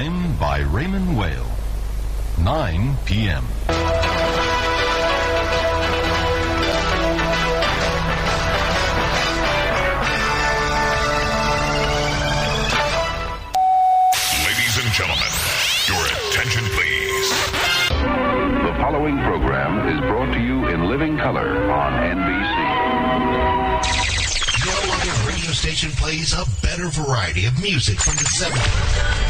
Time by Raymond Weil, 9 p.m. Ladies and gentlemen, your attention please. The following program is brought to you in living color on NBC. Your local radio station plays a better variety of music from the 70s.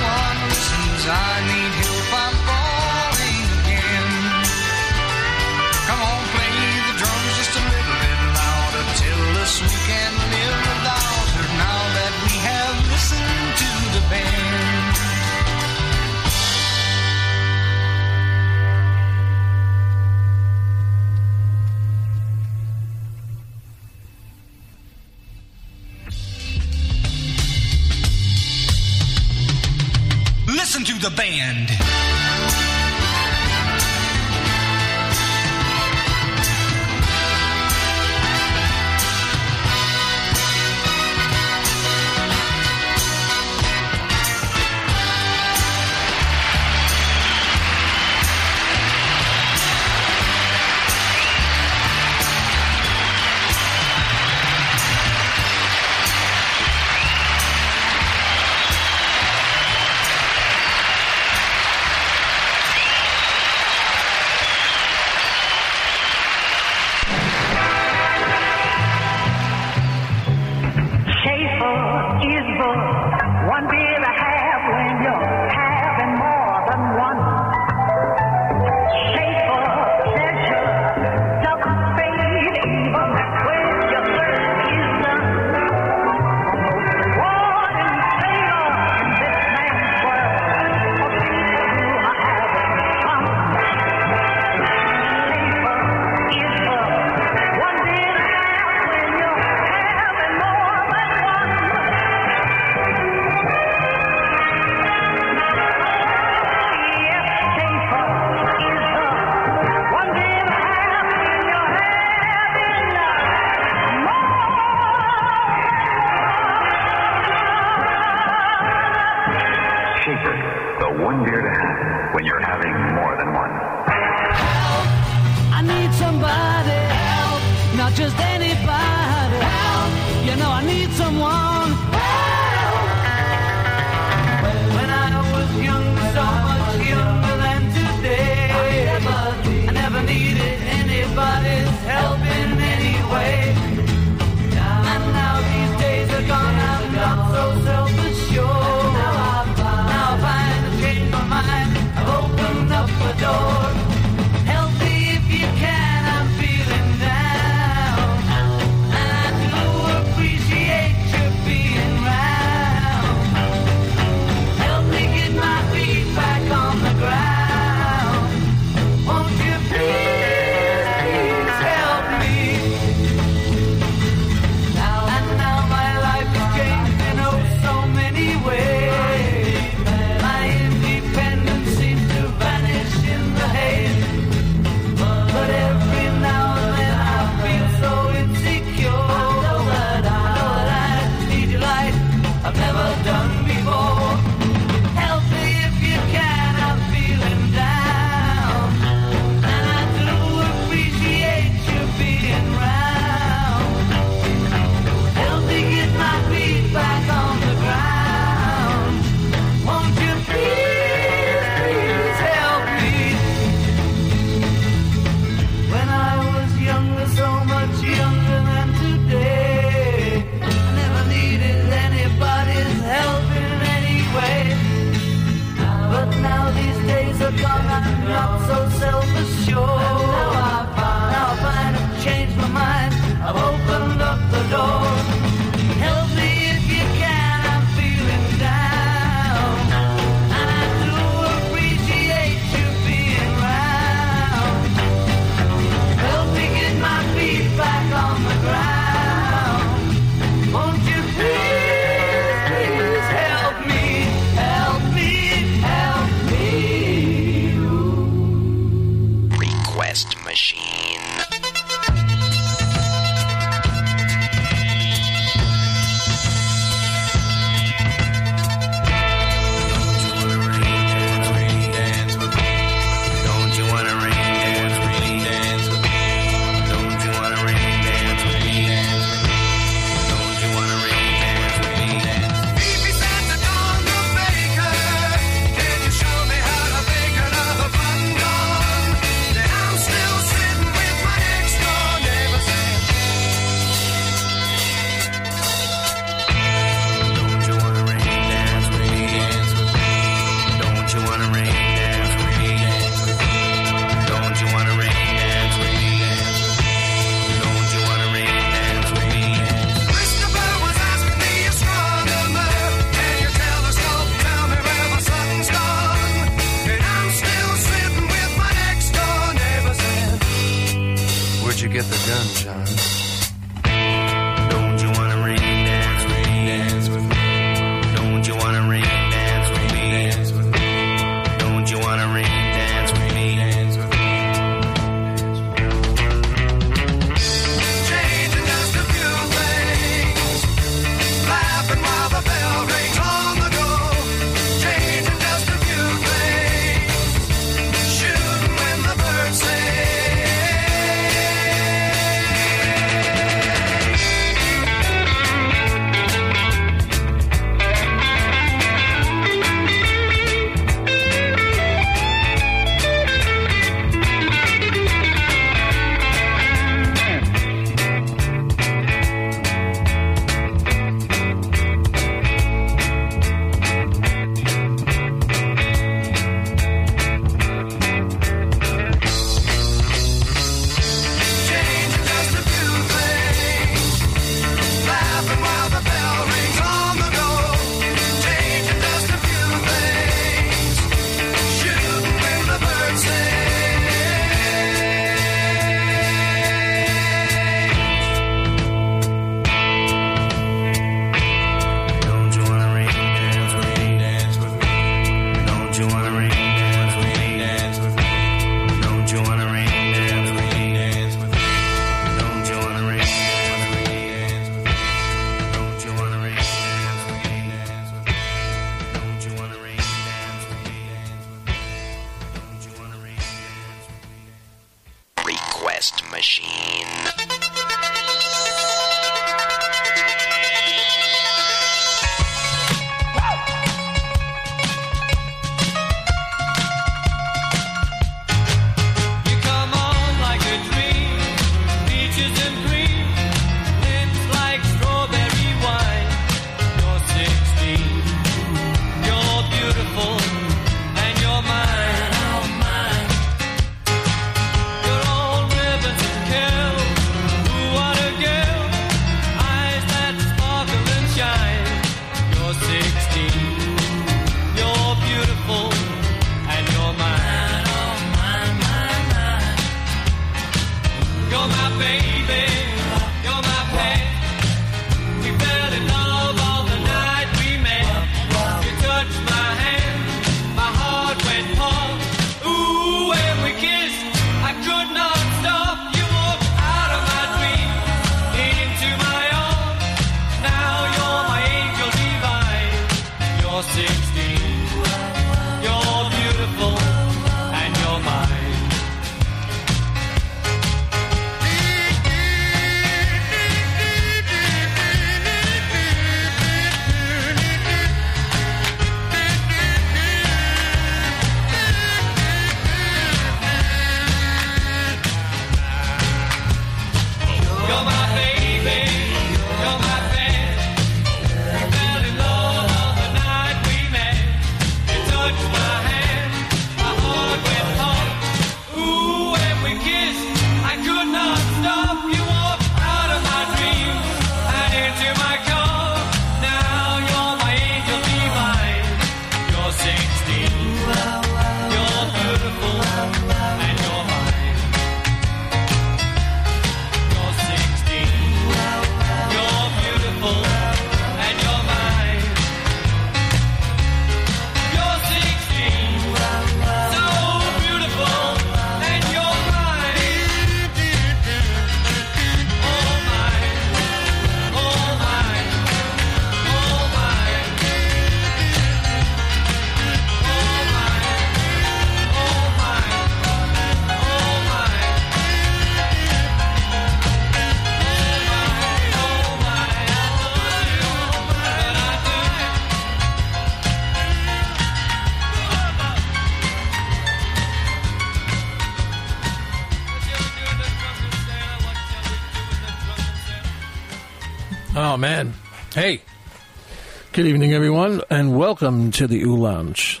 Good evening everyone and welcome to the Ooh Lounge.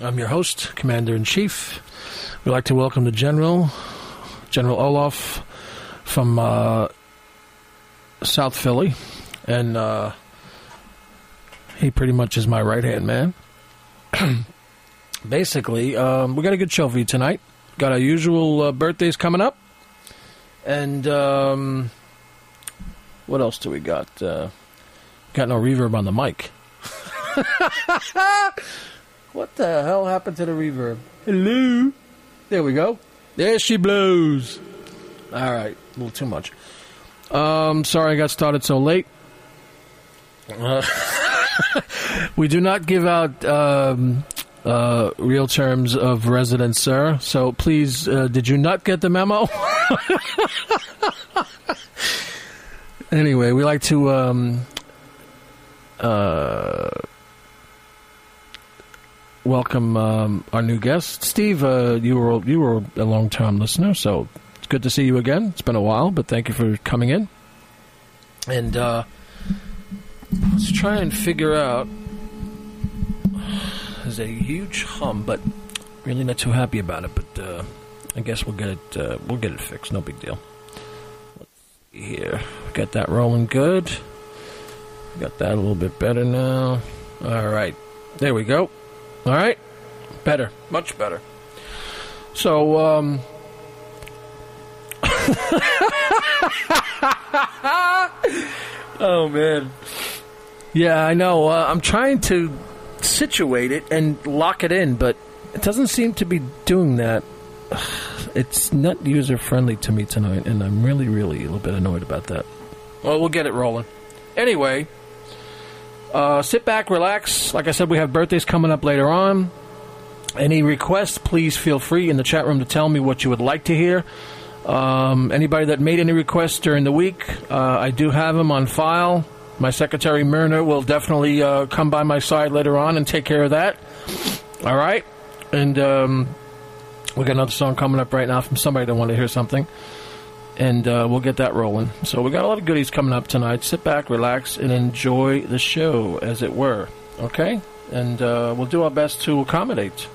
I'm your host, Commander in Chief. We'd like to welcome the General, General Olaf from uh, South Philly. And uh, he pretty much is my right hand man. Basically, um, we got a good show for you tonight. Got our usual uh, birthdays coming up. And um, what else do we got? Uh, got no reverb on the mic. what the hell happened to the reverb? Hello? There we go. There she blows. All right, a little too much. Um, sorry I got started so late. Uh, we do not give out um, uh, real terms of residence, sir. So please, uh, did you not get the memo? anyway, we like to um, uh, welcome um, our new guest, Steve. Uh, you were you were a long time listener, so it's good to see you again. It's been a while, but thank you for coming in. And uh, let's try and figure out. There's a huge hum, but really not too happy about it. But uh, I guess we'll get it. Uh, we'll get it fixed. No big deal. Let's see here. Got that rolling good. Got that a little bit better now. All right. There we go. All right. Better. Much better. So, um. oh, man. Yeah, I know. Uh, I'm trying to situate it and lock it in, but it doesn't seem to be doing that. It's not user friendly to me tonight, and I'm really, really a little bit annoyed about that. Well, we'll get it rolling. Anyway, uh, sit back, relax. Like I said, we have birthdays coming up later on. Any requests, please feel free in the chat room to tell me what you would like to hear. Um, anybody that made any requests during the week, uh, I do have them on file. My secretary Myrna will definitely uh, come by my side later on and take care of that. All right, and um, we got another song coming up right now from somebody that wanted to hear something, and uh, we'll get that rolling. So we got a lot of goodies coming up tonight. Sit back, relax, and enjoy the show, as it were. Okay, and uh, we'll do our best to accommodate.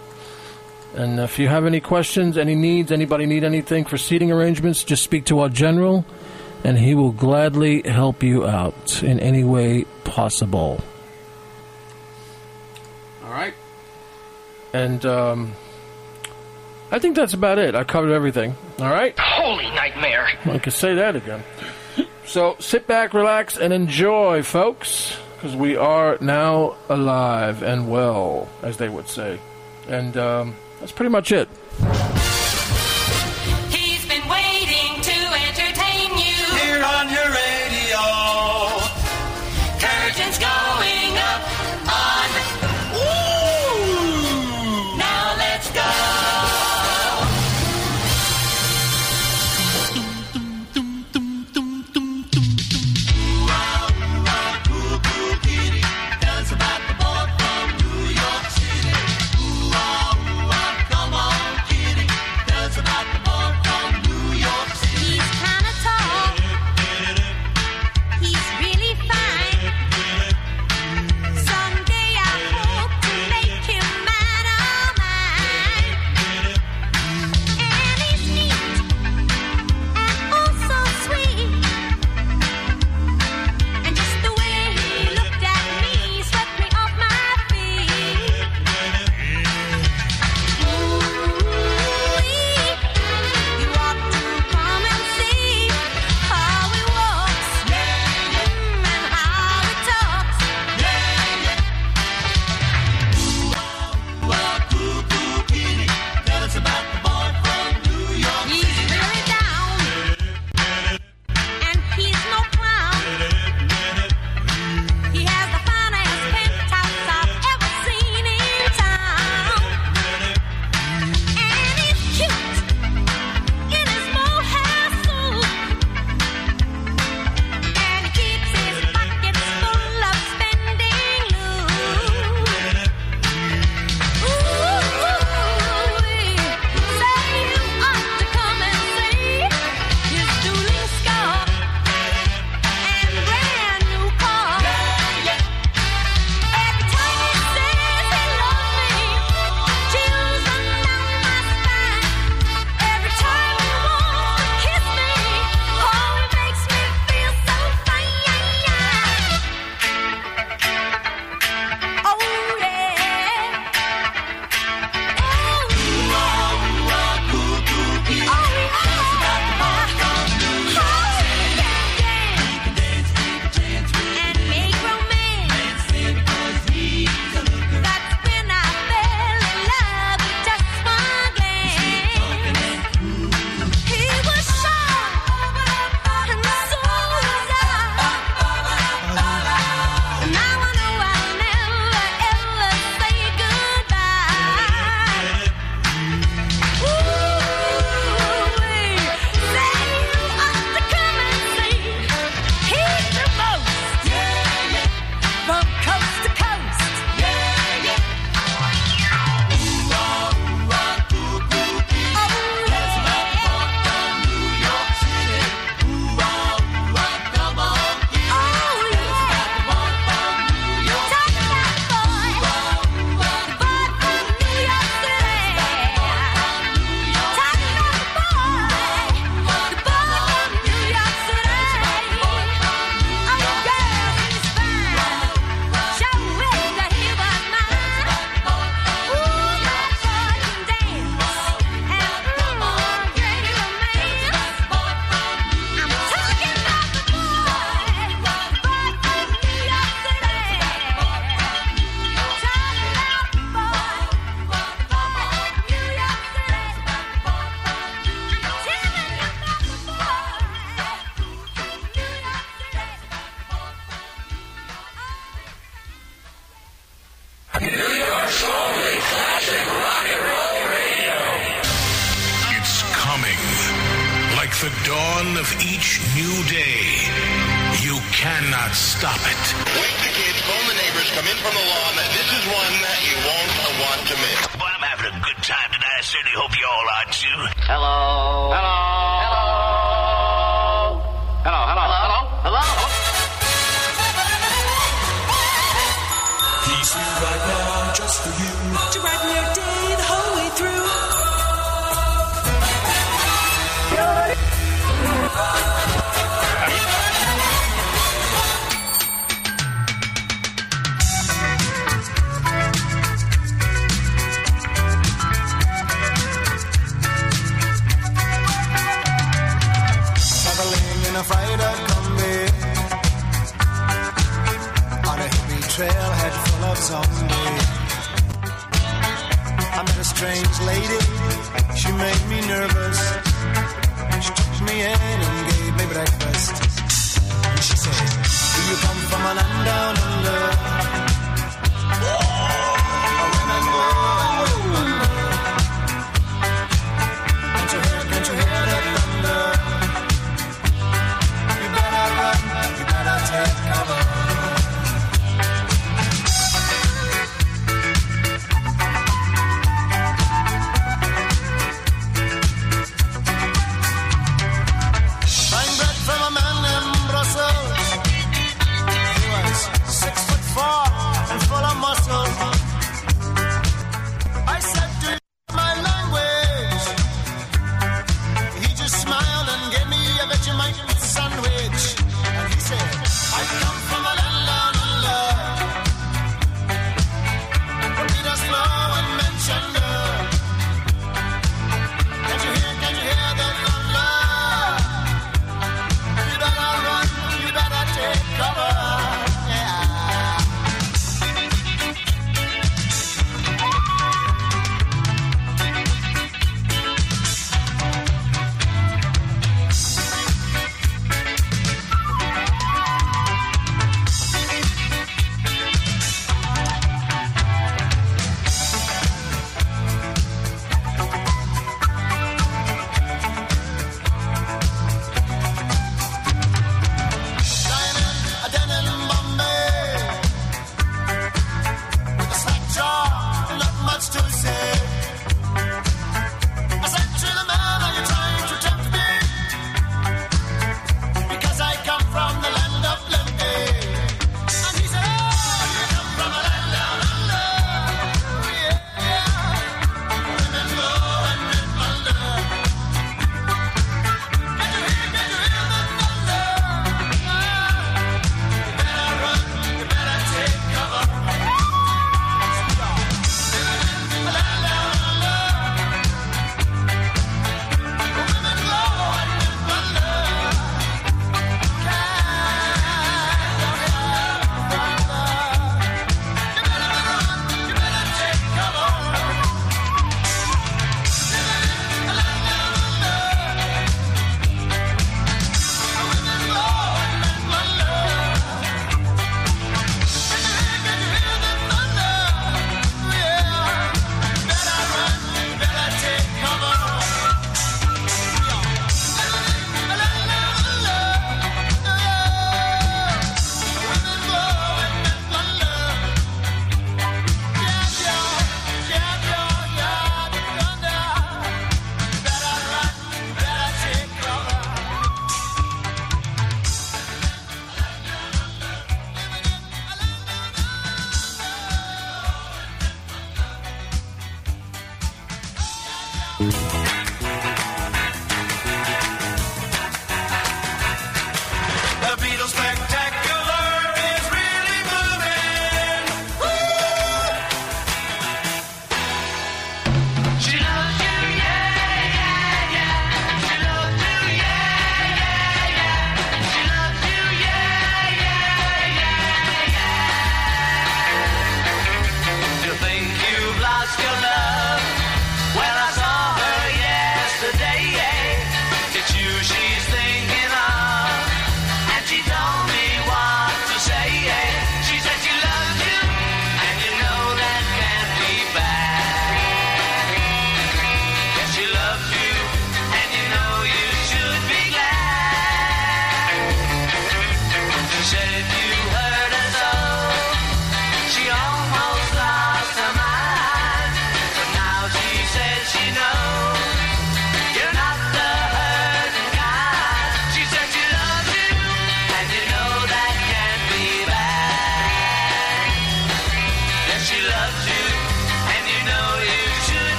And if you have any questions, any needs, anybody need anything for seating arrangements, just speak to our general, and he will gladly help you out in any way possible. All right. And um, I think that's about it. I covered everything. All right. Nightmare. I can say that again. So sit back, relax, and enjoy, folks, because we are now alive and well, as they would say. And um, that's pretty much it.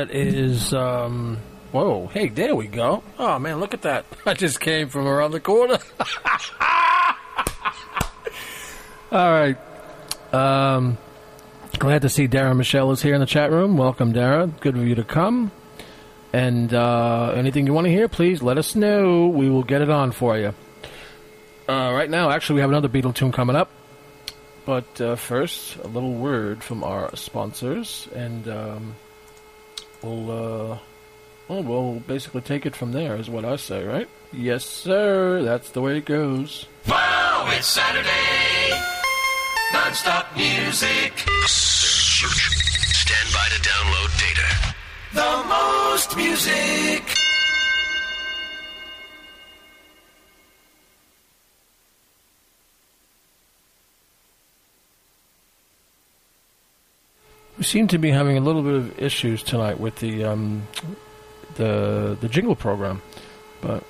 That is, um, whoa. Hey, there we go. Oh, man, look at that. I just came from around the corner. All right. Um, glad to see Dara Michelle is here in the chat room. Welcome, Dara. Good of you to come. And uh, anything you want to hear, please let us know. We will get it on for you. Uh, right now, actually, we have another Beatle tune coming up. But uh, first, a little word from our sponsors, and um, we'll uh, well, we'll basically take it from there. Is what I say, right? Yes, sir. That's the way it goes. Wow, it's Saturday. Non-stop music. Search. Stand by to download data. The most music. We seem to be having a little bit of issues tonight with the um, the the jingle program, but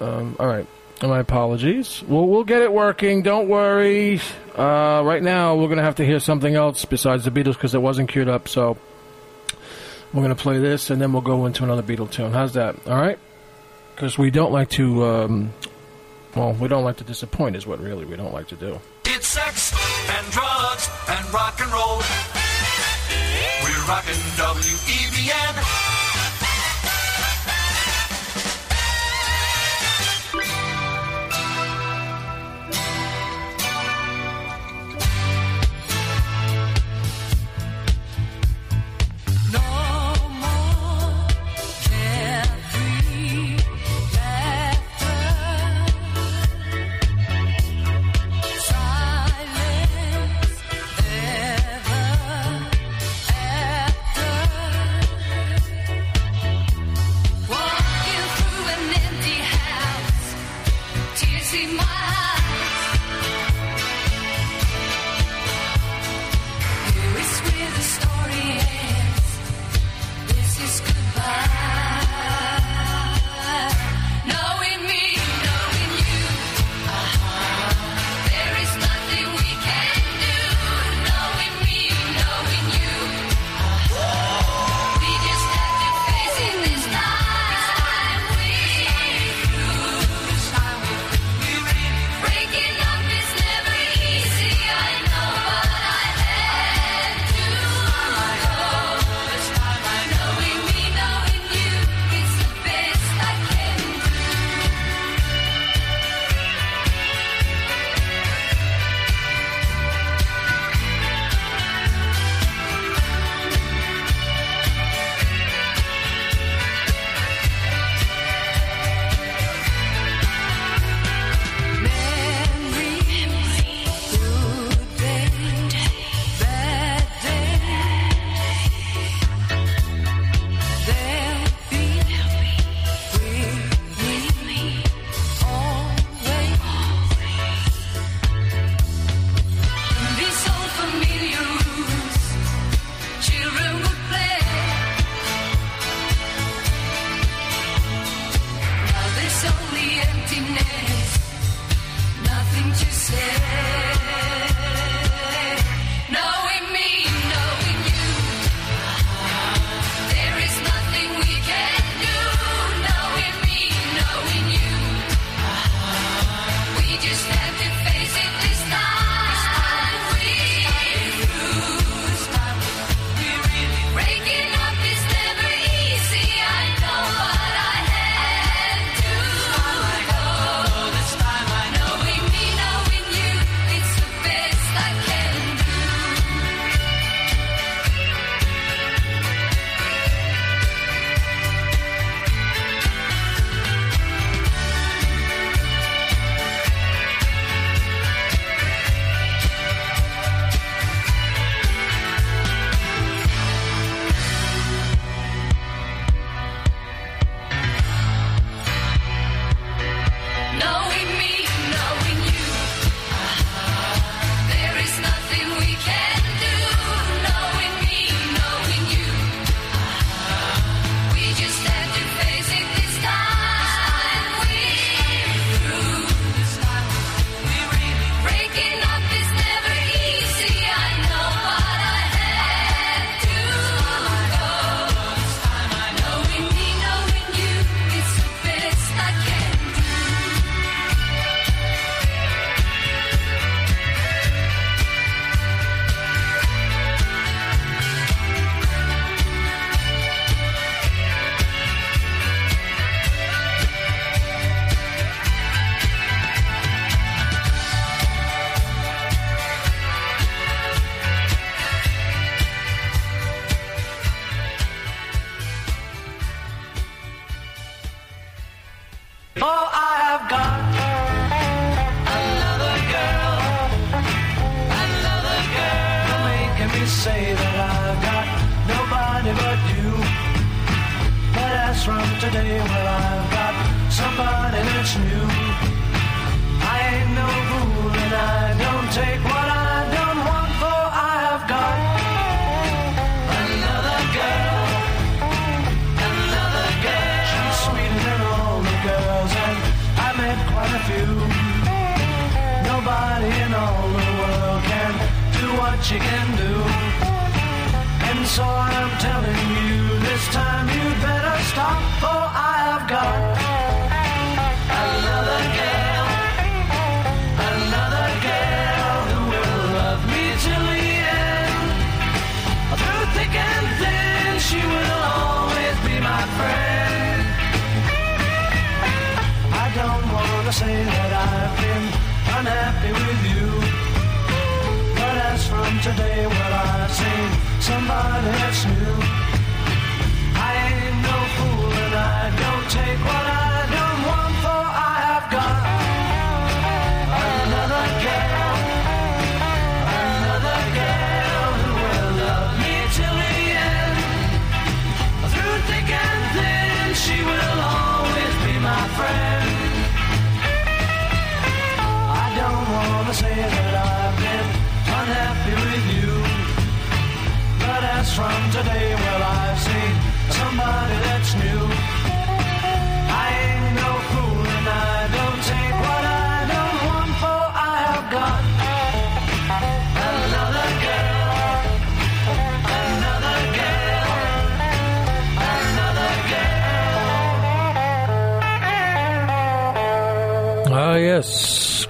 um, all right. My apologies. We'll we'll get it working. Don't worry. Uh, right now, we're gonna have to hear something else besides the Beatles because it wasn't queued up. So we're gonna play this, and then we'll go into another Beatle tune. How's that? All right? Because we don't like to. Um, well, we don't like to disappoint. Is what really we don't like to do. It's sex and drugs and rock and roll. We're WEBN.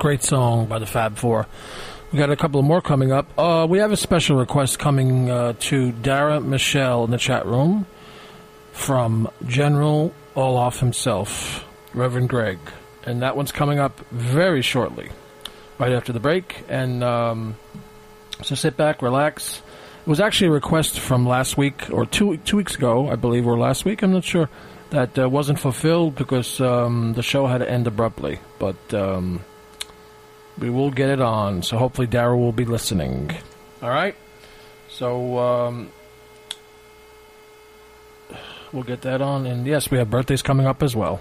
Great song by the Fab Four. We got a couple more coming up. Uh, we have a special request coming uh, to Dara Michelle in the chat room from General Olaf himself, Reverend Greg. And that one's coming up very shortly, right after the break. And um, so sit back, relax. It was actually a request from last week, or two, two weeks ago, I believe, or last week, I'm not sure, that uh, wasn't fulfilled because um, the show had to end abruptly. But. Um, we will get it on. So hopefully Daryl will be listening. All right. So um, we'll get that on, and yes, we have birthdays coming up as well.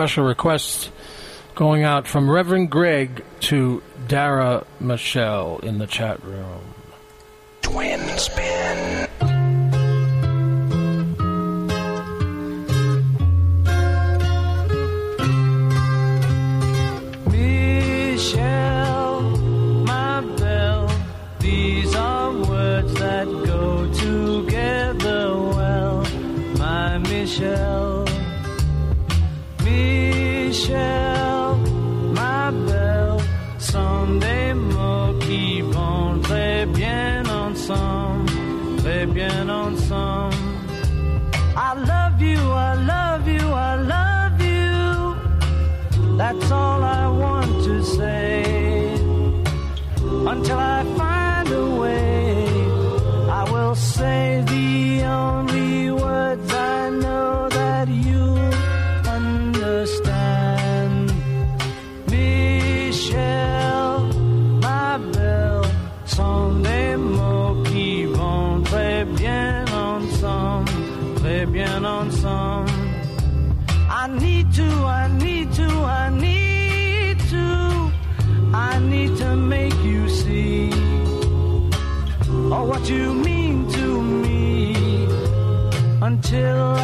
Special request going out from Reverend Greg to Dara Michelle in the chat room. Michelle, my belle, someday more keep on très bien ensemble, très bien ensemble. I love you, I love you, I love you. That's all I want Until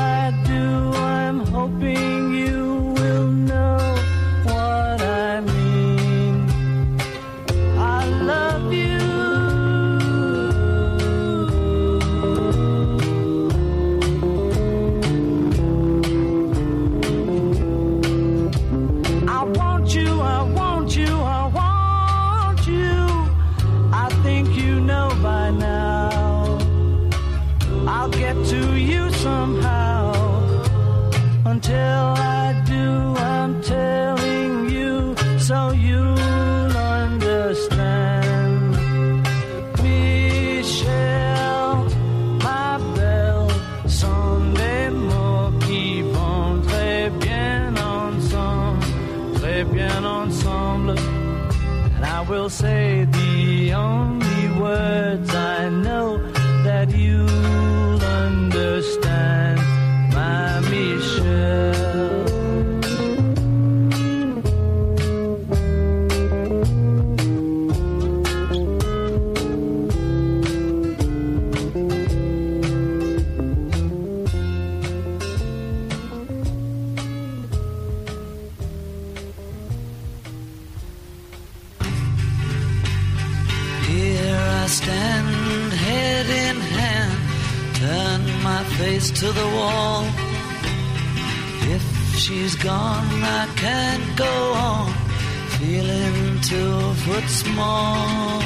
small.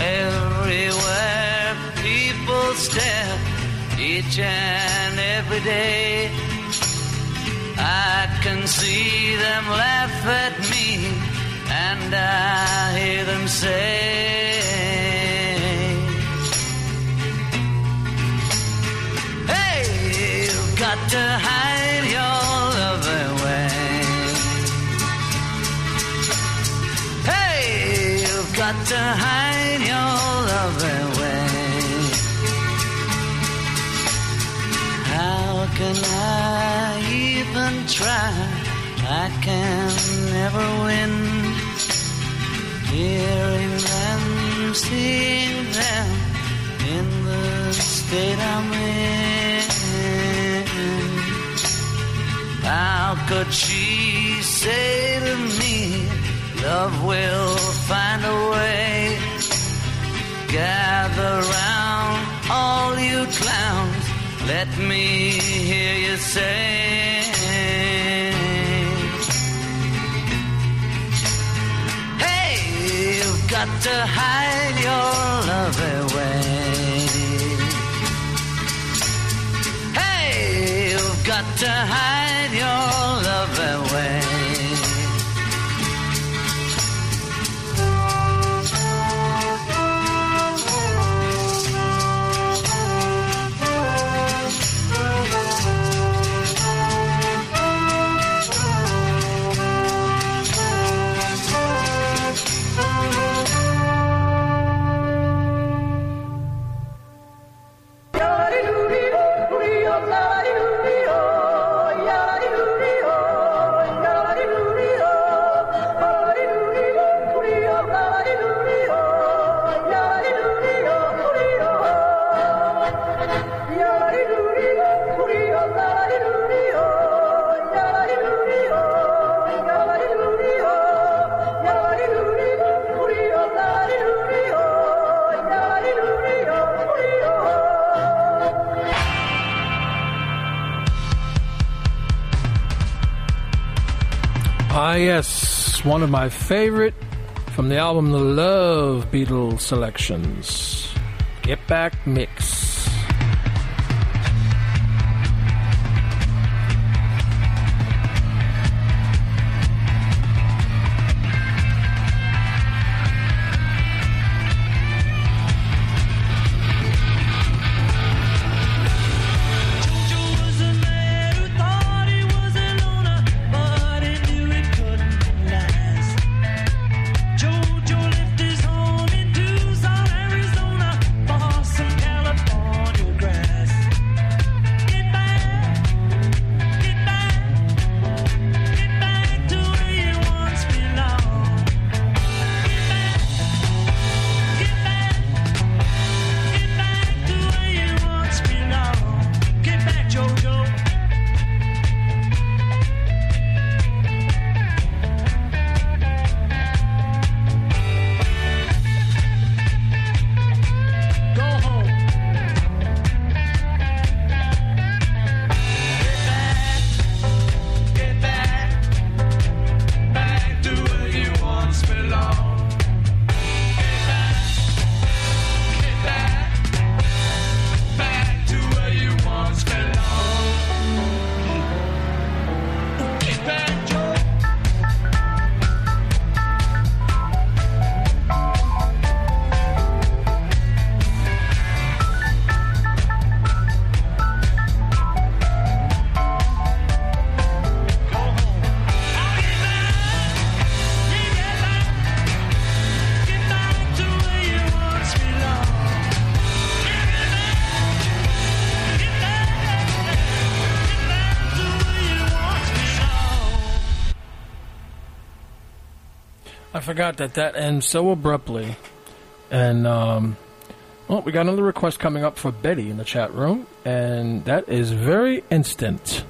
Everywhere people stare, each and every day. I can see them laugh at me and I hear them say, got to hide to hide your love away. How can I even try? I can never win. Hearing them, seeing them in the state I'm in. How could she say to me, love will find a way? Gather round, all you clowns, let me hear you say. Hey, you've got to hide your love away. Hey, you've got to hide One of my favorite from the album The Love Beatles Selections. Get Back Mix. forgot that that ends so abruptly. And, um, well, we got another request coming up for Betty in the chat room, and that is very instant.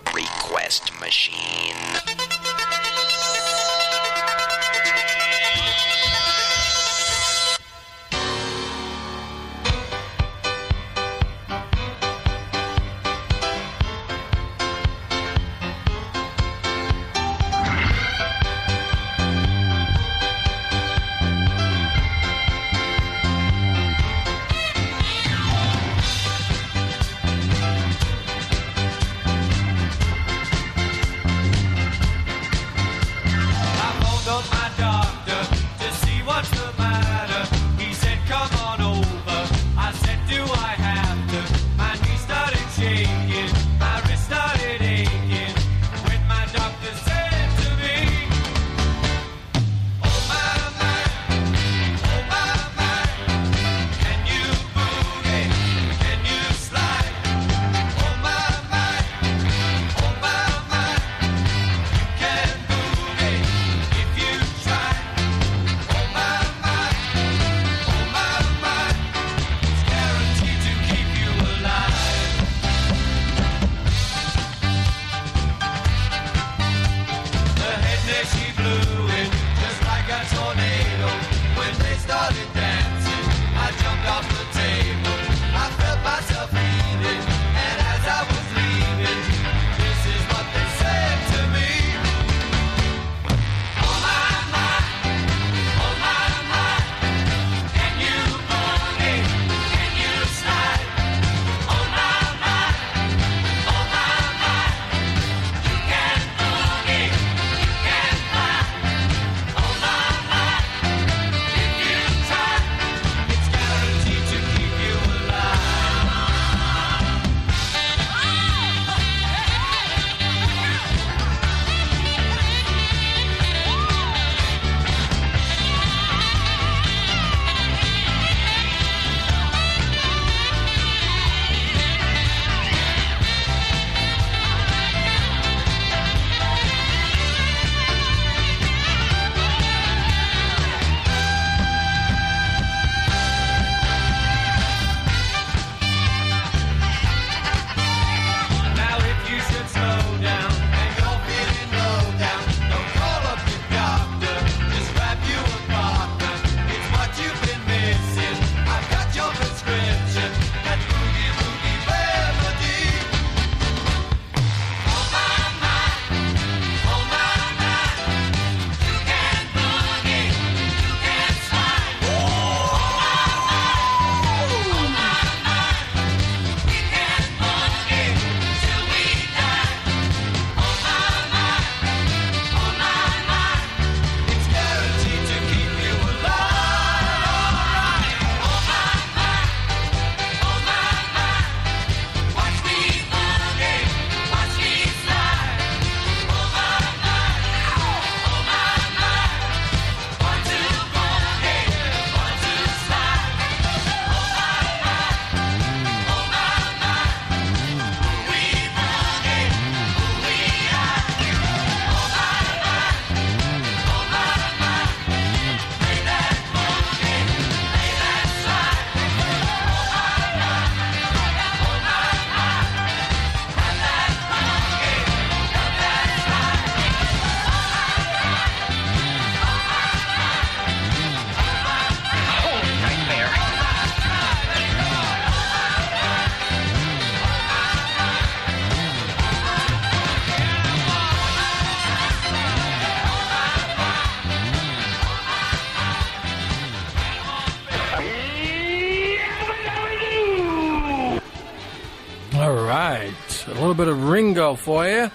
Ringo for you.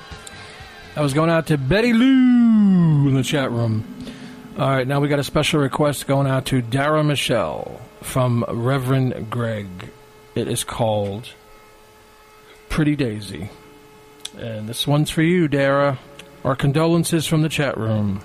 I was going out to Betty Lou in the chat room. All right, now we got a special request going out to Dara Michelle from Reverend Greg. It is called Pretty Daisy. And this one's for you, Dara. Our condolences from the chat room.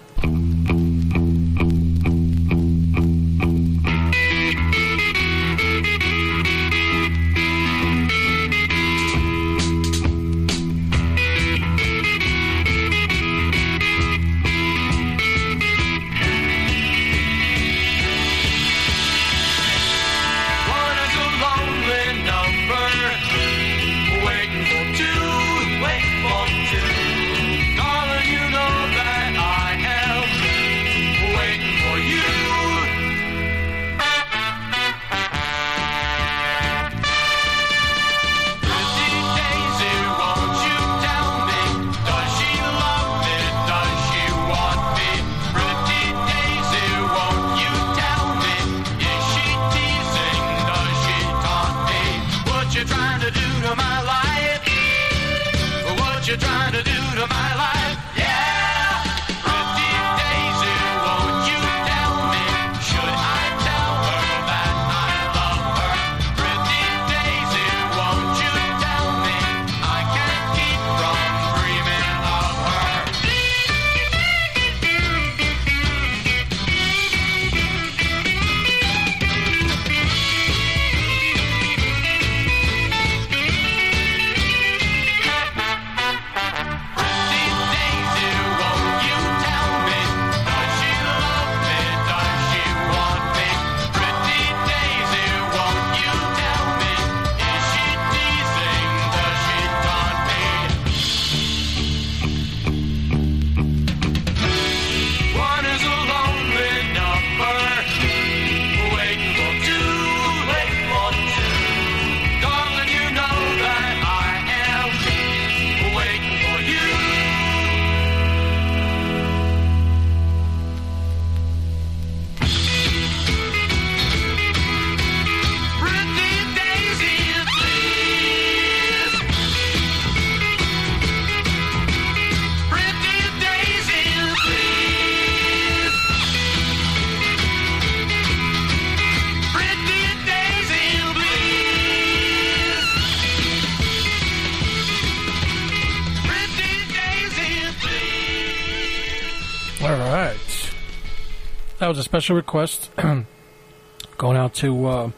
Special request going out to uh,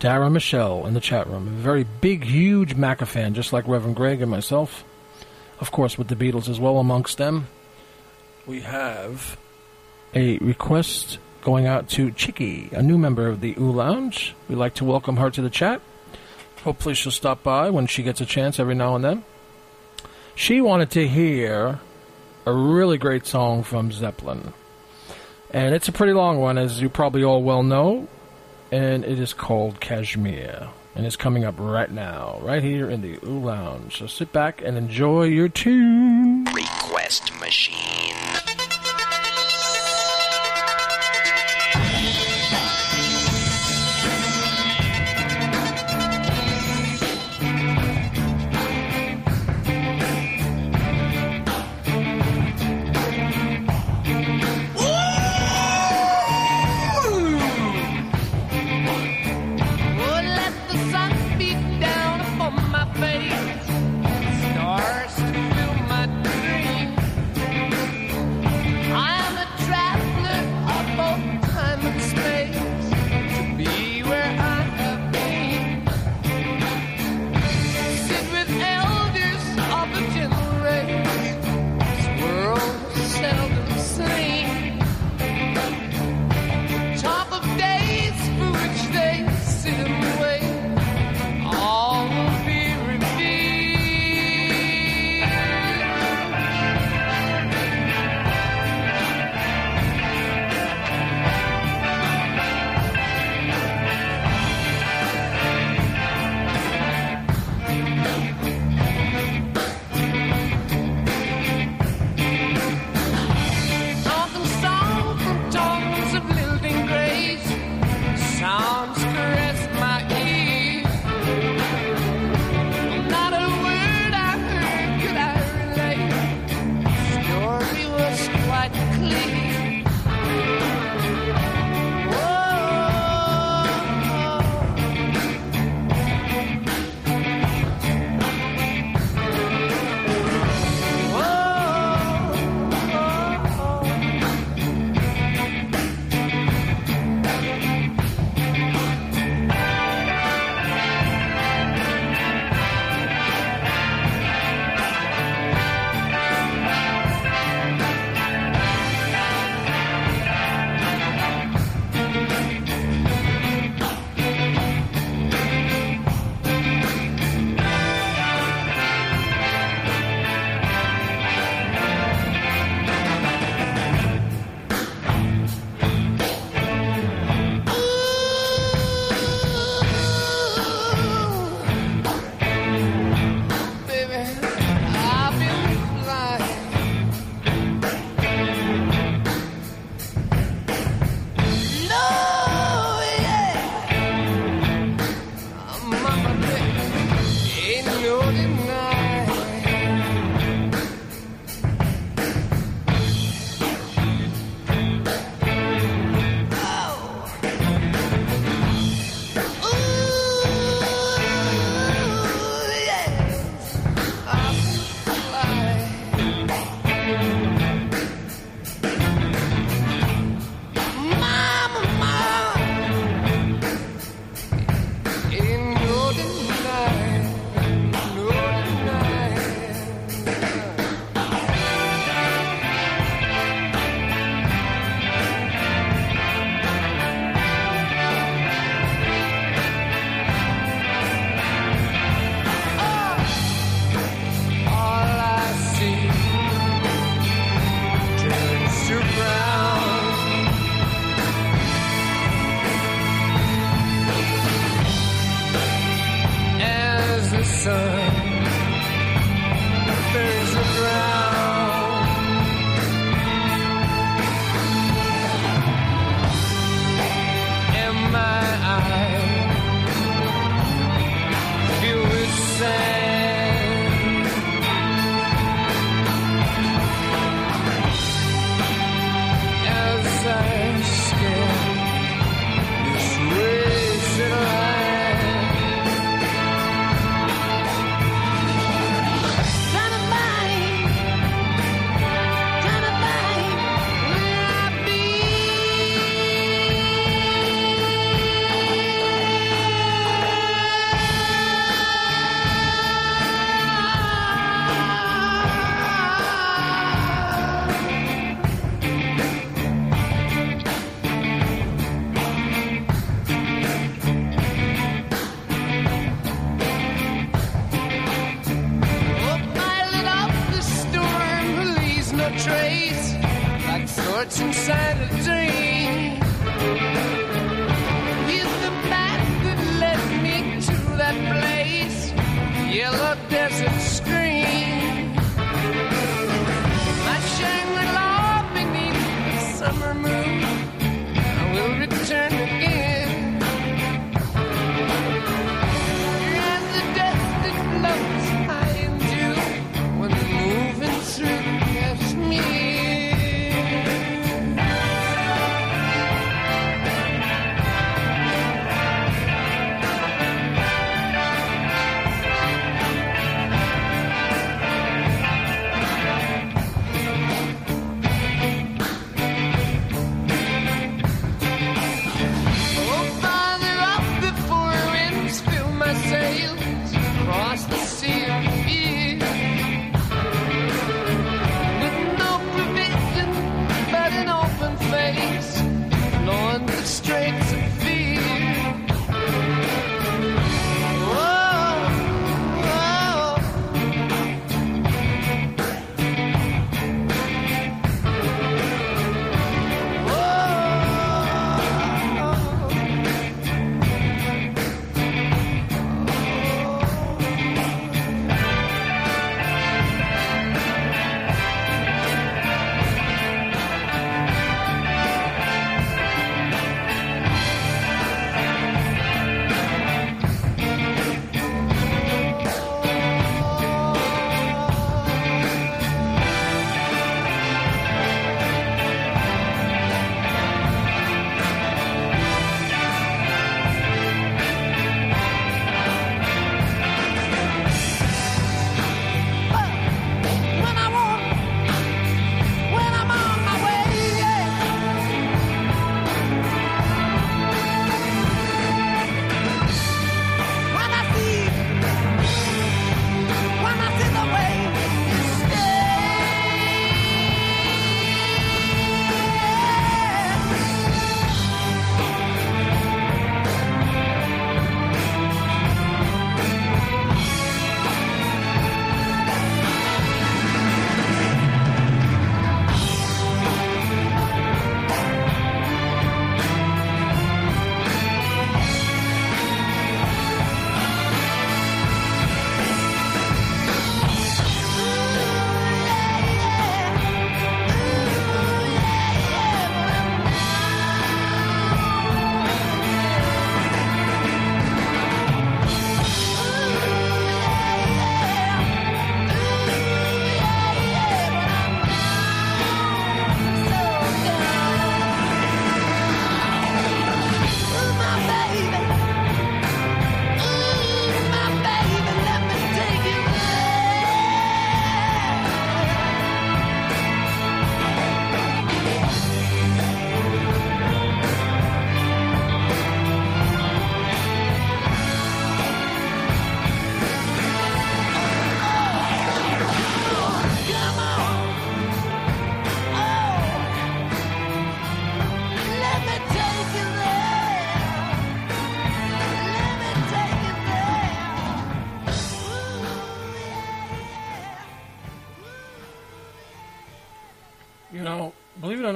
Dara Michelle in the chat room. A very big, huge Macca fan, just like Reverend Greg and myself. Of course, with the Beatles as well amongst them. We have a request going out to Chicky, a new member of the Ooh Lounge. We'd like to welcome her to the chat. Hopefully, she'll stop by when she gets a chance every now and then. She wanted to hear a really great song from Zeppelin. And it's a pretty long one, as you probably all well know. And it is called Kashmir. And it's coming up right now, right here in the Ooh Lounge. So sit back and enjoy your tune. Request machine.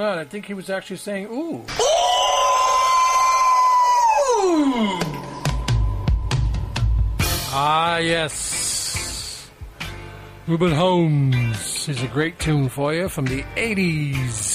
I think he was actually saying, ooh. Ooh! Ah, yes. Rupert Holmes is a great tune for you from the 80s.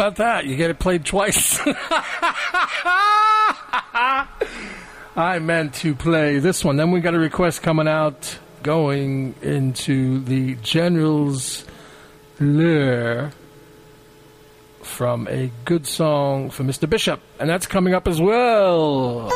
about that? You get it played twice. I meant to play this one. Then we got a request coming out going into the General's Lure from a good song for Mr. Bishop, and that's coming up as well.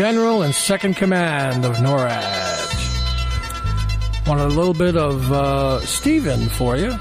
General and Second Command of NORAD. Want a little bit of uh, Steven for you.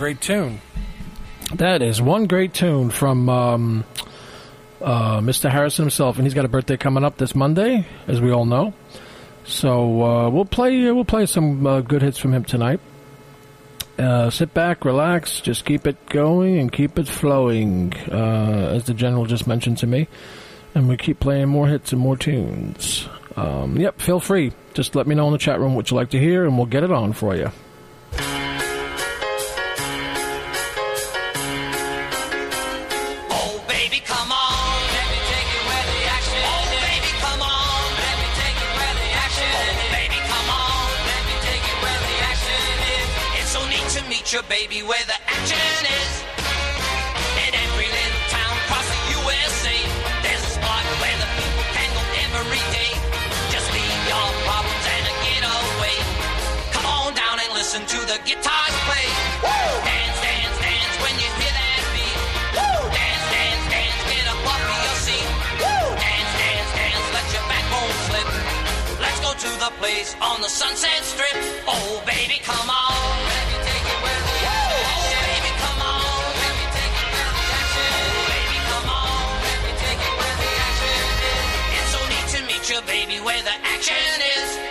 Great tune. That is one great tune from um, uh, Mr. Harrison himself, and he's got a birthday coming up this Monday, as we all know. So uh, we'll play we'll play some uh, good hits from him tonight. Uh, sit back, relax, just keep it going and keep it flowing, uh, as the general just mentioned to me. And we keep playing more hits and more tunes. Um, yep, feel free. Just let me know in the chat room what you like to hear, and we'll get it on for you. Listen to the guitars play. Woo! Dance, dance, dance when you hear that beat. Woo! Dance, dance, dance, get up off of your seat. Woo! Dance, dance, dance, let your backbone slip. Let's go to the place on the Sunset Strip. Oh, baby, come on. Let me take where. Oh, baby, come on. Let me take where the action. Oh, baby, come on. Let me take where the action is. It's so neat to meet you, baby, where the action is.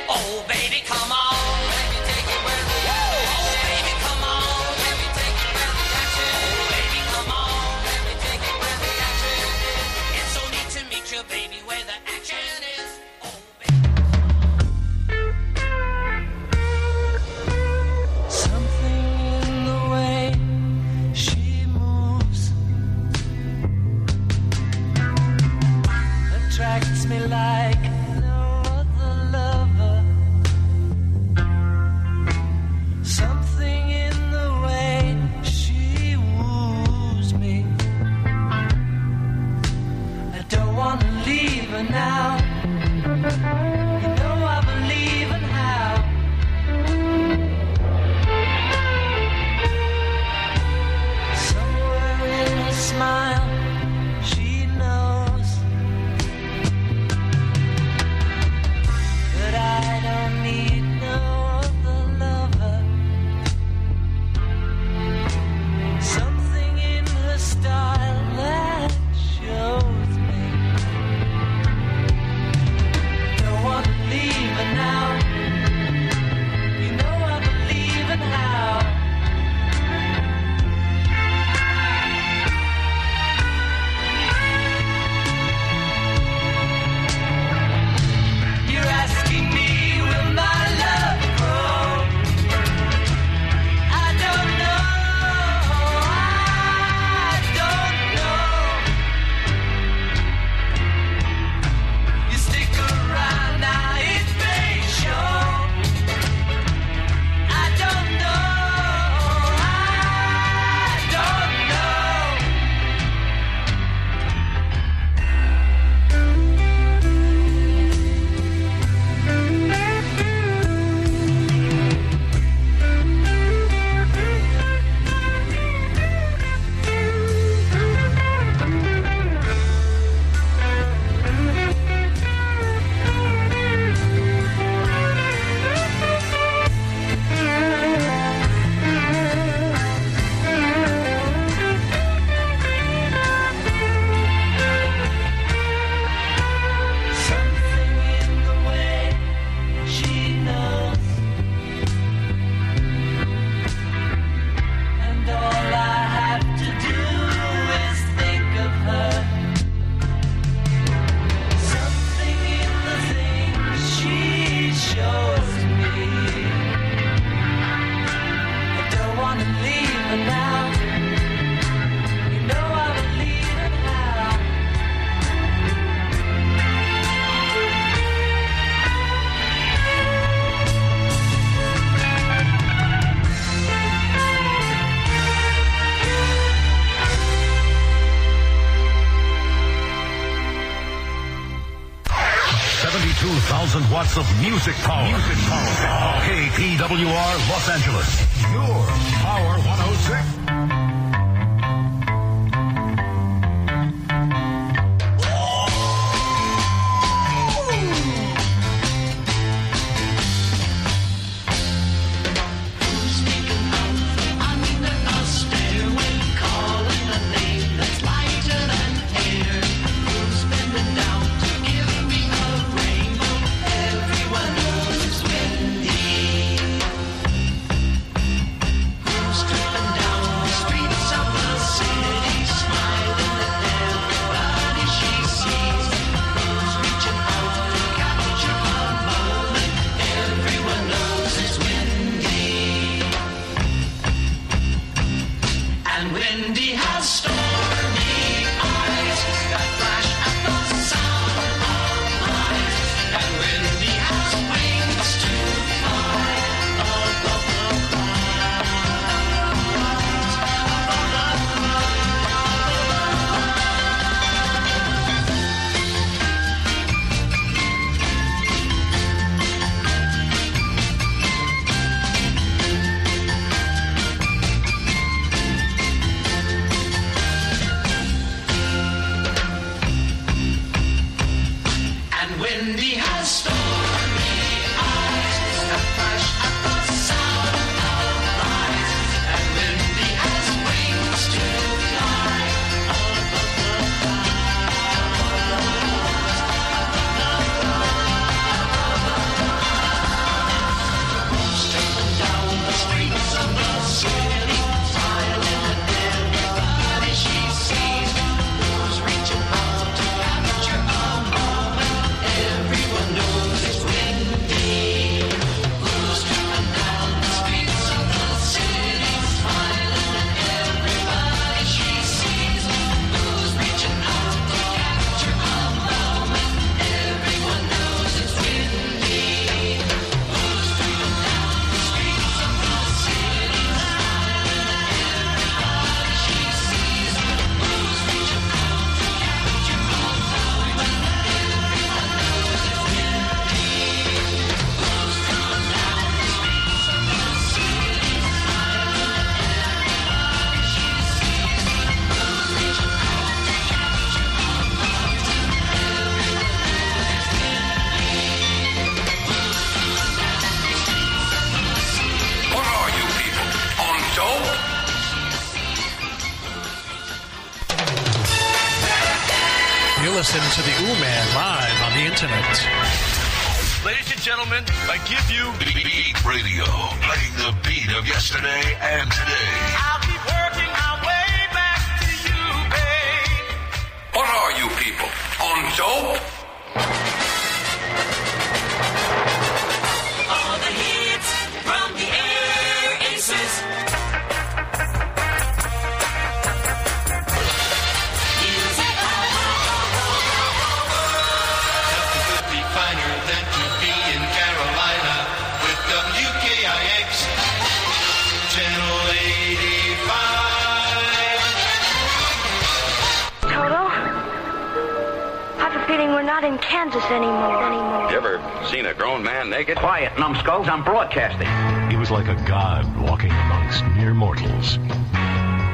broadcasting. He was like a god walking amongst mere mortals.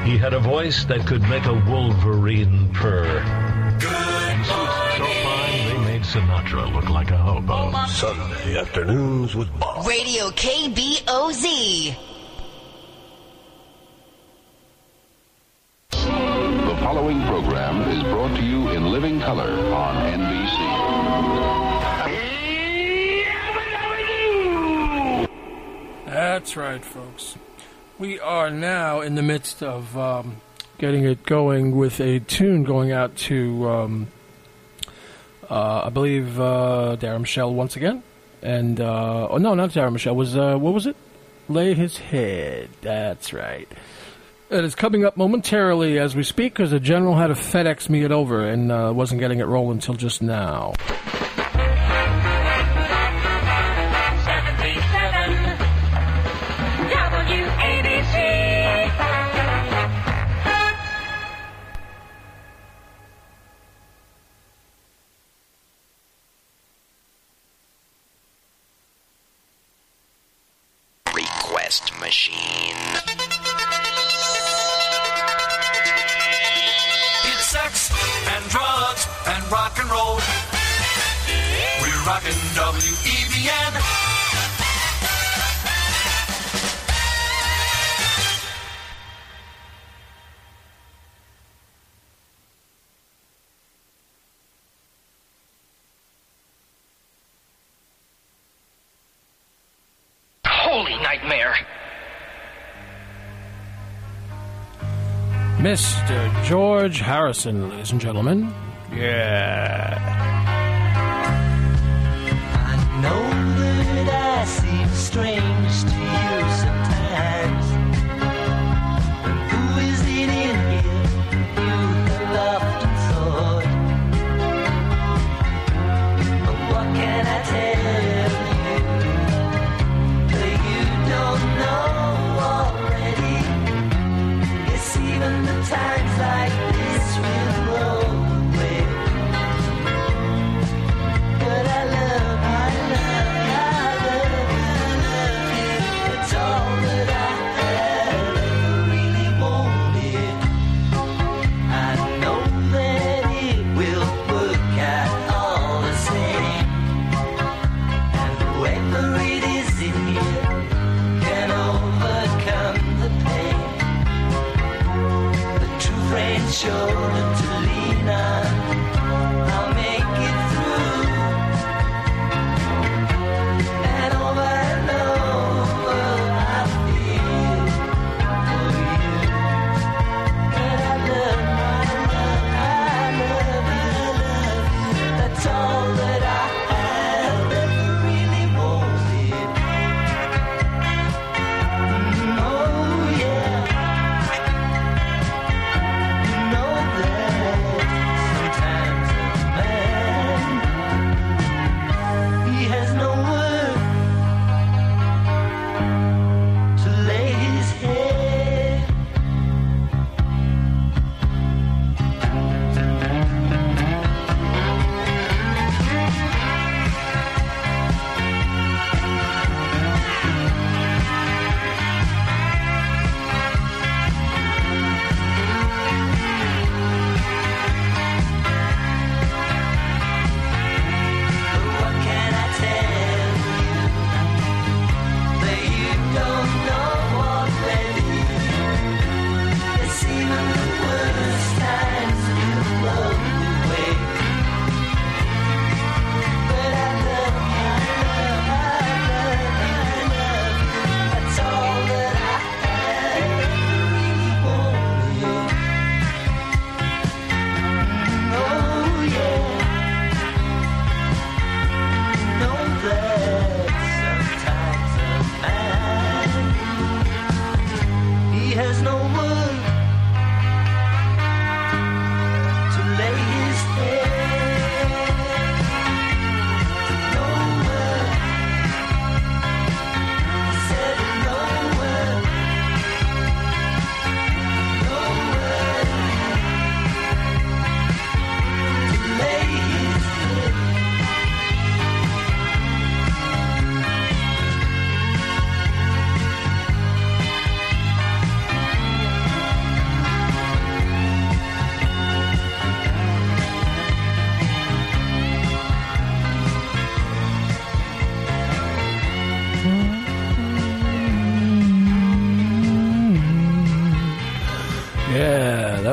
He had a voice that could make a wolverine purr. Good. So fine they made Sinatra look like a hobo. Sunday afternoons with Bob. Radio KBOZ. folks. We are now in the midst of um, getting it going with a tune going out to, um, uh, I believe, uh, Darren Michelle once again. And, uh, oh no, not Darren Michelle. Was, uh, what was it? Lay His Head. That's right. It is coming up momentarily as we speak because the general had to FedEx me it over and uh, wasn't getting it rolling until just now. George Harrison, ladies and gentlemen. Yeah.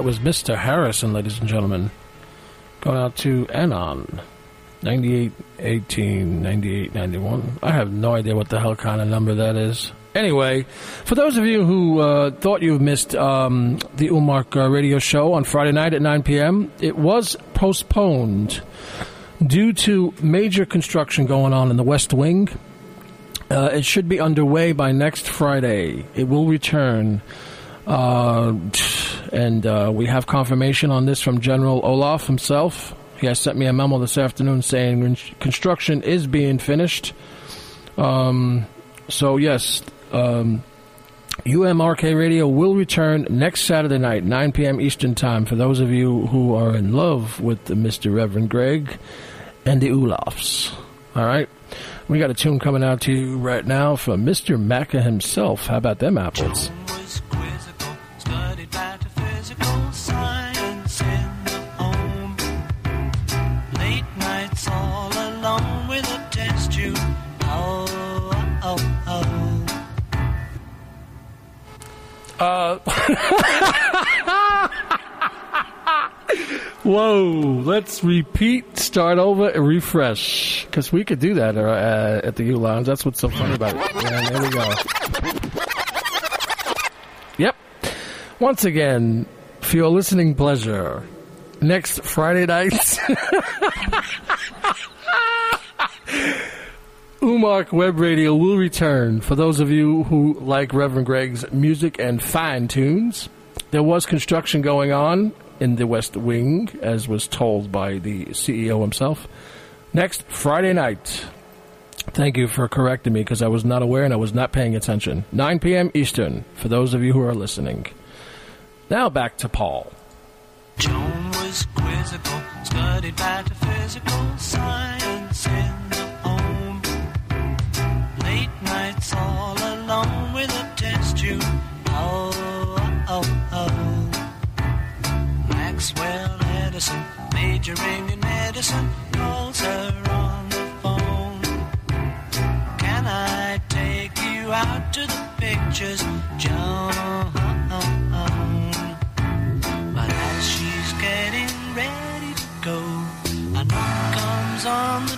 That was Mr. Harrison, ladies and gentlemen. Going out to Anon. 98, 18, 98, 91. I have no idea what the hell kind of number that is. Anyway, for those of you who uh, thought you missed um, the Umark uh, radio show on Friday night at 9 p.m., it was postponed due to major construction going on in the West Wing. Uh, it should be underway by next Friday. It will return. Uh, and uh, we have confirmation on this from General Olaf himself. He has sent me a memo this afternoon saying construction is being finished. Um, so, yes, um, UMRK Radio will return next Saturday night, 9 p.m. Eastern Time, for those of you who are in love with Mr. Reverend Greg and the Olafs. All right? We got a tune coming out to you right now from Mr. Macca himself. How about them apples? whoa, let's repeat, start over, and refresh. Because we could do that uh, at the Ooh Lounge. That's what's so funny about it. Yeah, there we go. Yep. Once again, for your listening pleasure, next Friday night. Umark Web Radio will return. For those of you who like Reverend Greg's music and fine tunes, there was construction going on in the West Wing, as was told by the CEO himself. Next Friday night. Thank you for correcting me because I was not aware and I was not paying attention. 9 p.m. Eastern, for those of you who are listening. Now back to Paul. Joan was quizzical, studied all alone with a test tube. Oh, oh, oh. Maxwell Edison, majoring in medicine, calls her on the phone. Can I take you out to the pictures, Joan? But as she's getting ready to go, a knock comes on the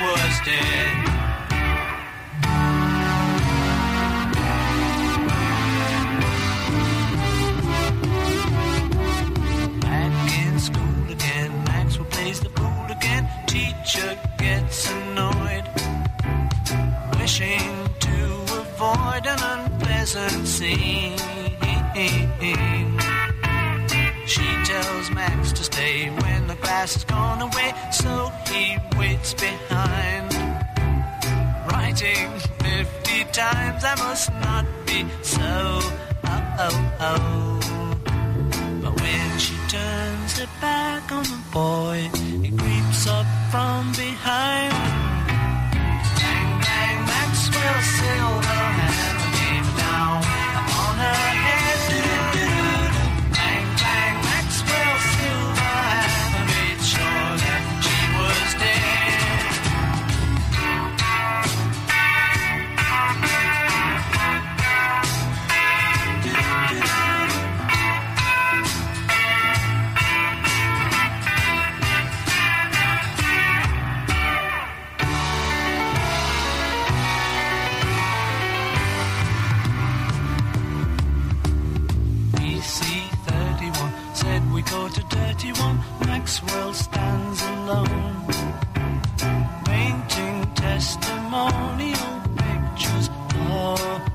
was dead. Back in school again, Maxwell plays the fool again. Teacher gets annoyed, wishing to avoid an unpleasant scene. She to stay when the class has gone away, so he waits behind. Writing 50 times, I must not be so. Oh, oh, oh. But when she turns her back on the boy, he creeps up from behind. Bang, bang, Maxwell Silver Maxwell stands alone, painting testimonial pictures. Oh,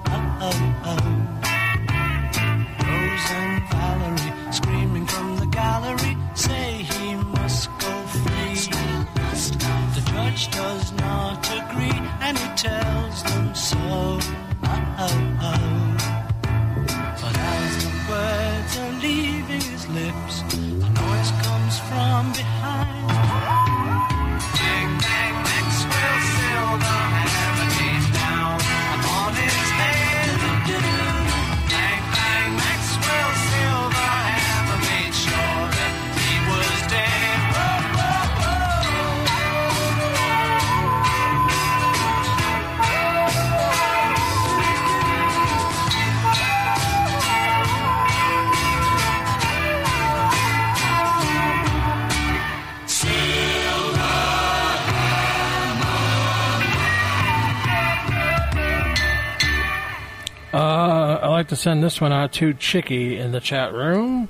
like to send this one out to Chicky in the chat room.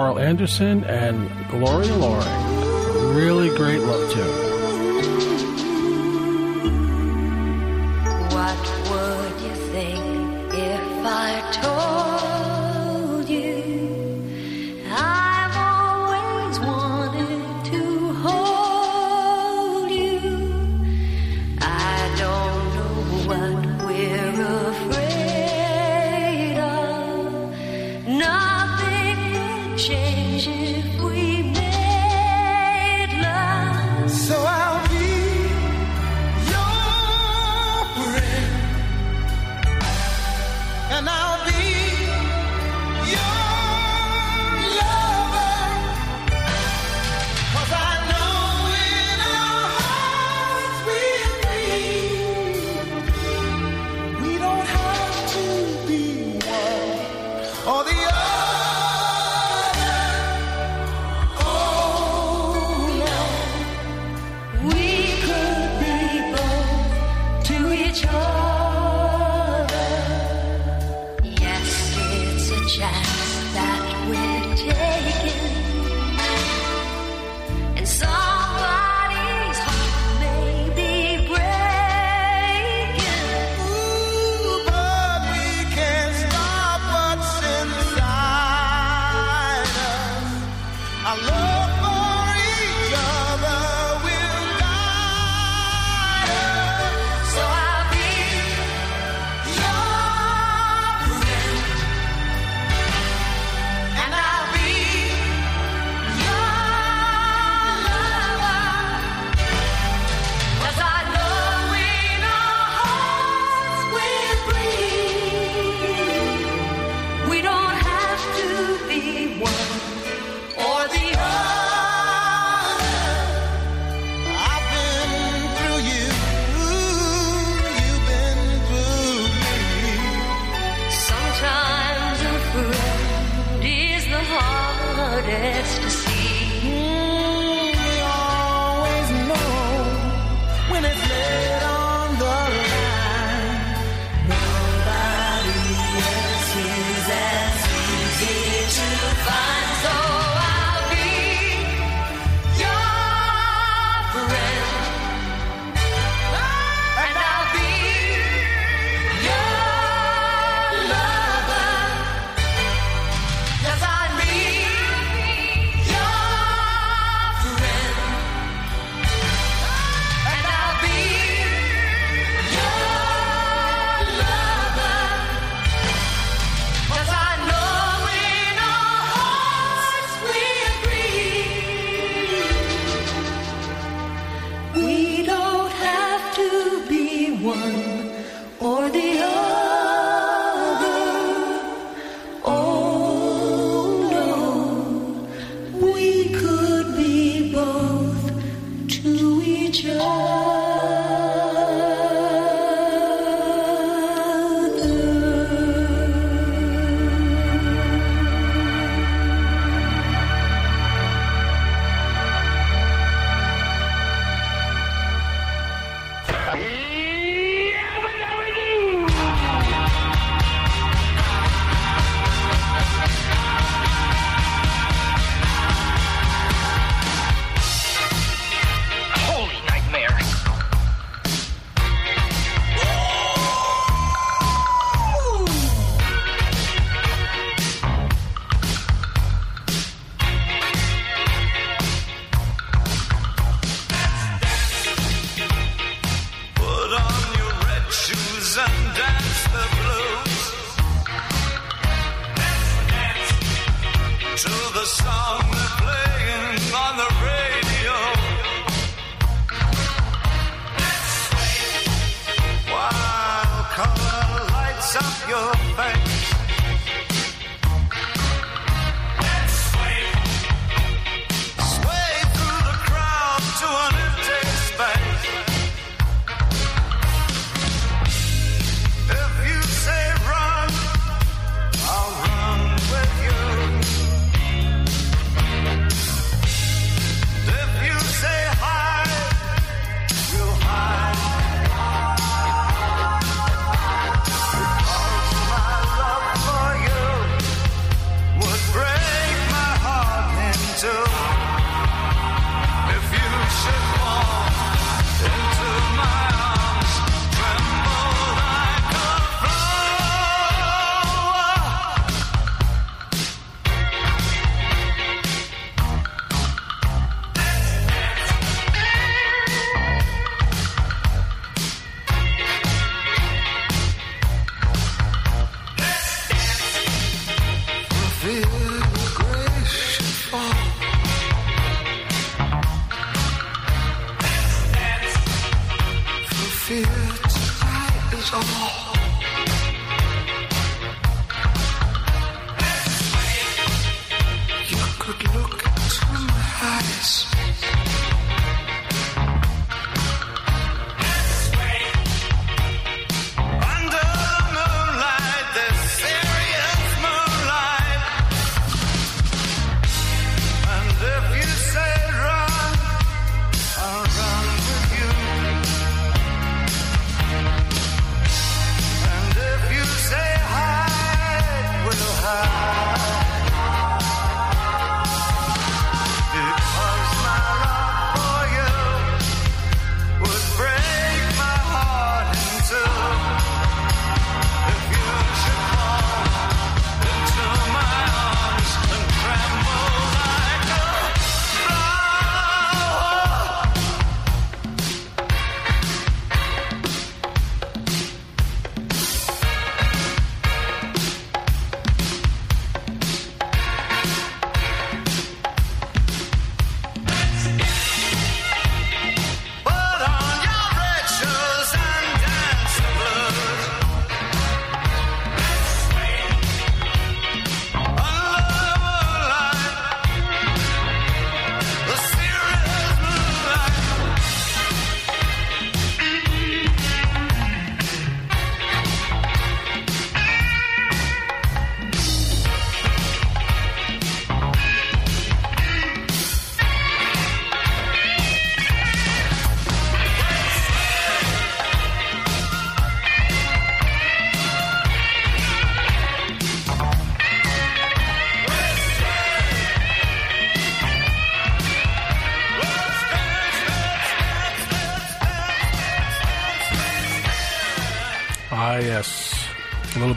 Carl Anderson and Gloria Loring. Really great love tune.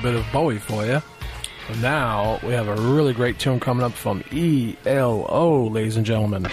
bit of Bowie for you. But now we have a really great tune coming up from ELO, ladies and gentlemen.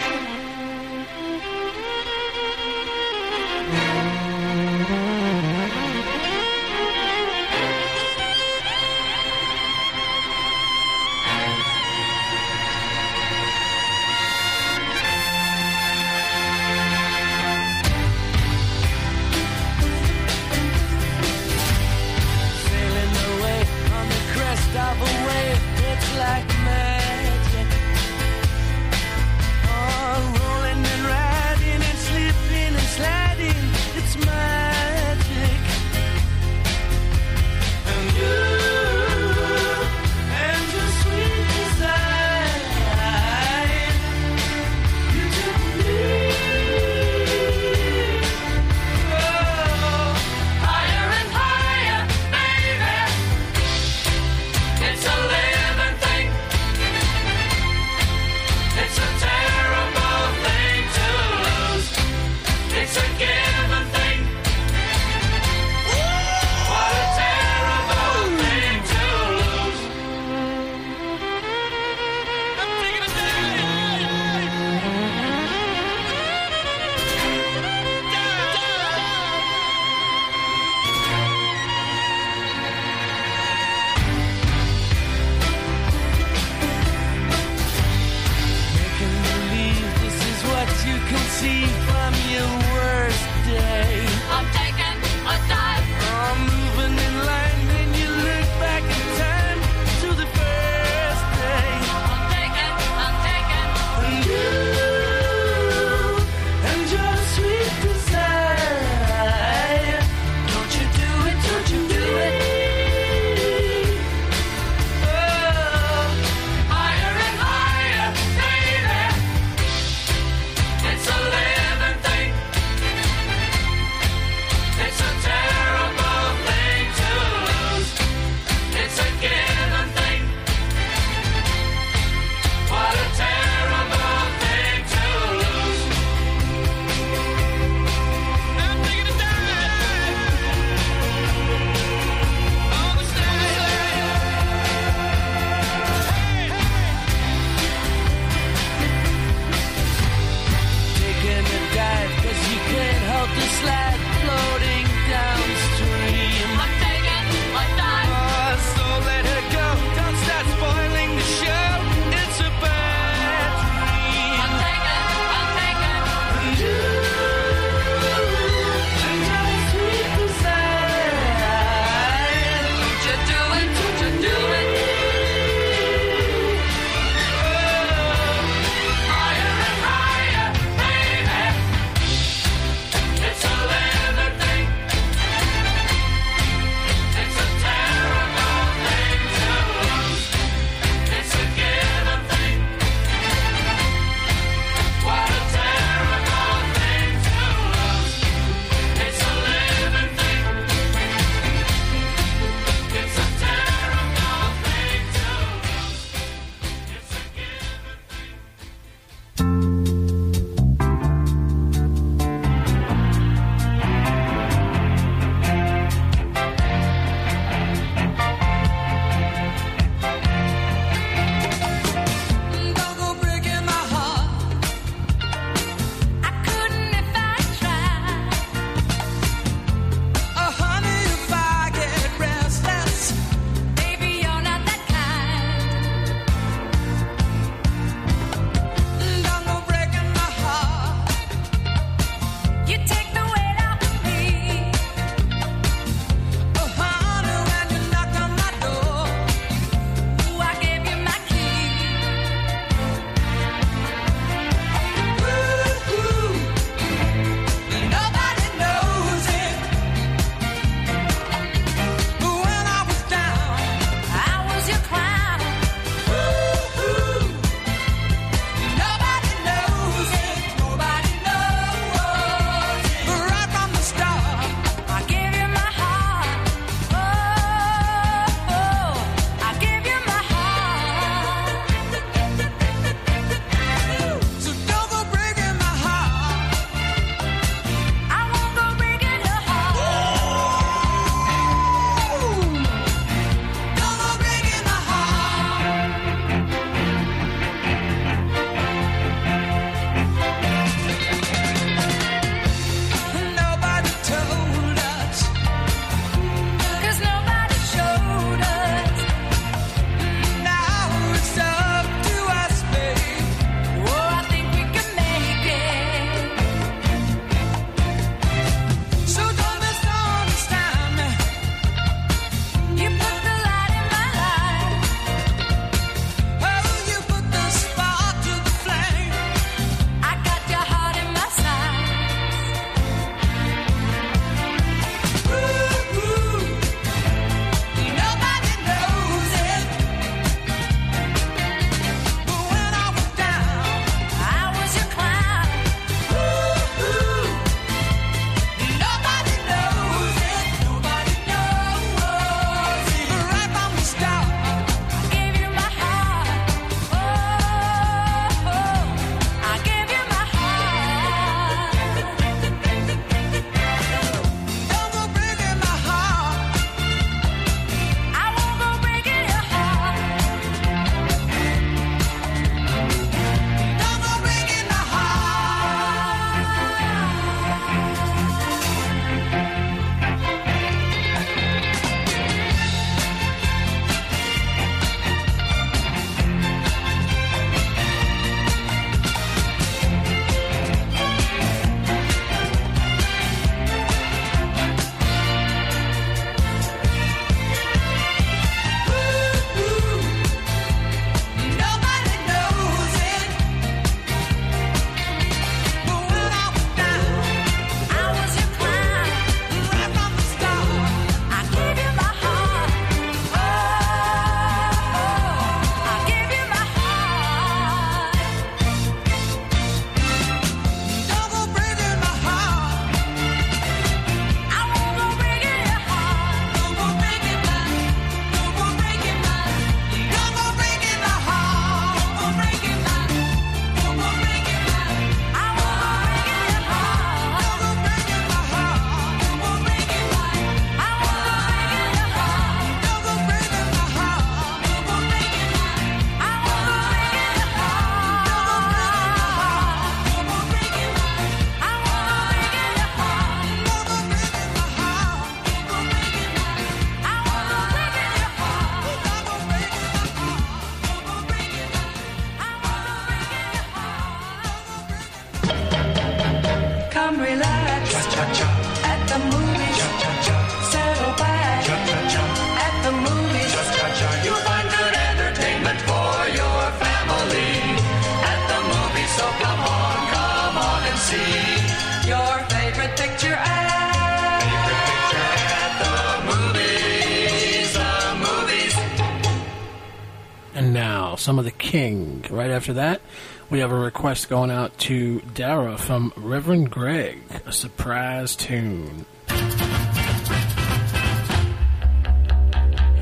Some of the King. Right after that, we have a request going out to Dara from Reverend Greg, a surprise tune.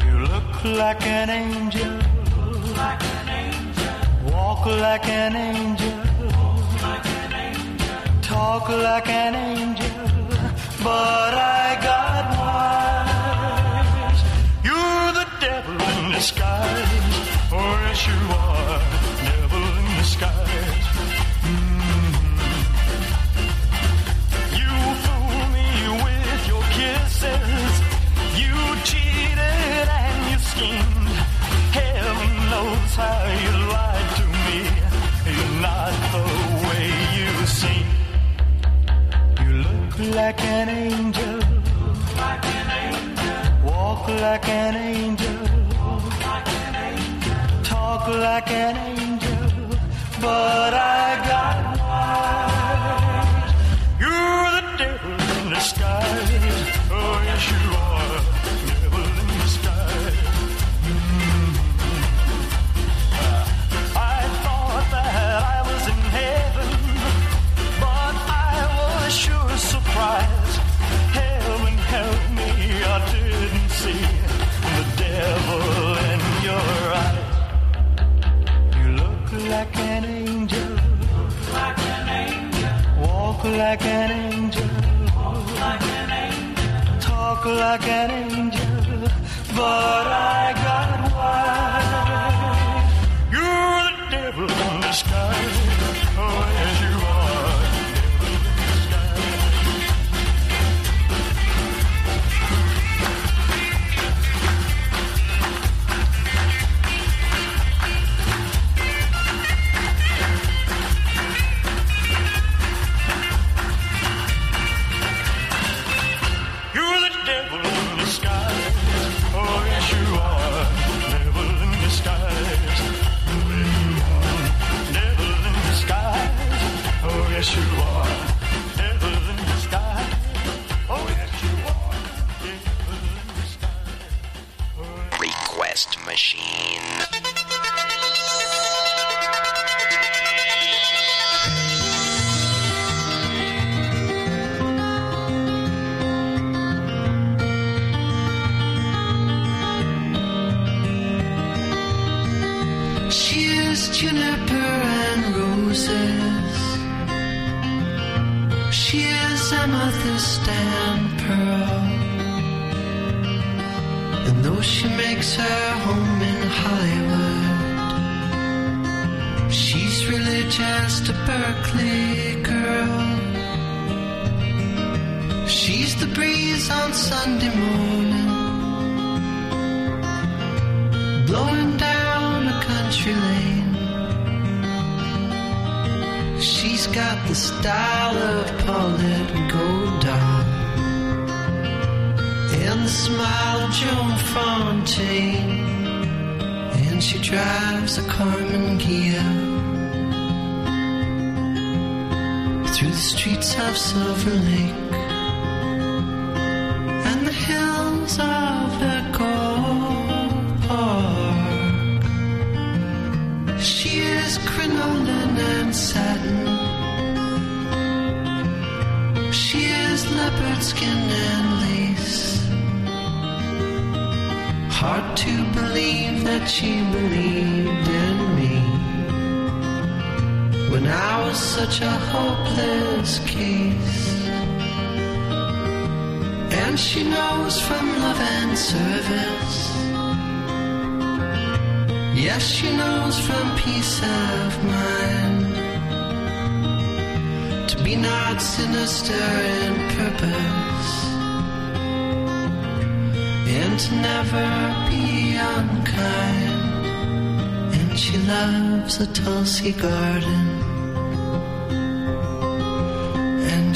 You look like an angel. Walk like an angel. Talk like an angel. But I got wise. You're the devil in disguise. Oh, yes, you are. Devil in disguise. Mm-hmm. You fool me with your kisses. You cheated and you schemed. Heaven knows how you lied to me. You're not the way you seem. You look like an angel. Walk like an angel. Talk like an angel. But I got wise. You're the devil in disguise. Oh, yes, you are. Look like an angel. Walk like an angel. Talk like an angel. But I got wise. You're the devil in disguise. Oh, yes, you machine. She is juniper and roses. She is amethyst and pearl. And though she makes her Berkeley girl. She's the breeze on Sunday morning, blowing down a country lane. She's got the style of Paulette Goddard and the smile of Joan Fontaine. And she drives a Karmann Ghia the streets of Silver Lake and the hills of Echo Park. She is crinoline and satin. She is leopard skin and lace. Hard to believe that she believed in was such a hopeless case. And she knows from love and service. Yes, she knows from peace of mind to be not sinister in purpose and to never be unkind. And she loves a Tulsi garden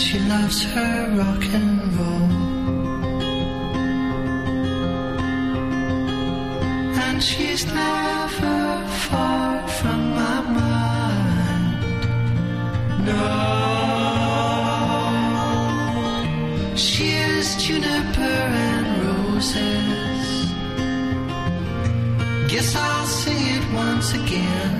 she loves her rock and roll. And she's never far from my mind. No, she is juniper and roses. Guess I'll sing it once again.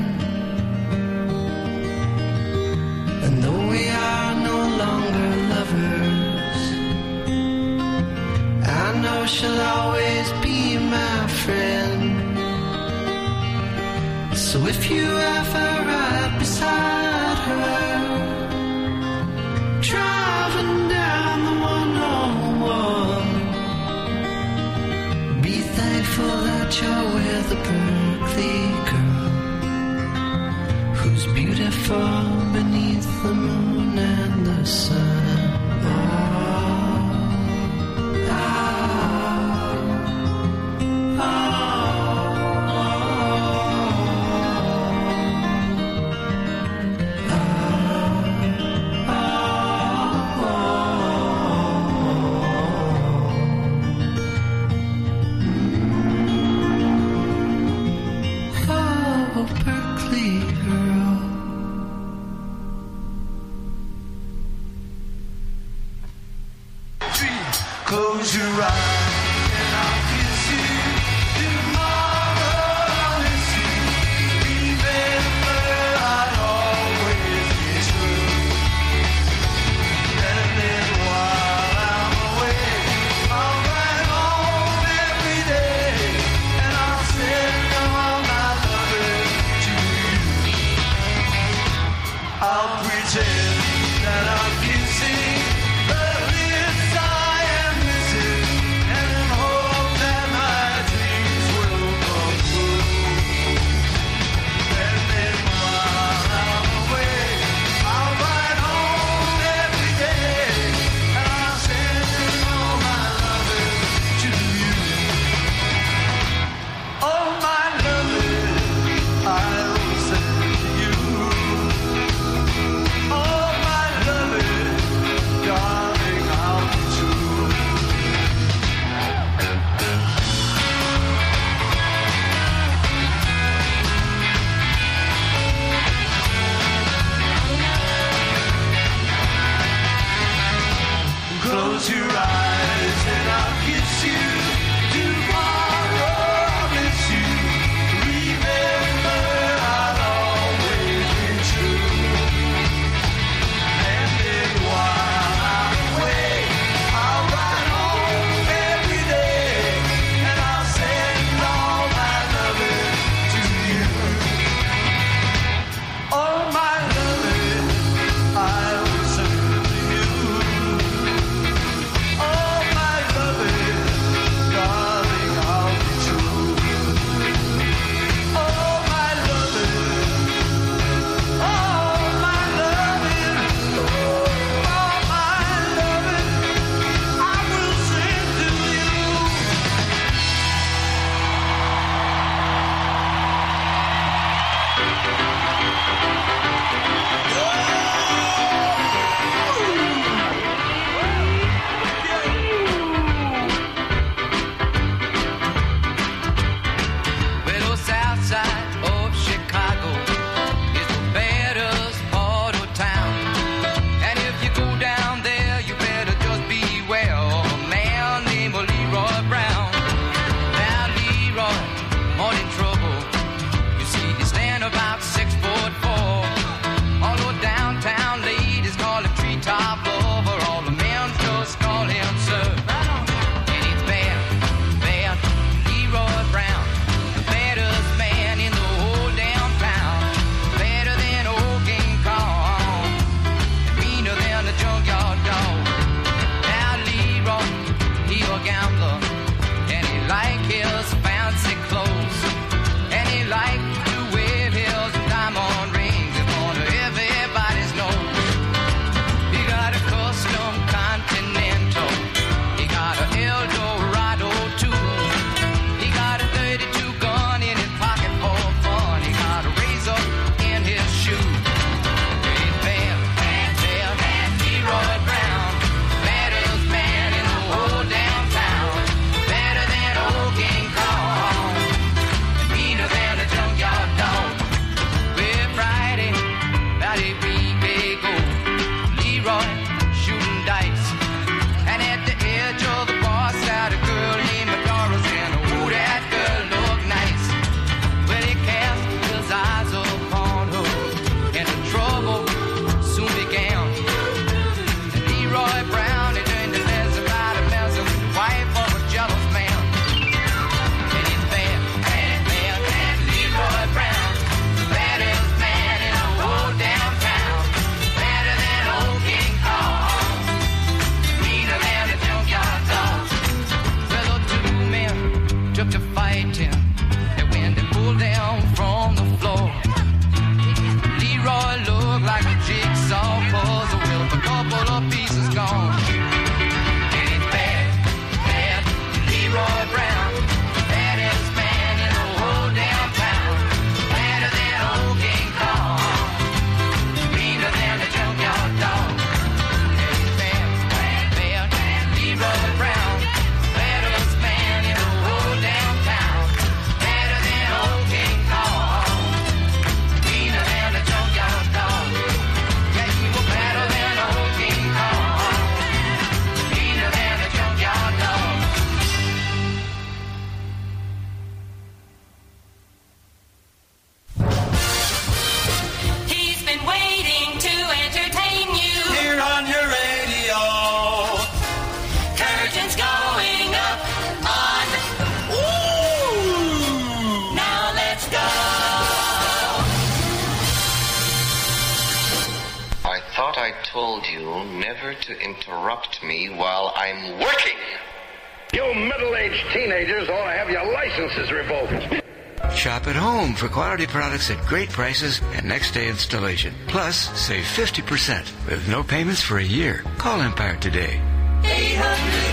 for quality products at great prices and next day installation. Plus, save 50% with no payments for a year. Call Empire today. 800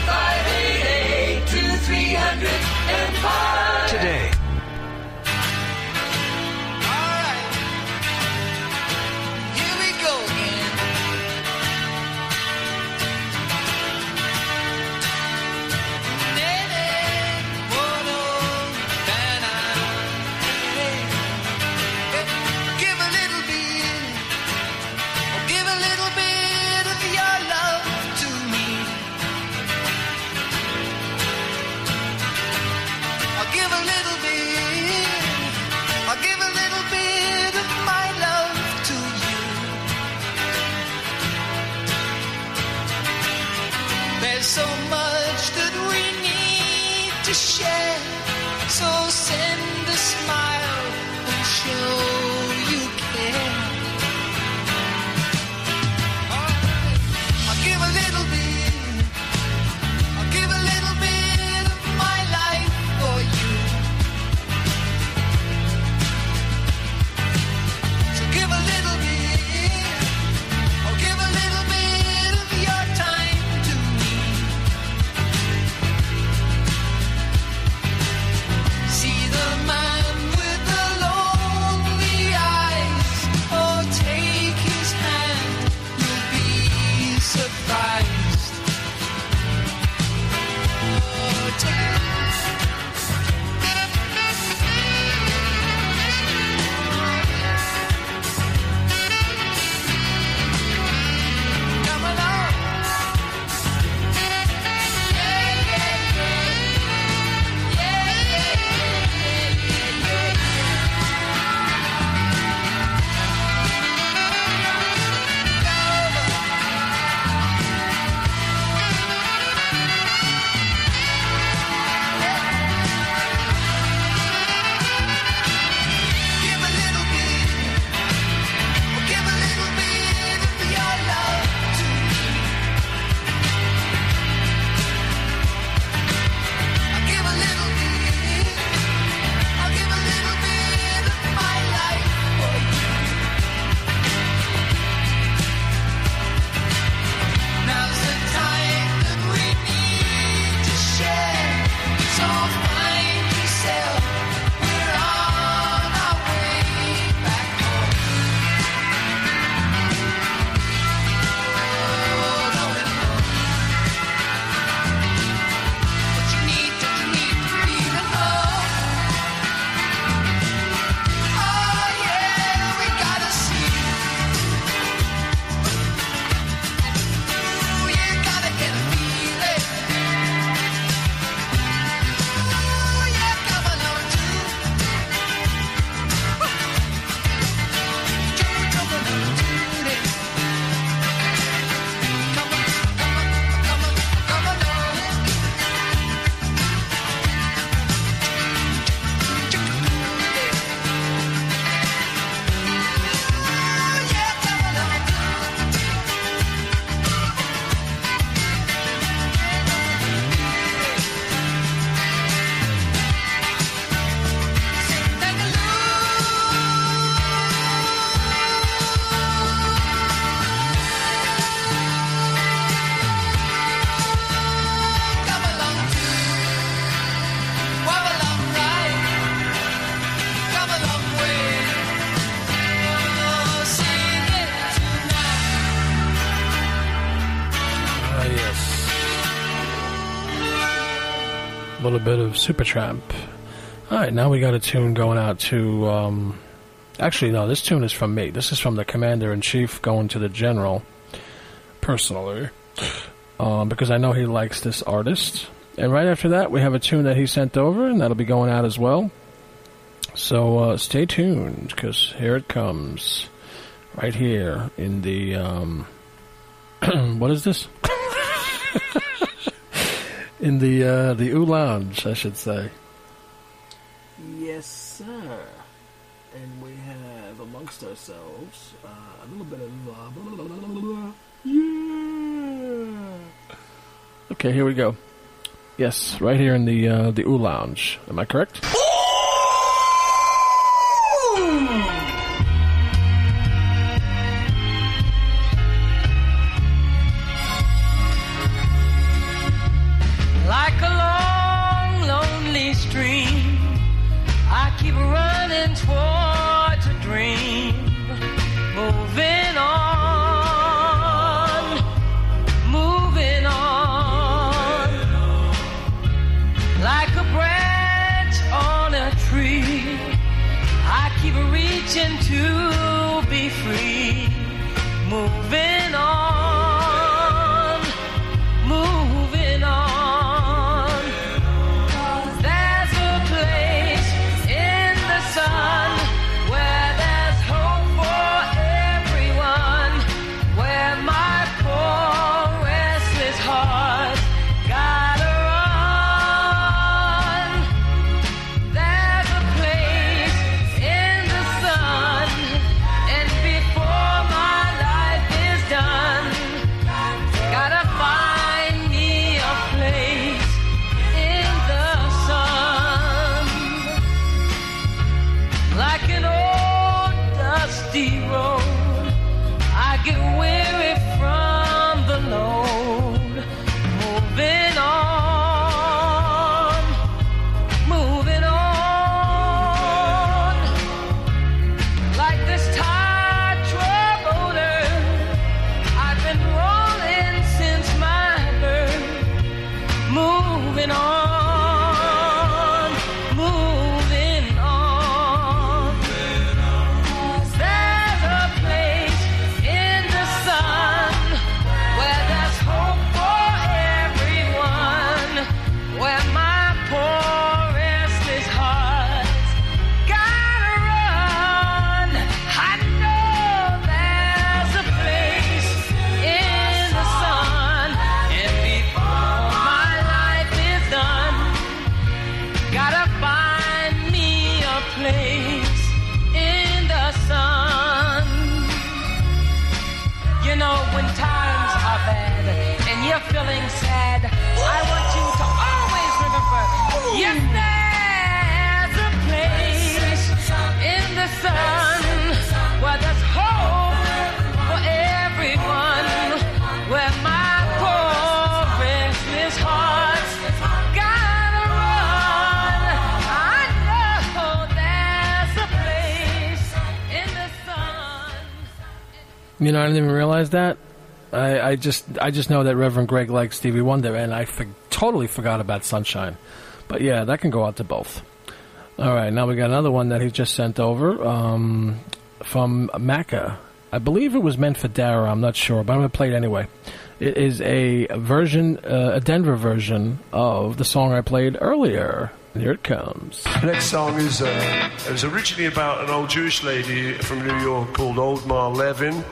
588 2300 Empire. Today. of Supertramp. Alright, now we got a tune going out to. Um, actually, no, this tune is from me. This is from the Commander in Chief going to the General, personally, um, because I know he likes this artist. And right after that, we have a tune that he sent over, and that'll be going out as well. So uh, stay tuned, because here it comes. Right here in the. Um, what is this? in the uh, the Ooh Lounge, I should say. Yes, sir. And we have amongst ourselves uh, a little bit of uh, blah, blah, blah, yeah. Okay, here we go. Yes, right here in the uh, the Ooh Lounge. Am I correct? You know, I didn't even realize that. I, I just I just know that Reverend Greg likes Stevie Wonder, and I for, totally forgot about Sunshine. But yeah, that can go out to both. All right, now we got another one that he just sent over um, from Macca. I believe it was meant for Dara. I'm not sure, but I'm to play it anyway. It is a version, uh, a Denver version of the song I played earlier. Here it comes. Next song is uh, it was originally about an old Jewish lady from New York called Old Ma Levin.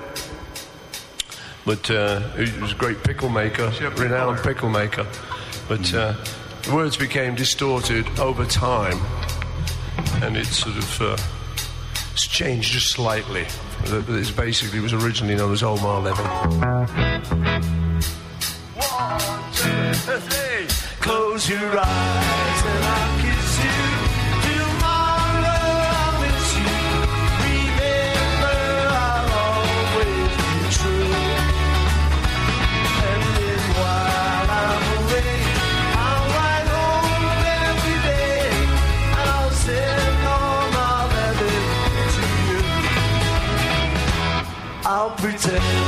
But uh, who was a great pickle maker, renowned pickle maker. But uh, the words became distorted over time, and it sort of uh, it's changed just slightly. It it's basically was originally known as Old Ma Levin. Hey, close your eyes and I'll kiss you. Tomorrow I'll miss you. Remember I'll always be true. And while I'm away, I'll home every day and I'll send all my you. I'll pretend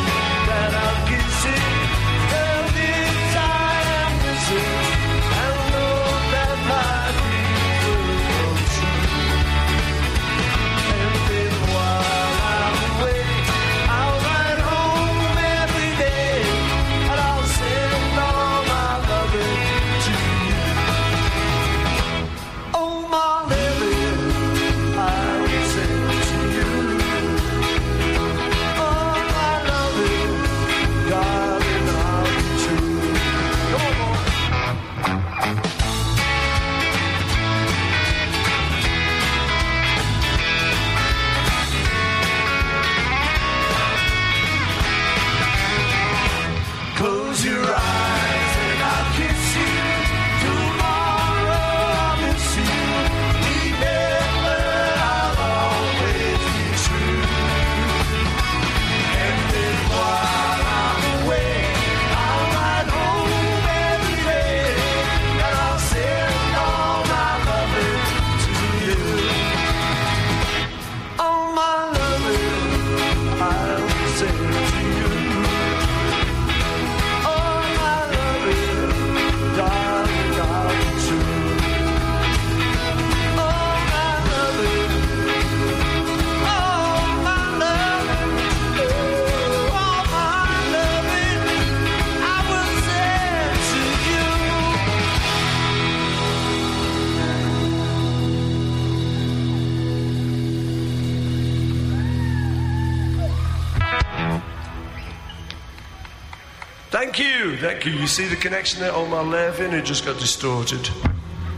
Thank you. Thank you. You see the connection there on my left, and it just got distorted.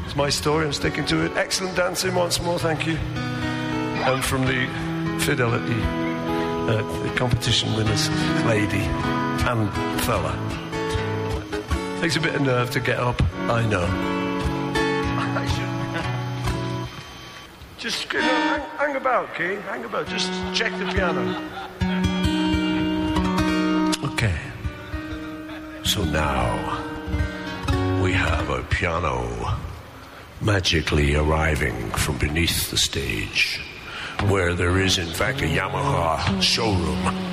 It's my story. I'm sticking to it. Excellent dancing once more. Thank you. And from the Fidelity, uh, the competition winners, lady and fella. Takes a bit of nerve to get up. I know. I should. Just you know, hang, hang about, King. Hang about. Just check the piano. So now we have a piano magically arriving from beneath the stage, where there is, in fact, a Yamaha showroom.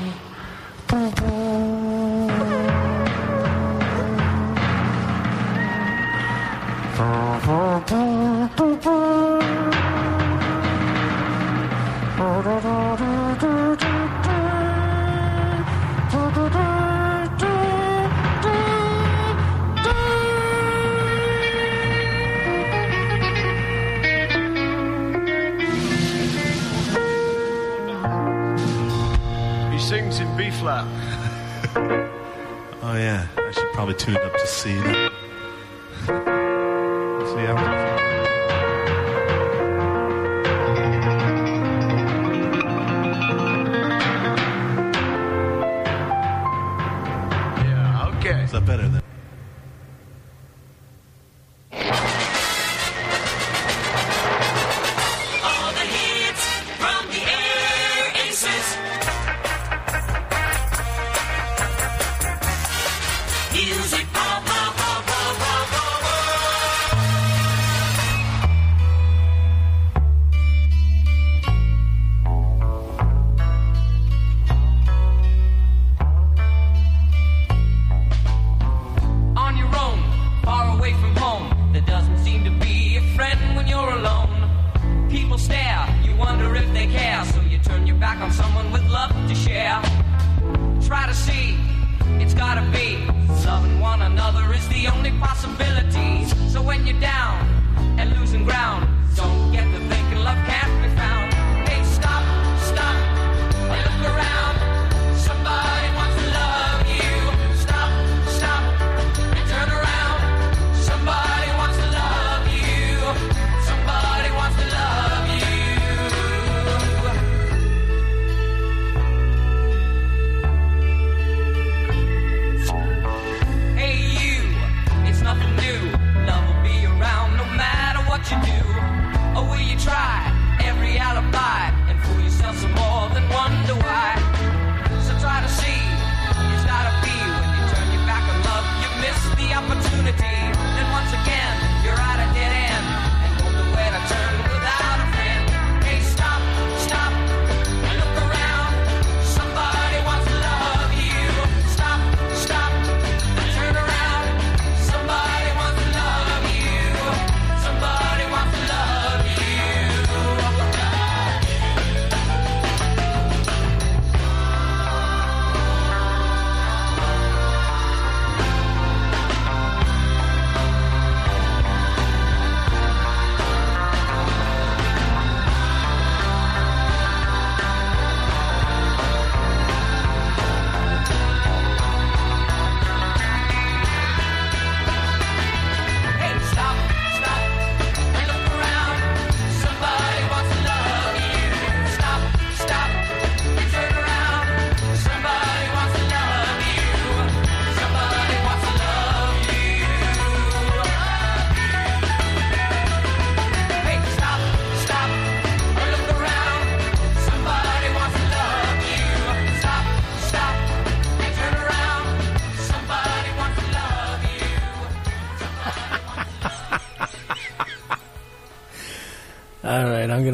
tuned up to see them.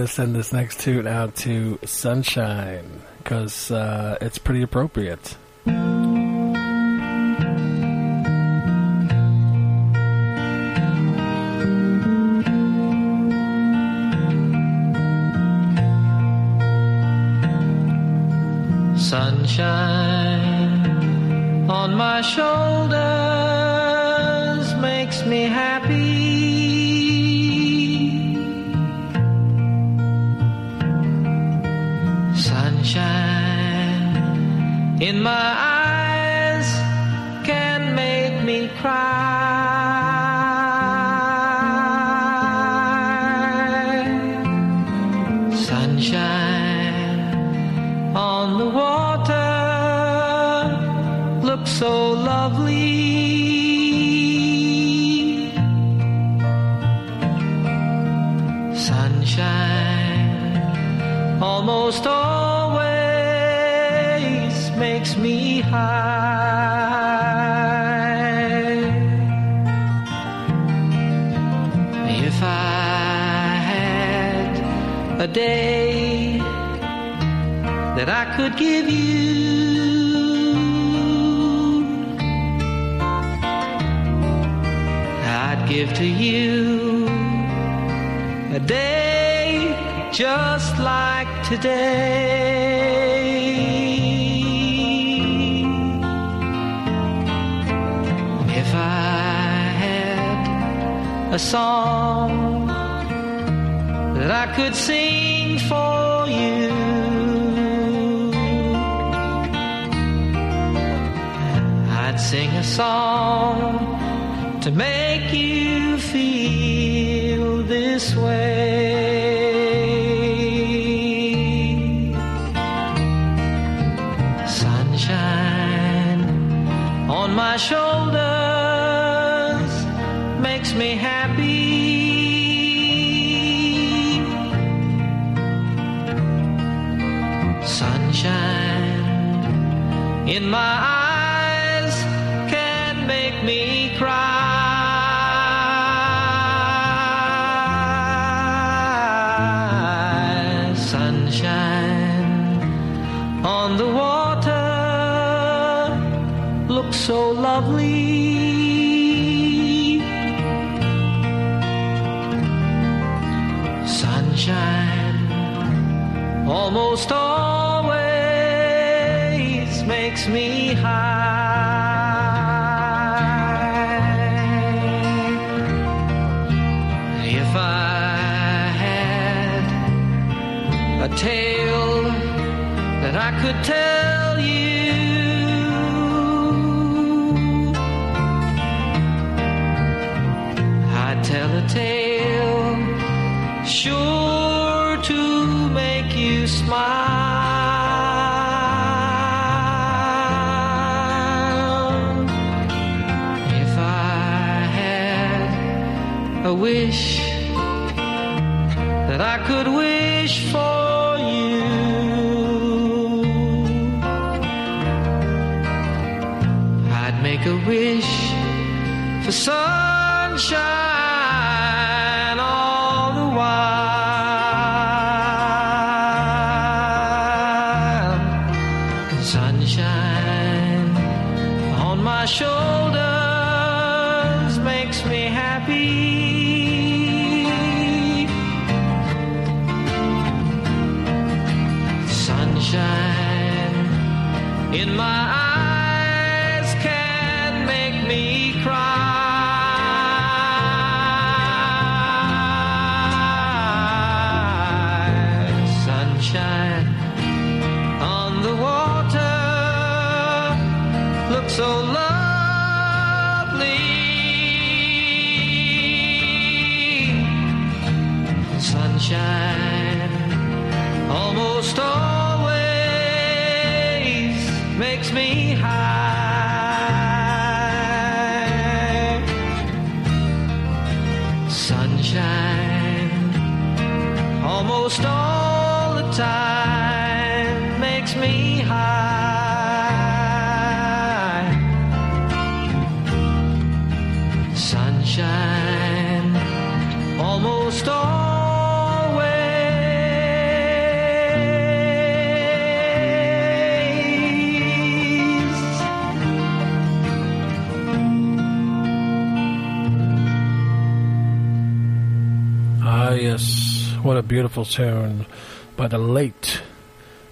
to send this next tune out to Sunshine because uh, it's pretty appropriate. tale that I could tell you. I'd tell a tale sure to make you smile. If I had a wish beautiful tune by the late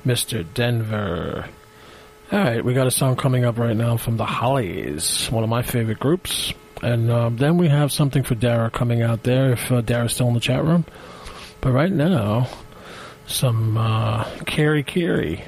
Mr. Denver. All right, we got a song coming up right now from the Hollies, one of my favorite groups. And um, then we have something for Dara coming out there if uh, Dara's still in the chat room. But right now, some uh, Carrie Carey.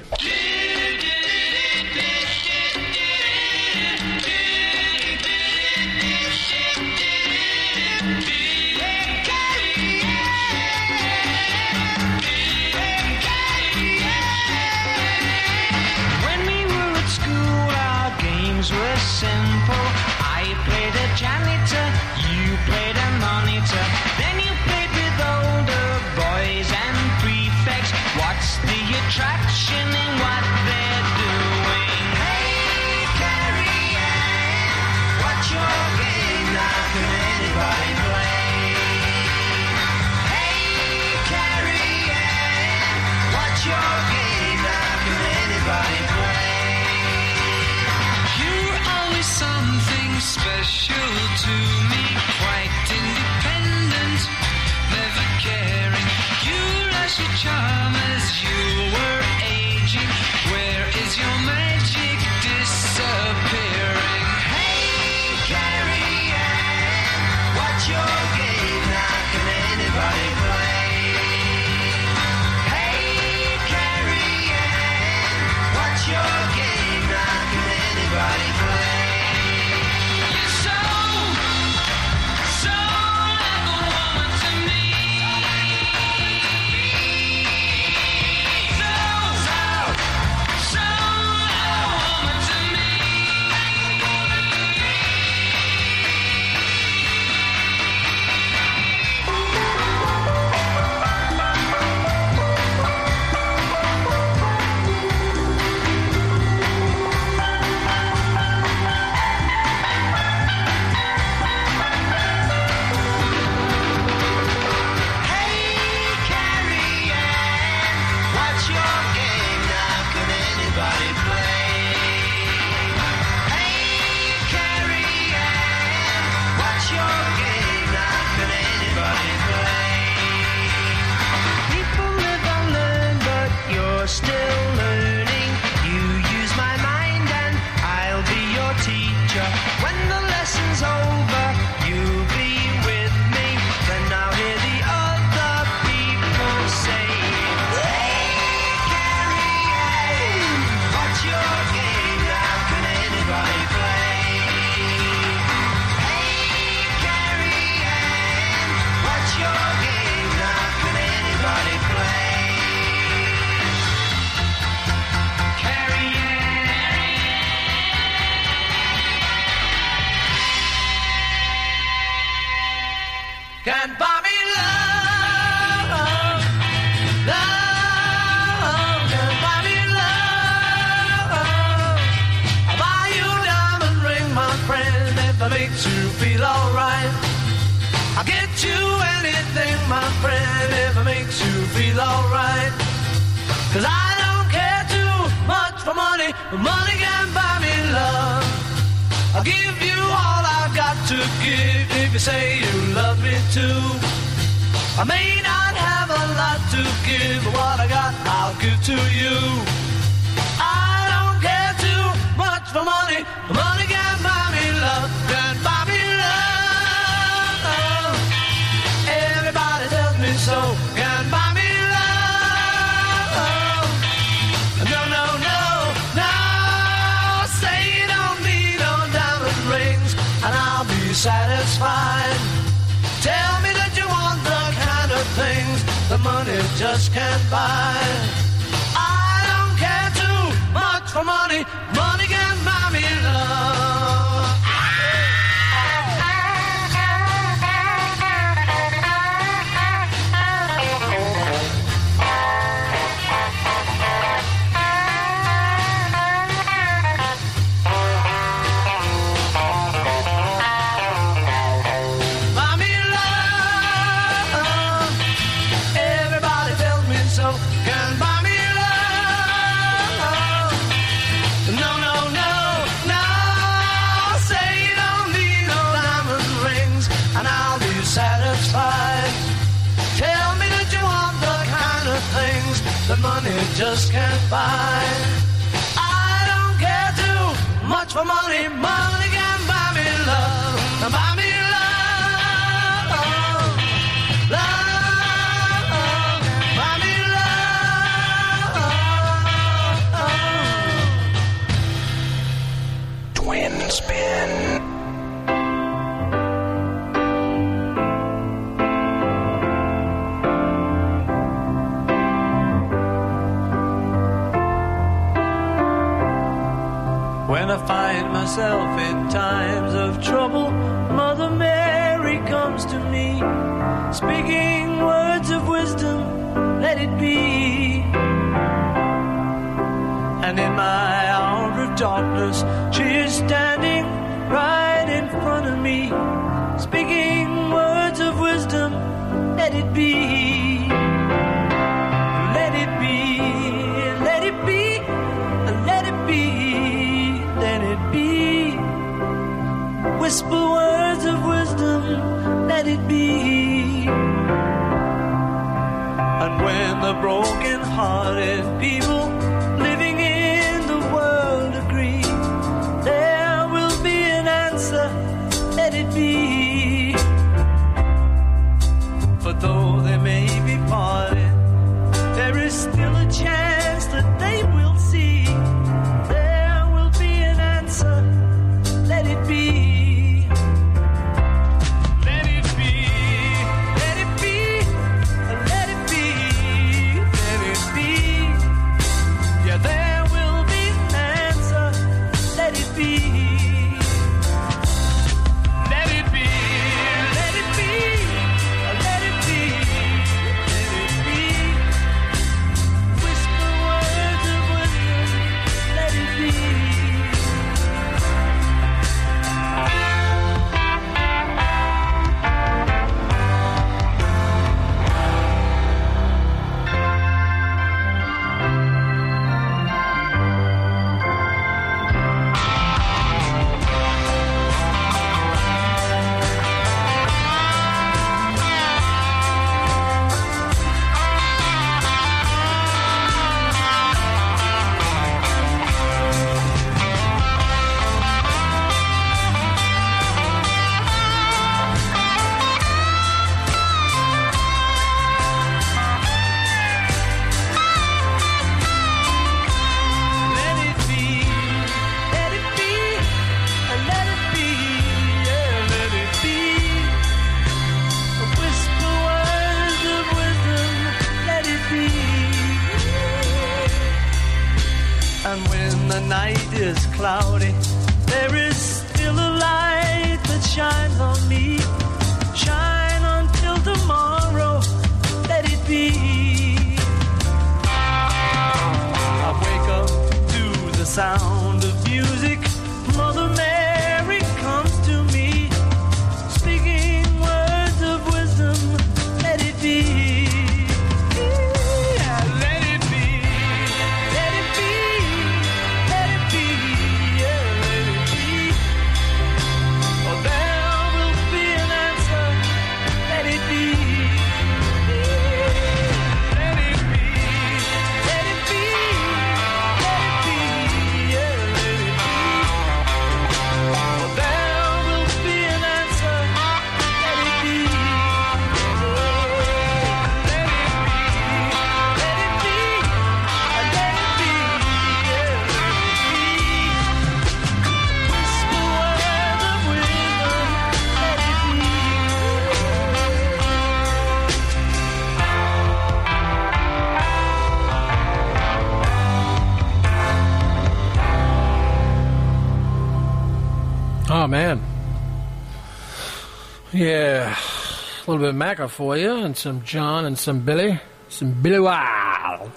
Of Macca for you, and some John and some Billy. Some Billy Wow.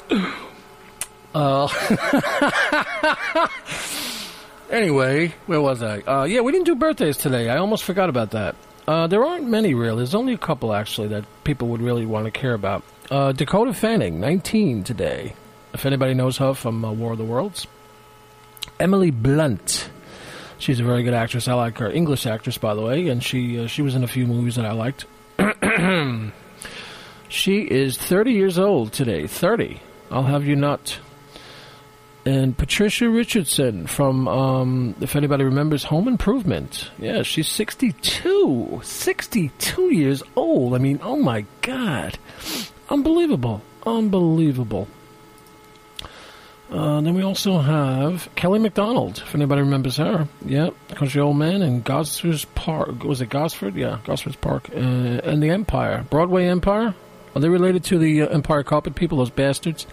Uh, anyway, where was I? Uh, yeah, we didn't do birthdays today. I almost forgot about that. Uh, there aren't many, really. There's only a couple, actually, that people would really want to care about. Uh, Dakota Fanning, 19 today. If anybody knows her from uh, War of the Worlds. Emily Blunt. She's a very good actress. I like her. English actress, by the way, and she uh, she was in a few movies that I liked. she is 30 years old today. 30. I'll have you not. And Patricia Richardson from, um, if anybody remembers, Home Improvement. Yeah, she's 62. 62 years old. I mean, oh my God. Unbelievable. Unbelievable. Uh, then we also have Kelly Macdonald, if anybody remembers her. Yeah, Country Old Man in Gosford's Park. Was it Gosford? Yeah, Gosford's Park. Uh, and the Empire. Broadway Empire? Are they related to the uh, Empire Carpet people, those bastards?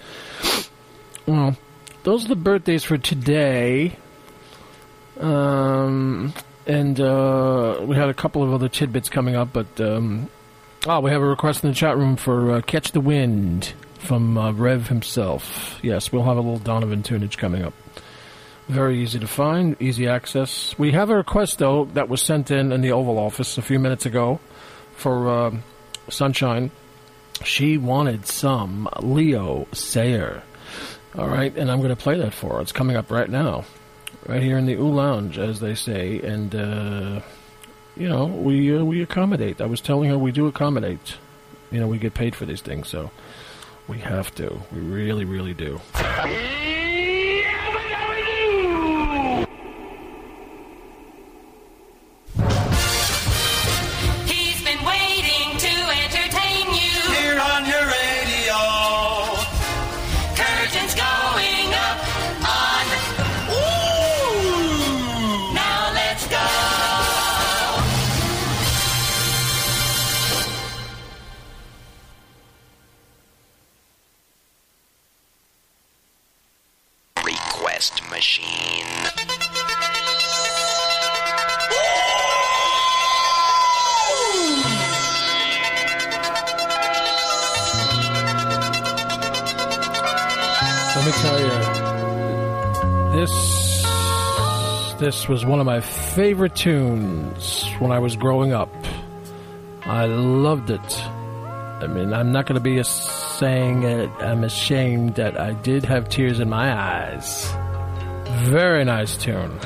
Well, those are the birthdays for today. Um, and uh, we had a couple of other tidbits coming up, but um, oh, we have a request in the chat room for uh, "Catch the Wind" from uh, Rev himself. Yes, we'll have a little Donovan tunage coming up. Very easy to find, easy access. We have a request, though, that was sent in in the Oval Office a few minutes ago for uh, Sunshine. She wanted some Leo Sayer. All right, and I'm going to play that for her. It's coming up right now, right here in the Ooh Lounge, as they say. And, uh, you know, we, uh, we accommodate. I was telling her we do accommodate. You know, we get paid for these things, so we have to. We really, really do. this was one of my favorite tunes when I was growing up. I loved it. I mean, I'm not going to be saying it. I'm ashamed that I did have tears in my eyes. Very nice tune.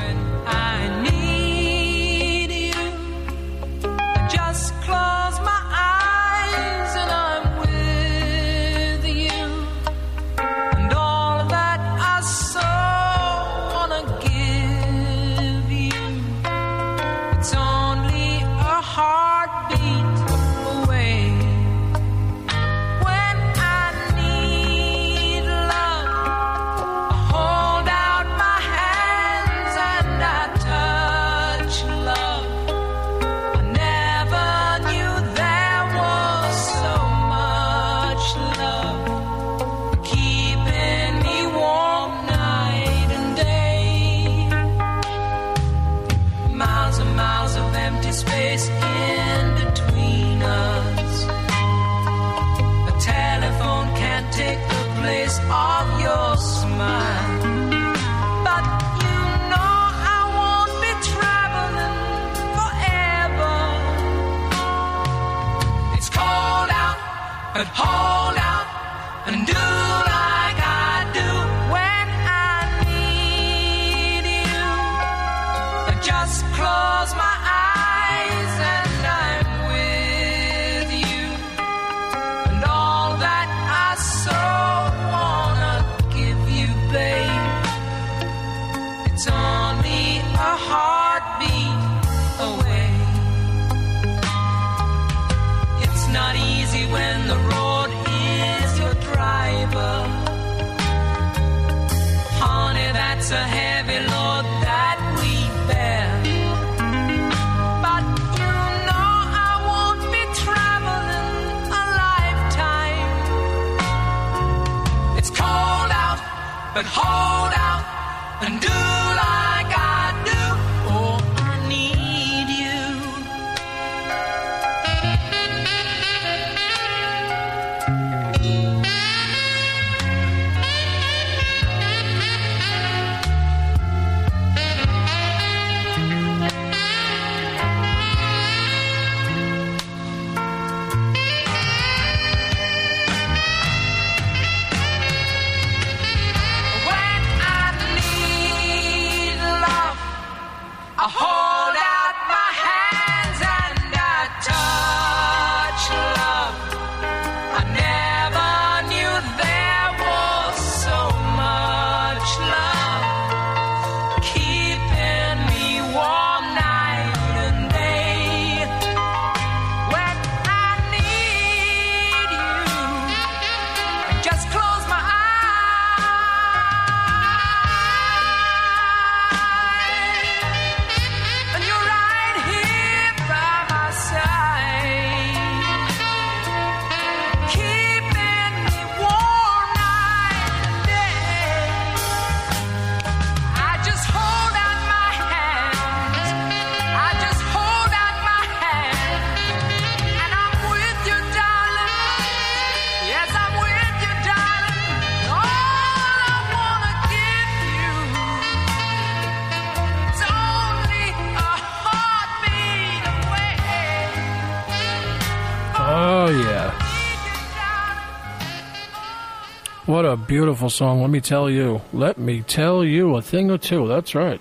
Beautiful song. Let me tell you. Let me tell you a thing or two. That's right.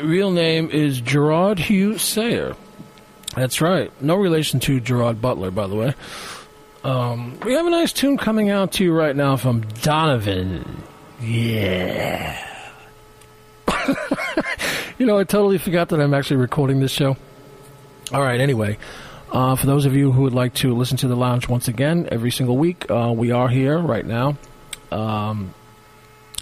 Real name is Gerard Hugh Sayer. That's right. No relation to Gerard Butler, by the way. Um, we have a nice tune coming out to you right now from Donovan. Yeah. you know, I totally forgot that I'm actually recording this show. All right, anyway. Uh, for those of you who would like to listen to the lounge once again every single week, uh, we are here right now um,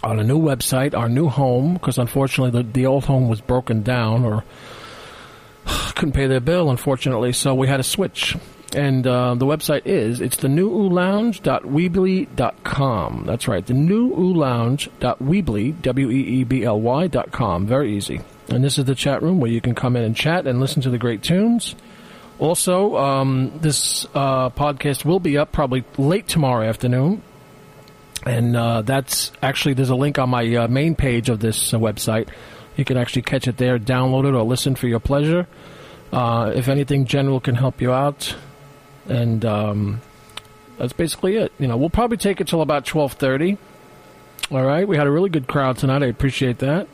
on a new website, our new home, because unfortunately the, the old home was broken down or couldn't pay their bill, unfortunately, so we had to switch. And uh, the website is it's the new lounge.weebly.com. That's right, the new lounge.weebly, W E E B L Y dot com. Very easy. And this is the chat room where you can come in and chat and listen to the great tunes. Also, um, this uh, podcast will be up probably late tomorrow afternoon. And uh, that's actually, there's a link on my uh, main page of this uh, website. You can actually catch it there, download it, or listen for your pleasure. Uh, if anything general can help you out. And um, that's basically it. You know, we'll probably take it till about 1230. All right, we had a really good crowd tonight. I appreciate that.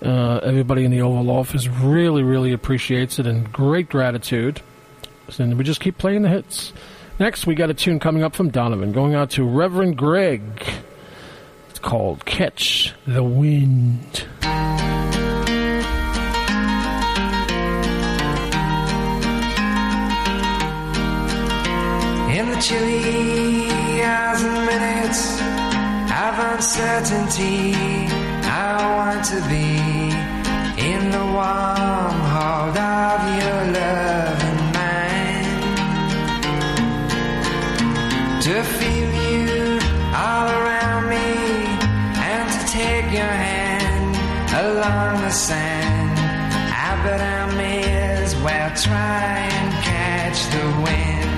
Uh, everybody in the Oval Office really, really appreciates it, and great gratitude. And we just keep playing the hits. Next, we got a tune coming up from Donovan, going out to Reverend Greg. It's called "Catch the Wind." In the chilly hours and minutes of uncertainty, I want to be in the warm hold of your love and mine. To feel you all around me and to take your hand along the sand. I bet I may as well try and catch the wind.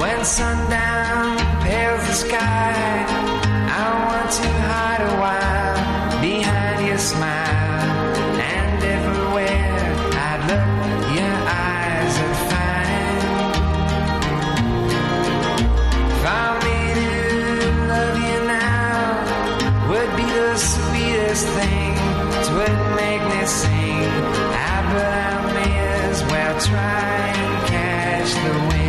When sundown pales the sky, to hide a while behind your smile. And everywhere I look, your eyes are fine. For me to love you now would be the sweetest thing. It would make me sing. I but I may as well try and catch the wind.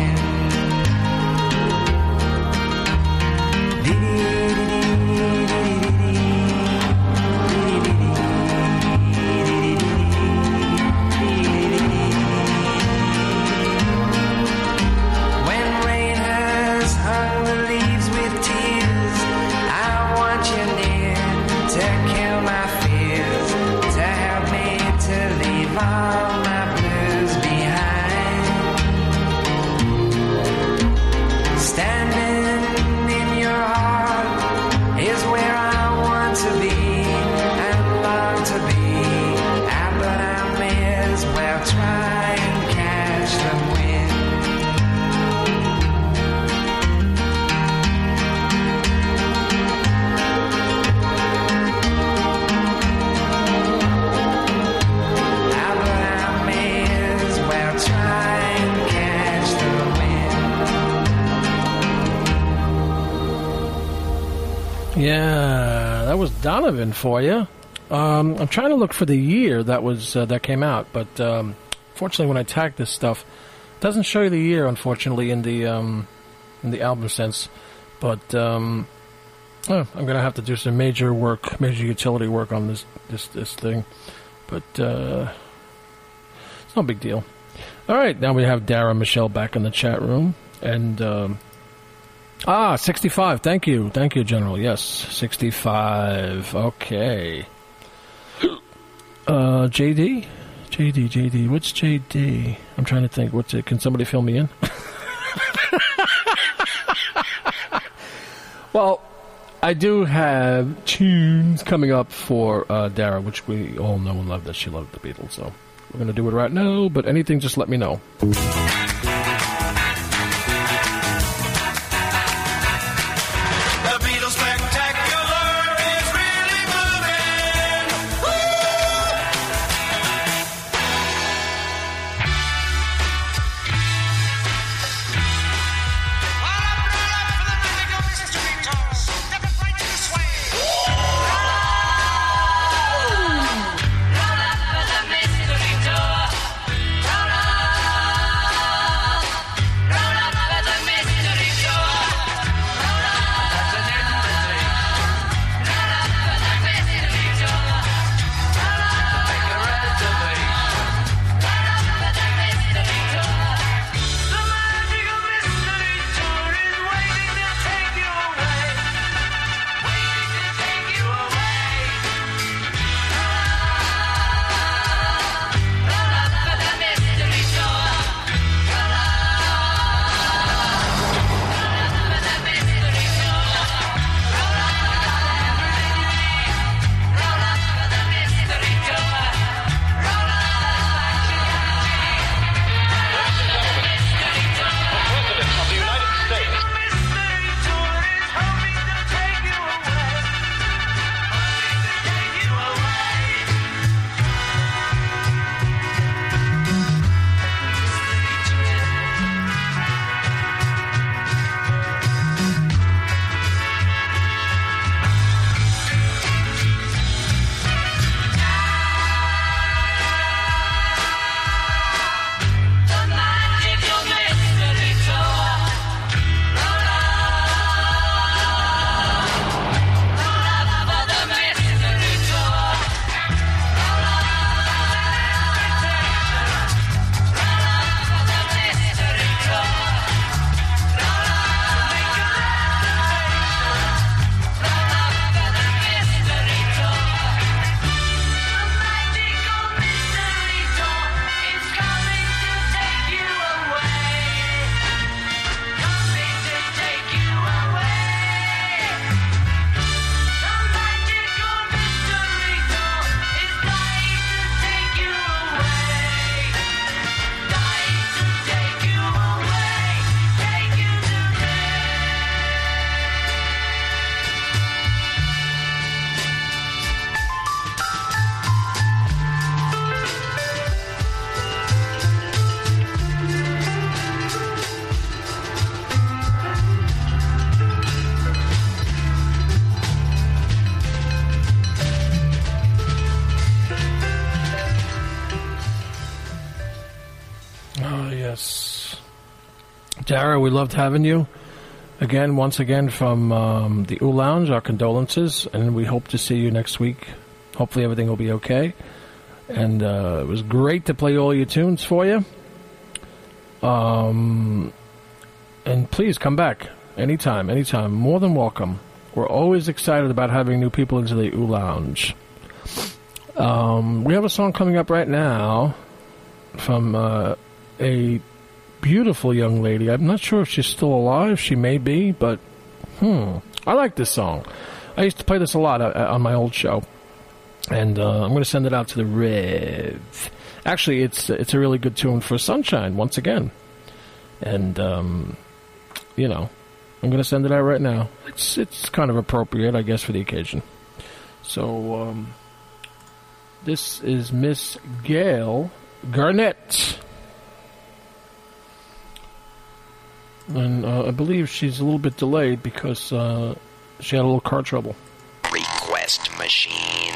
Was Donovan for you. Um, I'm trying to look for the year that was uh, that came out, but um, fortunately, when I tag this stuff, it doesn't show you the year. Unfortunately, in the um, in the album sense, but um, oh, I'm gonna have to do some major work, major utility work on this this this thing. But uh, it's no big deal. All right, now we have Dara Michelle back in the chat room, and um, ah, 65. Thank you, thank you, General. Yes, 65. Okay. Uh, JD, JD, JD. What's JD? I'm trying to think. What's it? Can somebody fill me in? well, I do have tunes coming up for uh, Dara, which we all know and love that she loved the Beatles. So we're gonna do it right now. But anything, just let me know. Loved having you. Again, once again from um, the Ooh Lounge, our condolences, and we hope to see you next week. Hopefully, everything will be okay. And uh, it was great to play all your tunes for you. Um, and please come back anytime, anytime. More than welcome. We're always excited about having new people into the Ooh Lounge. Um, we have a song coming up right now from uh, a beautiful young lady. I'm not sure if she's still alive. She may be, but hmm, I like this song. I used to play this a lot uh, on my old show, and uh, I'm going to send it out to the Rev. Actually, it's it's a really good tune for Sunshine once again, and um, you know, I'm going to send it out right now. It's it's kind of appropriate, I guess, for the occasion. So um, this is Miss Gale Garnett. And uh, I believe she's a little bit delayed because uh, she had a little car trouble. Request machine.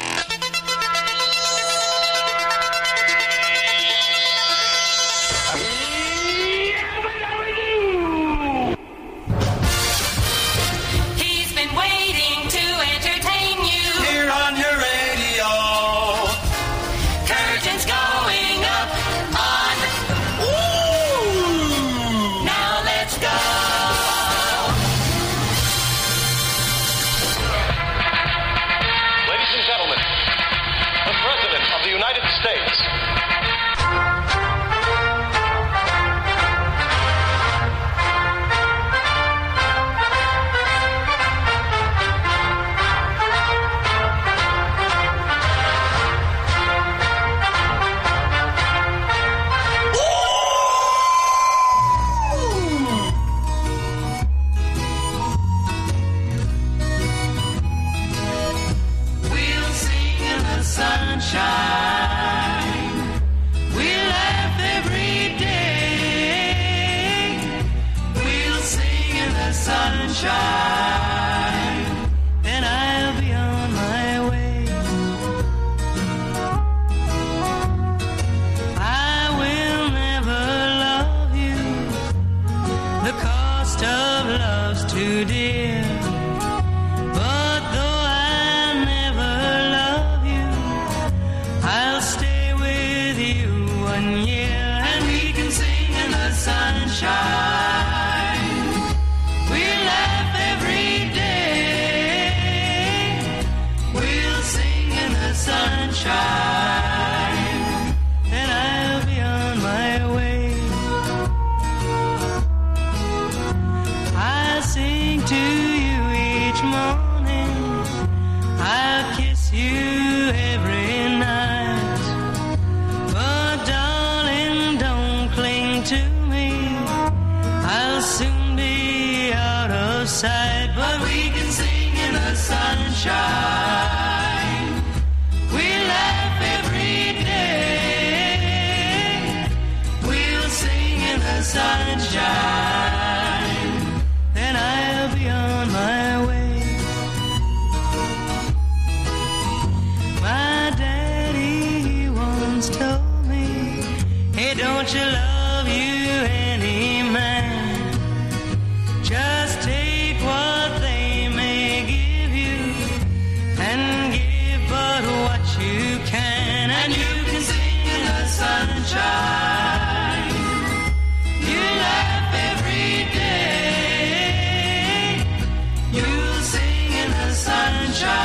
Sunshine.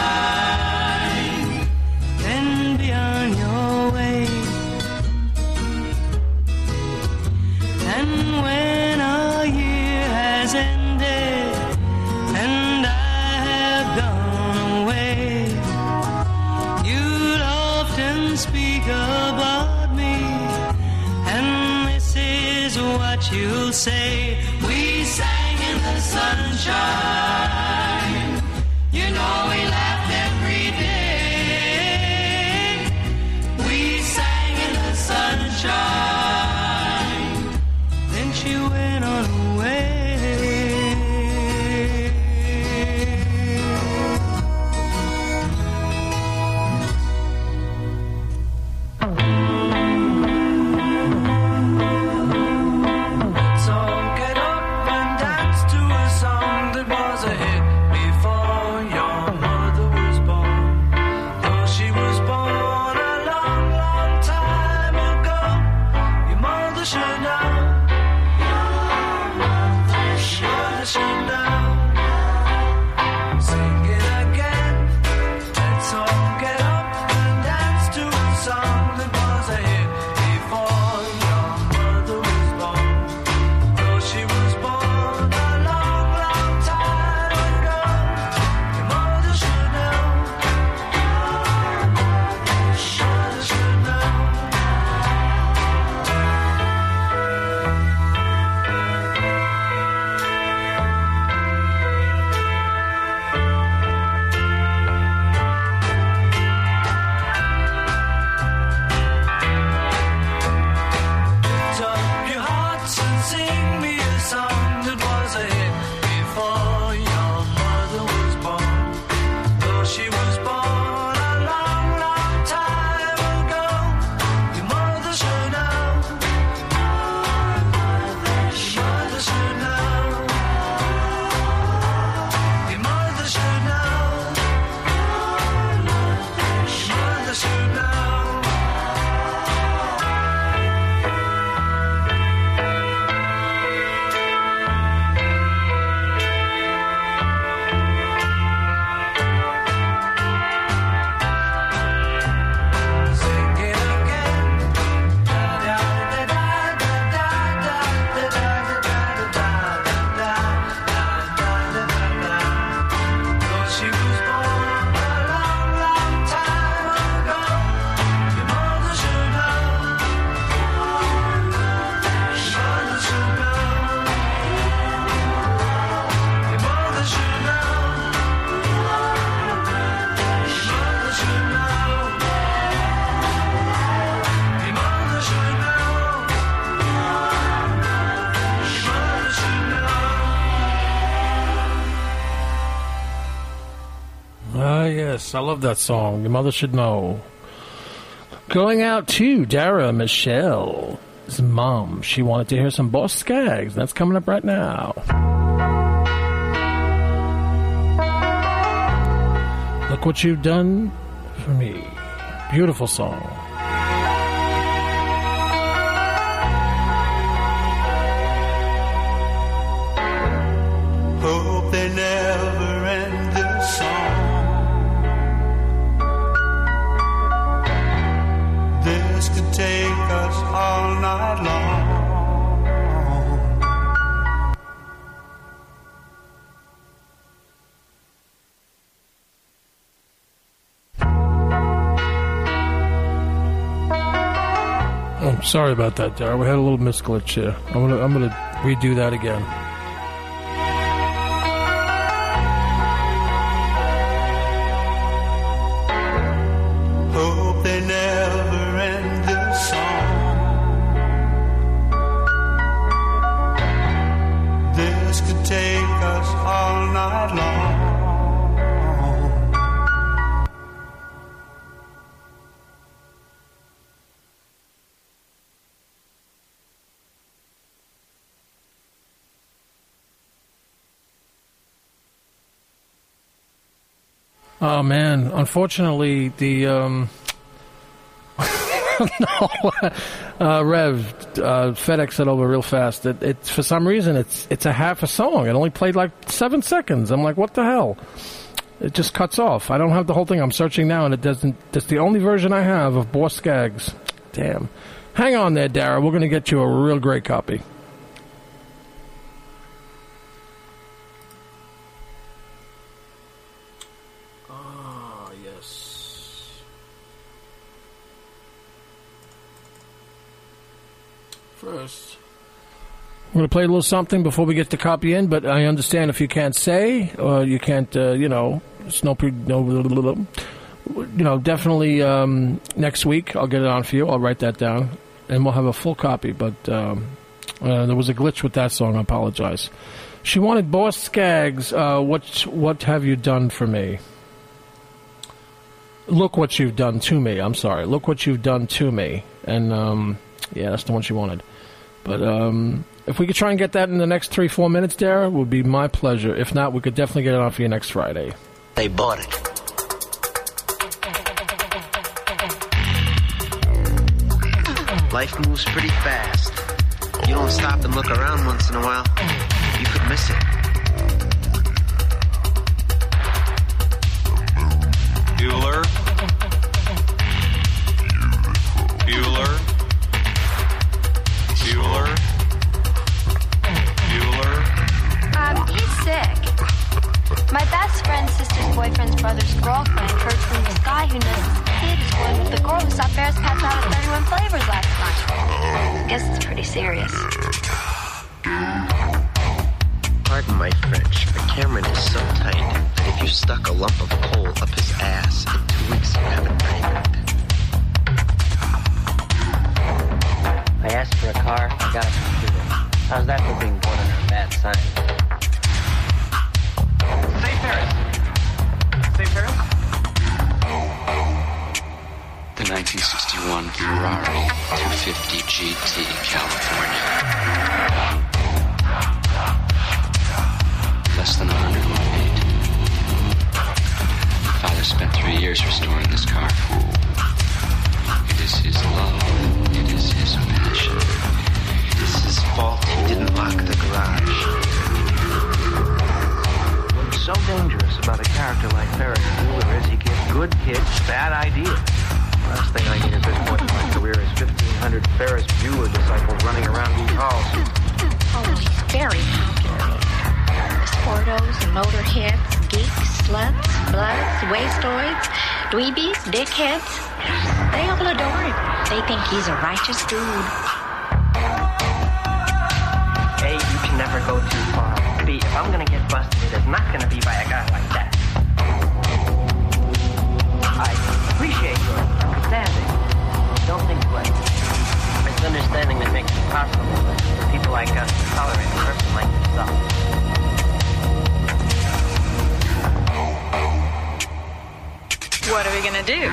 I love that song. Your mother should know. Going out to Dara Michelle's mom. She wanted to hear some Boz Scaggs. That's coming up right now. Look what you've done for me. Beautiful song. Sorry about that, Dara. We had a little misglitch here. I'm gonna, I'm gonna redo that again. Unfortunately, the um, no, uh, Rev uh, FedEx it over real fast. It, it's for some reason it's it's a half a song. It only played like seven seconds. I'm like, what the hell? It just cuts off. I don't have the whole thing. I'm searching now, and it doesn't. That's the only version I have of Boz Scaggs. Damn. Hang on there, Dara. We're going to get you a real great copy. Ah, yes. First, I'm going to play a little something before we get the copy in, but I understand if you can't say or you can't, uh, you know, it's no, pre- no, you know, definitely um, next week I'll get it on for you. I'll write that down, and we'll have a full copy. But um, uh, there was a glitch with that song. I apologize. She wanted Boz Scaggs. Uh, what what have you done for me? Look what you've done to me. I'm sorry. Look what you've done to me. And um, yeah, that's the one she wanted. But um, if we could try and get that in the next three four minutes, Dara, would be my pleasure. If not, we could definitely get it on for you next Friday. They bought it. Life moves pretty fast. You don't stop and look around once in a while, you could miss it. Bueller. Bueller. Bueller. Bueller. Sick. My best friend's sister's boyfriend's brother's girlfriend heard from this guy who knows his kid is going with the girl who saw Ferris pass out at 31 Flavors last night. Guess it's pretty serious. Pardon my French, but Cameron is so tight that if you stuck a lump of coal up his ass, in two weeks you have it pregnant. I asked for a car, I got a computer. How's that for being born under a bad sign? Paris. Say Paris. The 1961 Ferrari 250 GT California. Less than hundred when made. Father spent three years restoring this car. It is his love. It is his passion. It's his fault he didn't lock the garage. What's so dangerous about a character like Ferris Bueller is he gives good kids bad ideas. Last thing I need at this point in my career is 1,500 Ferris Bueller disciples running around these halls. Oh, he's very popular. Sportos, motorheads, geeks, sluts, bloods, wastoids, dweebies, dickheads. They all adore him. They think he's a righteous dude. Hey, you can never go too far. B, if I'm gonna get busted, it is not gonna be by a guy like that. I appreciate your understanding. Don't think twice. It's understanding that makes it possible for people like us to tolerate a person like yourself. What are we going to do?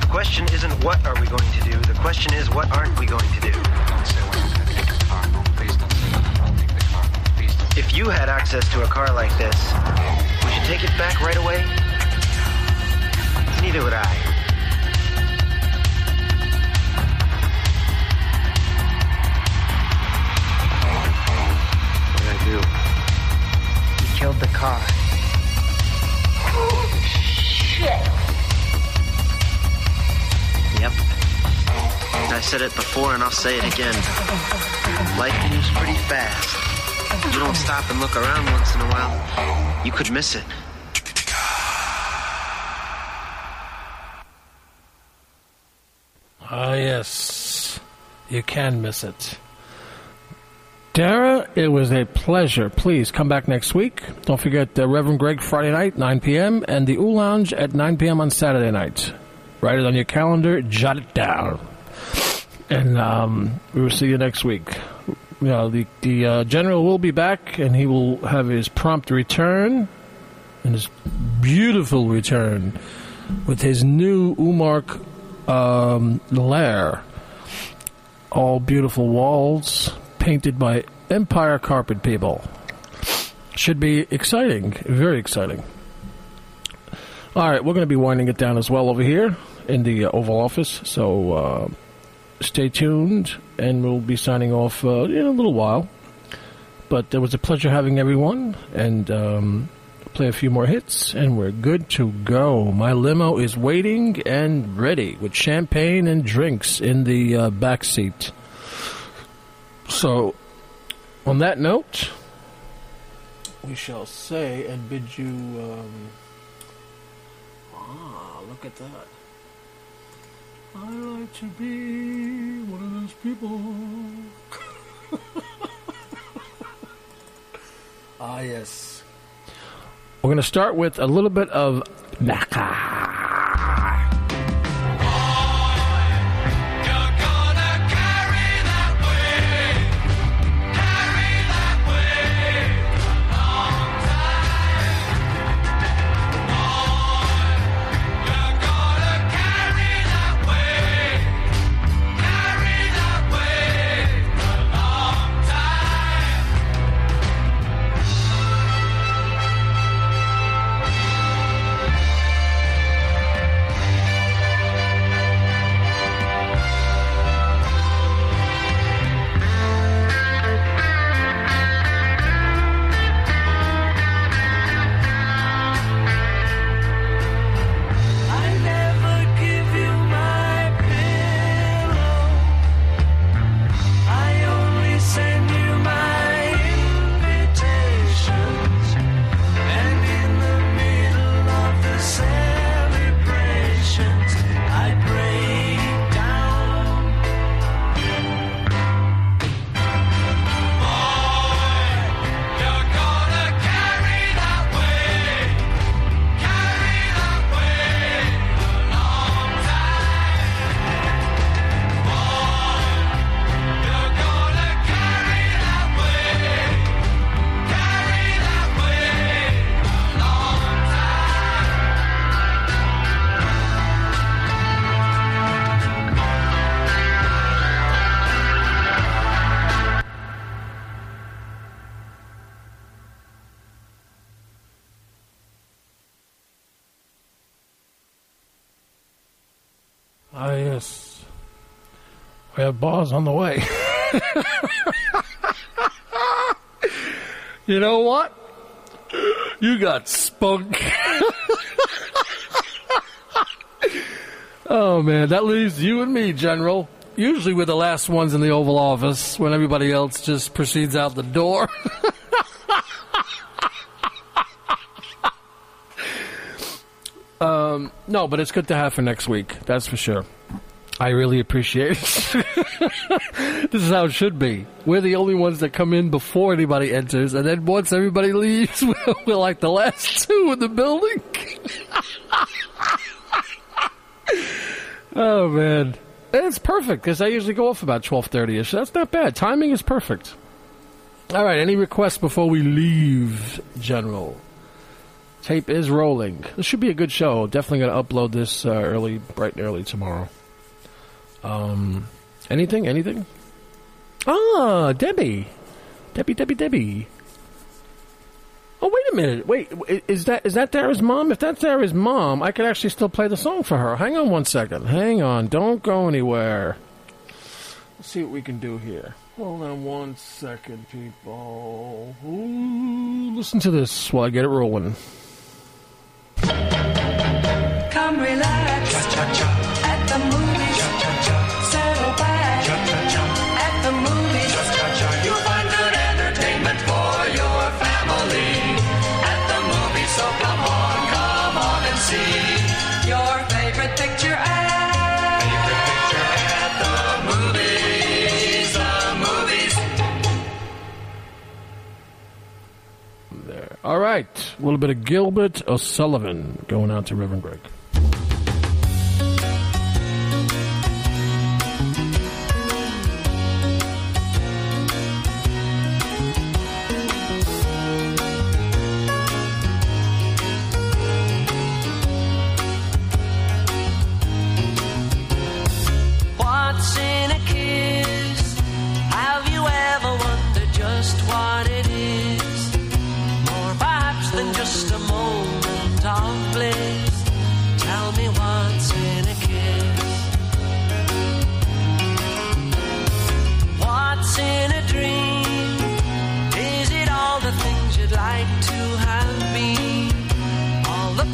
The question isn't what are we going to do. The question is what aren't we going to do. If you had access to a car like this, would you take it back right away? Neither would I. What did I do? He killed the car. Shit. Yep. I said it before and I'll say it again. Life moves pretty fast. You don't stop and look around once in a while, you could miss it. Ah, yes. You can miss it. Dara, it was a pleasure. Please come back next week. Don't forget the Reverend Greg Friday night, 9 p.m., and the Ooh Lounge at 9 p.m. on Saturday night. Write it on your calendar, jot it down. And um, we will see you next week. Know, the, the uh, general will be back, and he will have his prompt return and his beautiful return with his new Umark um, lair. All beautiful walls painted by Empire Carpet people. Should be exciting, very exciting. All right, we're going to be winding it down as well over here in the uh, Oval Office, so uh, stay tuned, and we'll be signing off uh, in a little while. But it was a pleasure having everyone, and um, play a few more hits, and we're good to go. My limo is waiting and ready with champagne and drinks in the uh, back seat. So, on that note, we shall say and bid you. Um, ah, look at that. I like to be one of those people. ah, yes. We're going to start with a little bit of Macca. Have bars on the way. you know what? You got spunk. oh, man. That leaves you and me, General. Usually we're the last ones in the Oval Office when everybody else just proceeds out the door. Um, no, but it's good to have for next week. That's for sure. I really appreciate it. this is how it should be. We're the only ones that come in before anybody enters, and then once everybody leaves, we're, like the last two in the building. oh man, it's perfect because I usually go off about twelve thirty ish. That's not bad. Timing is perfect. All right. Any requests before we leave, General? Tape is rolling. This should be a good show. Definitely going to upload this uh, early, bright and early tomorrow. Um, anything? Anything? Ah, Debbie, Debbie, Debbie, Debbie. Oh, wait a minute. Wait, is that is that Dara's mom? If that's Dara's mom, I could actually still play the song for her. Hang on one second. Hang on. Don't go anywhere. Let's see what we can do here. Hold on one second, people. Ooh, listen to this while I get it rolling. Come relax at All right. A little bit of Gilbert O'Sullivan going out to Reverend Greg.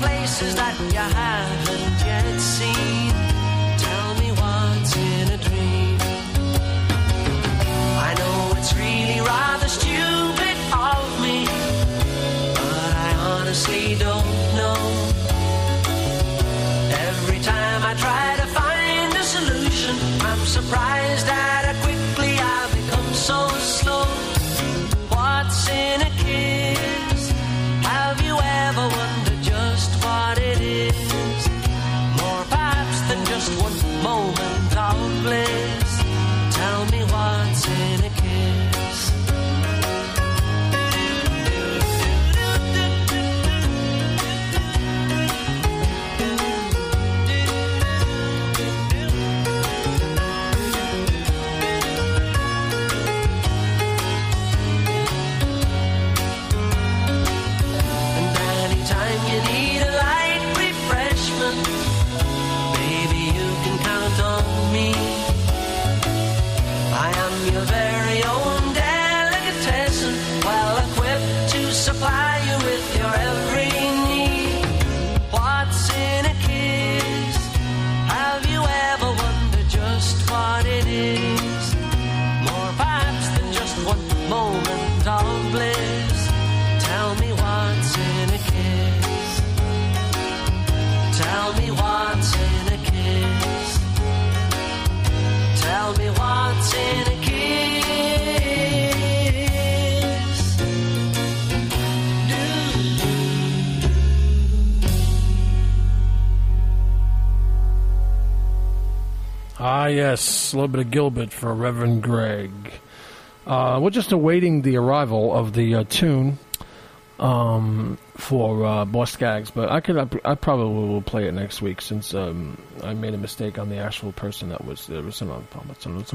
Places that you haven't little bit of Gilbert for Reverend Greg. Uh, we're just awaiting the arrival of the uh, tune um, for uh, Boz Scaggs, but I could I probably will play it next week since um, I made a mistake on the actual person that was there was on So let's,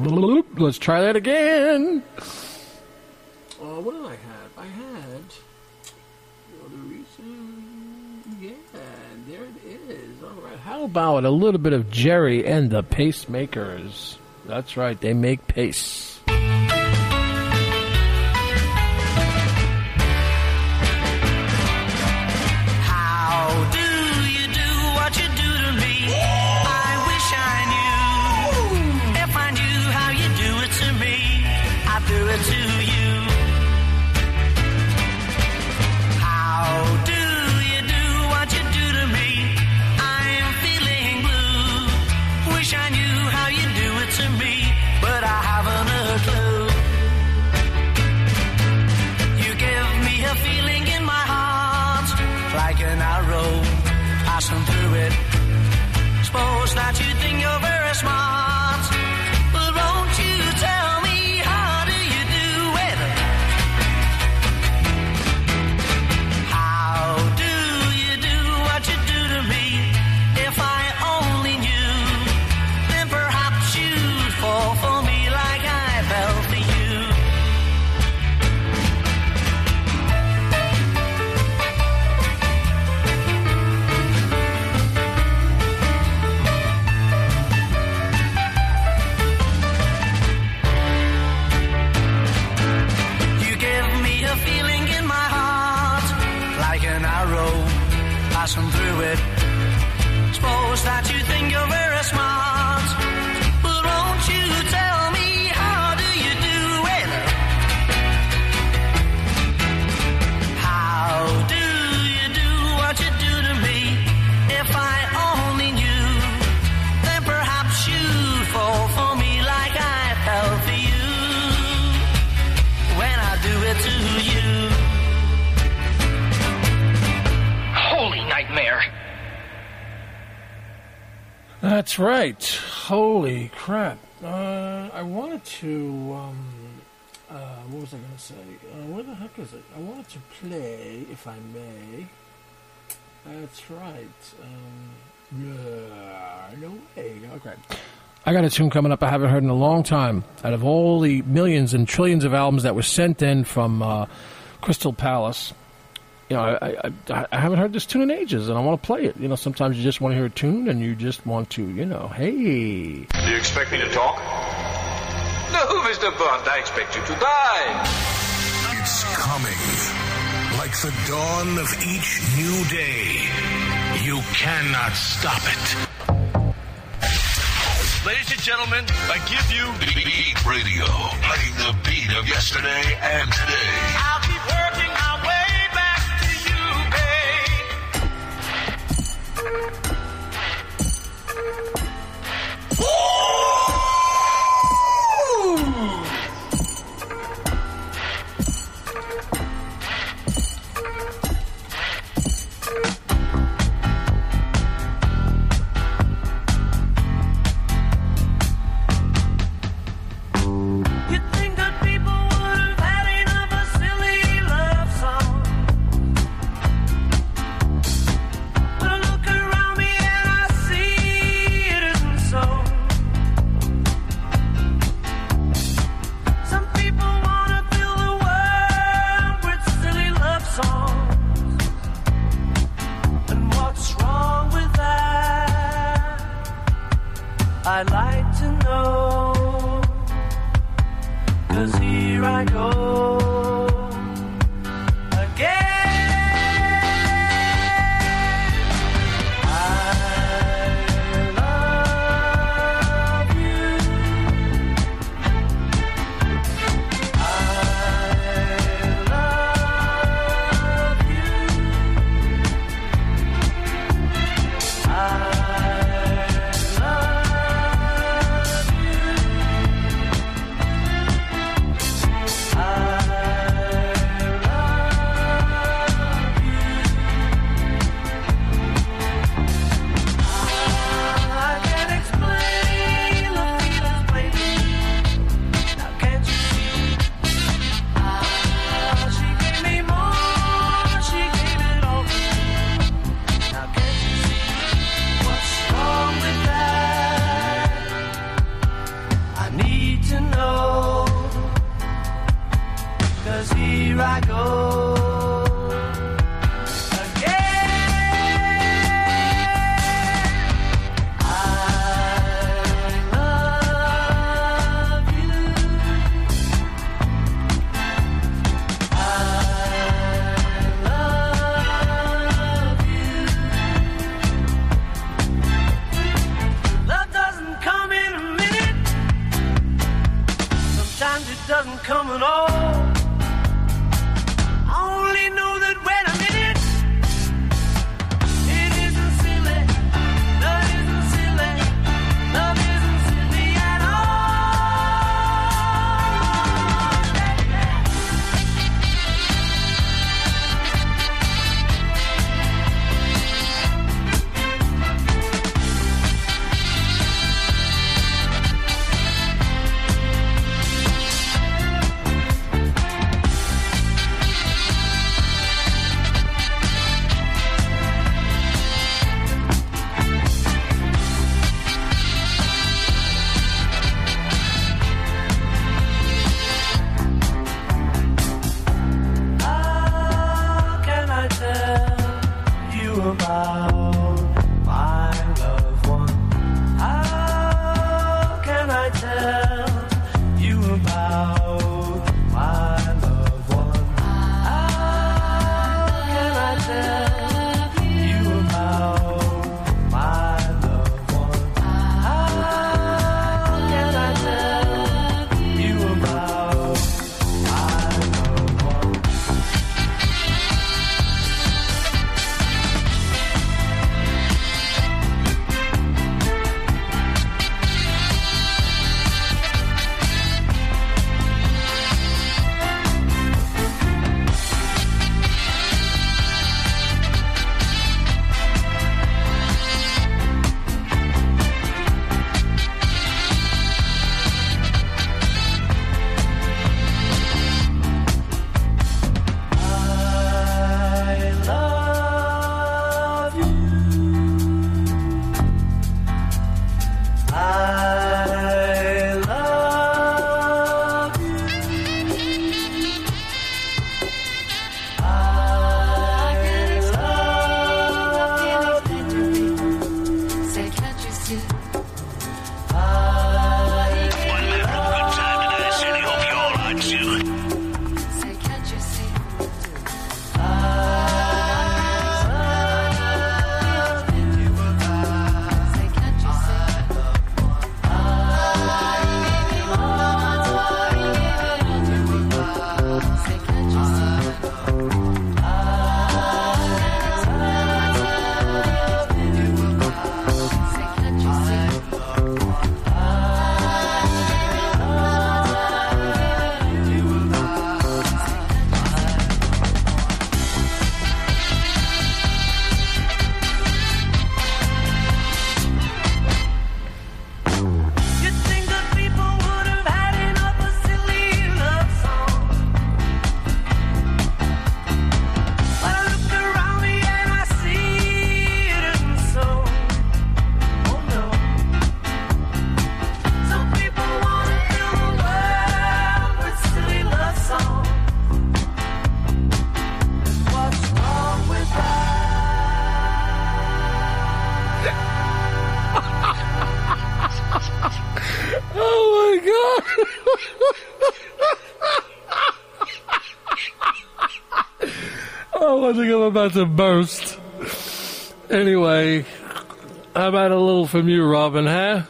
let's try that again. Uh, what did I have? I had the. Yeah, there it is. All right. How about a little bit of Gerry and the Pacemakers? That's right. They make pace. That you That's right. Holy crap. Uh, I wanted to. Um, uh, what was I going to say? Uh, where the heck is it? I wanted to play, if I may. That's right. Um, yeah, no way. Okay. I got a tune coming up I haven't heard in a long time. Out of all the millions and trillions of albums that were sent in from uh, Crystal Palace, you know, I, I, I haven't heard this tune in ages, and I want to play it. You know, sometimes you just want to hear a tune, and you just want to, you know, hey. Do you expect me to talk? No, Mr. Bond, I expect you to die. It's coming. Like the dawn of each new day. You cannot stop it. Ladies and gentlemen, I give you Beat Radio. Playing the beat of yesterday and today. you I'd like to know. Cause here I go Sometimes it doesn't think I'm about to burst. Anyway, how about a little from you, Robin, huh?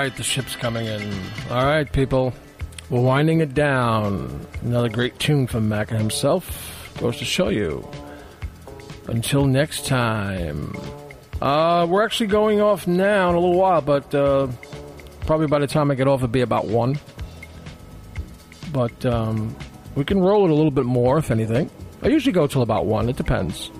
Right, the ship's coming in. All right, people, we're winding it down. Another great tune from Macca himself goes to show you. Until next time. Uh, we're actually going off now in a little while, but uh, probably by the time I get off, it'll be about one. But um, we can roll it a little bit more, if anything. I usually go till about one. It depends.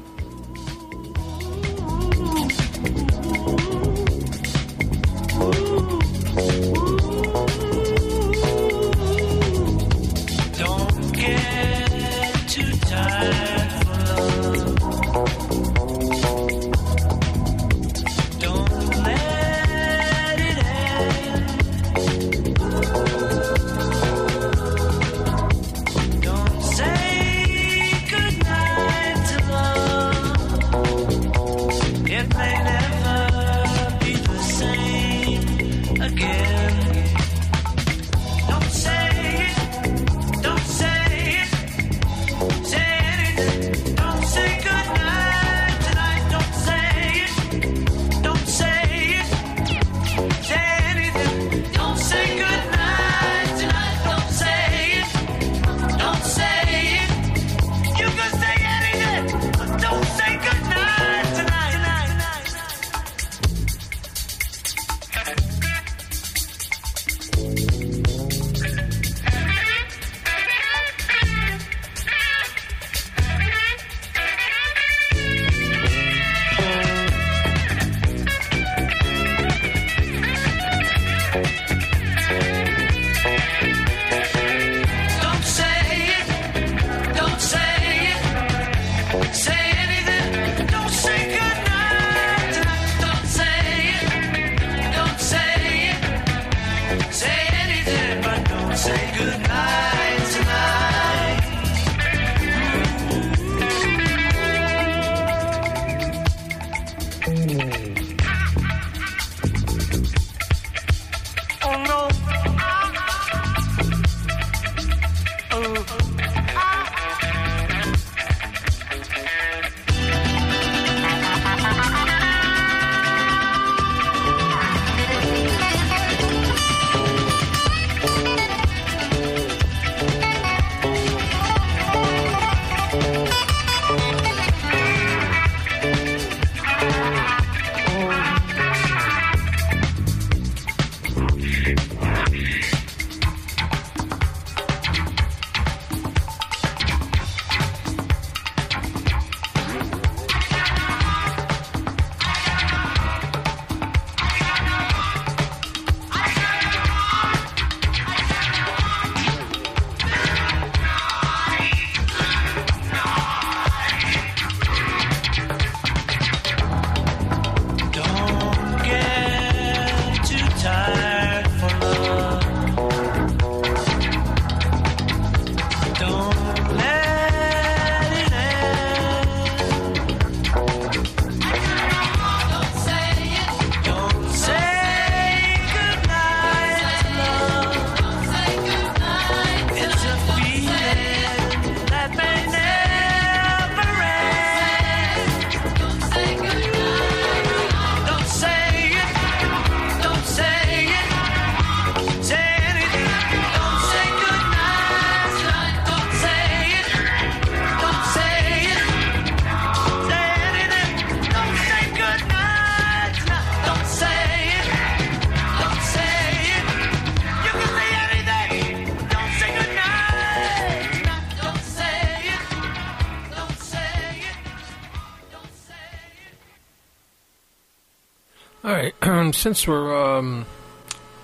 Since we're um,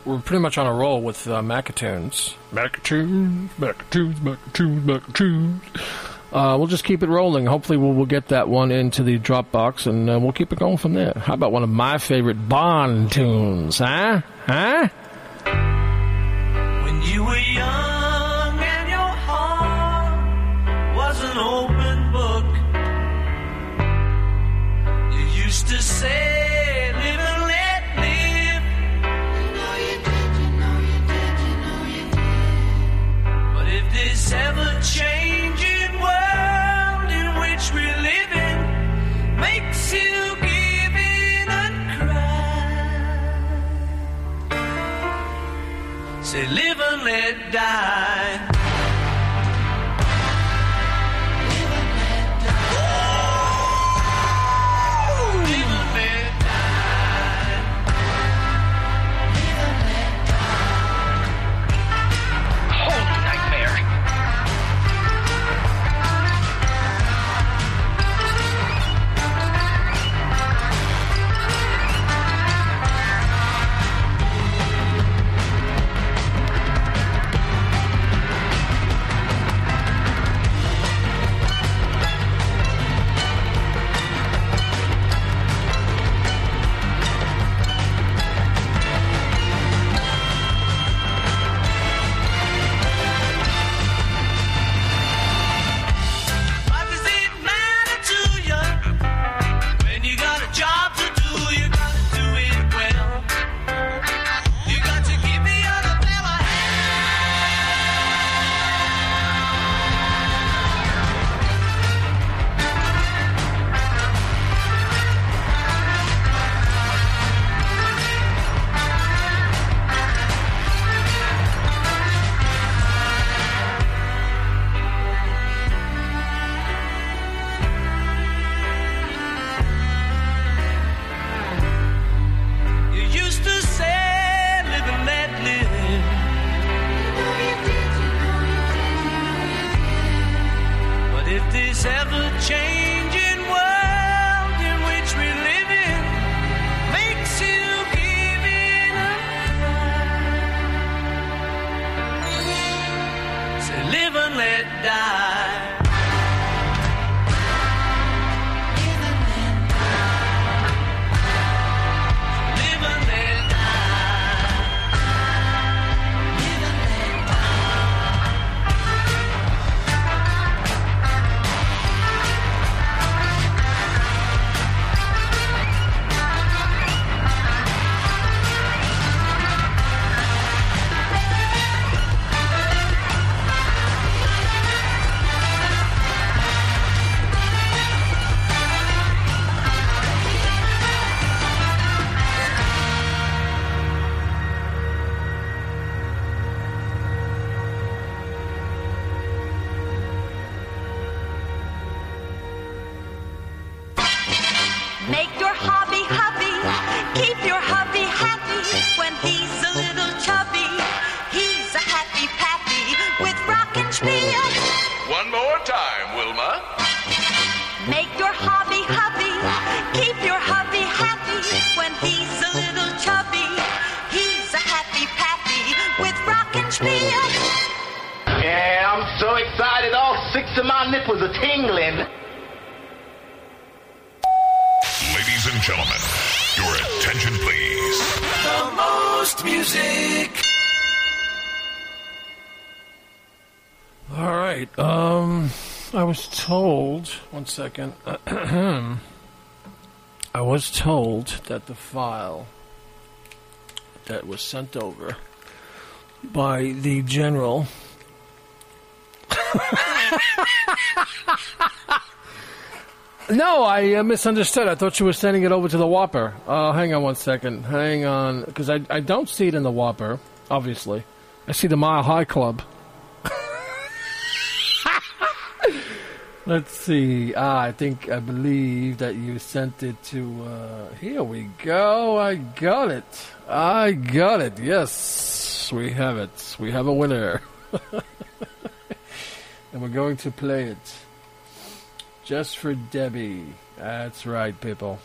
we're pretty much on a roll with uh, Macatoons, Macatoons, Macatoons, Macatoons, Macatoons. Uh, we'll just keep it rolling. Hopefully, we'll, we'll get that one into the Dropbox, and uh, we'll keep it going from there. How about one of my favorite Bond tunes, huh? Huh? One second. I was told that the file that was sent over by the general. no, I uh, misunderstood. I thought you were sending it over to the WOPR. Uh, hang on one second. Hang on, because I I don't see it in the WOPR. Obviously, I see the Mile High Club. Let's see. Ah, I think I believe that you sent it to. Uh, here we go. I got it. I got it. Yes, we have it. We have a winner, and we're going to play it just for Debbie. That's right, people.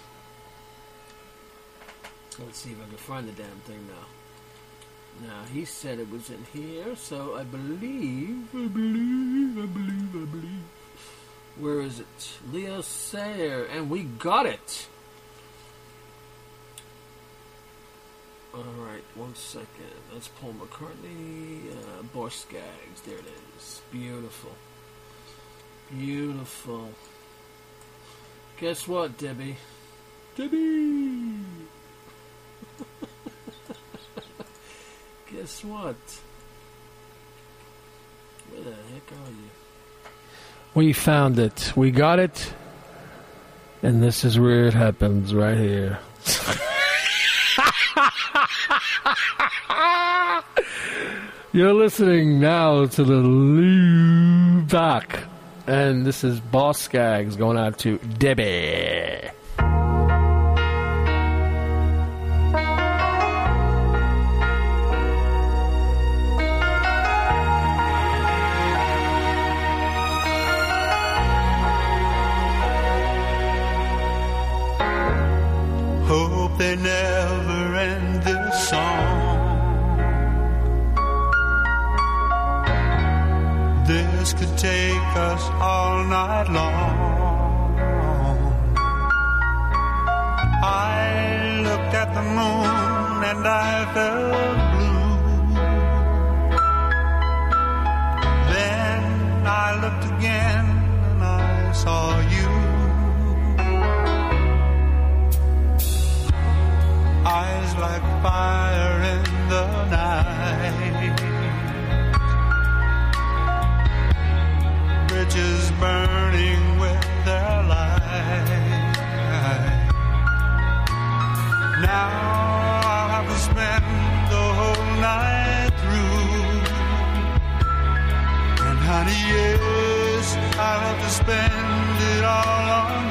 Let's see if I can find the damn thing now. Now he said it was in here, so I believe, I believe, I believe, I believe. Where is it? Leo Sayer, and we got it. All right, one second. That's Paul McCartney, uh, Boz Scaggs. There it is. Beautiful, beautiful. Guess what, Debbie? Debbie. Guess what? Where the heck are you? We found it. We got it. And this is where it happens, right here. You're listening now to the Lou Doc. And this is Boz Scaggs going out to Debbie. They never end this song. This could take us all night long. I looked at the moon and I felt blue. Then I looked again and I saw you. like fire in the night. Bridges burning with their light. Now I'll have to spend the whole night through. And honey, yes, I'll have to spend it all on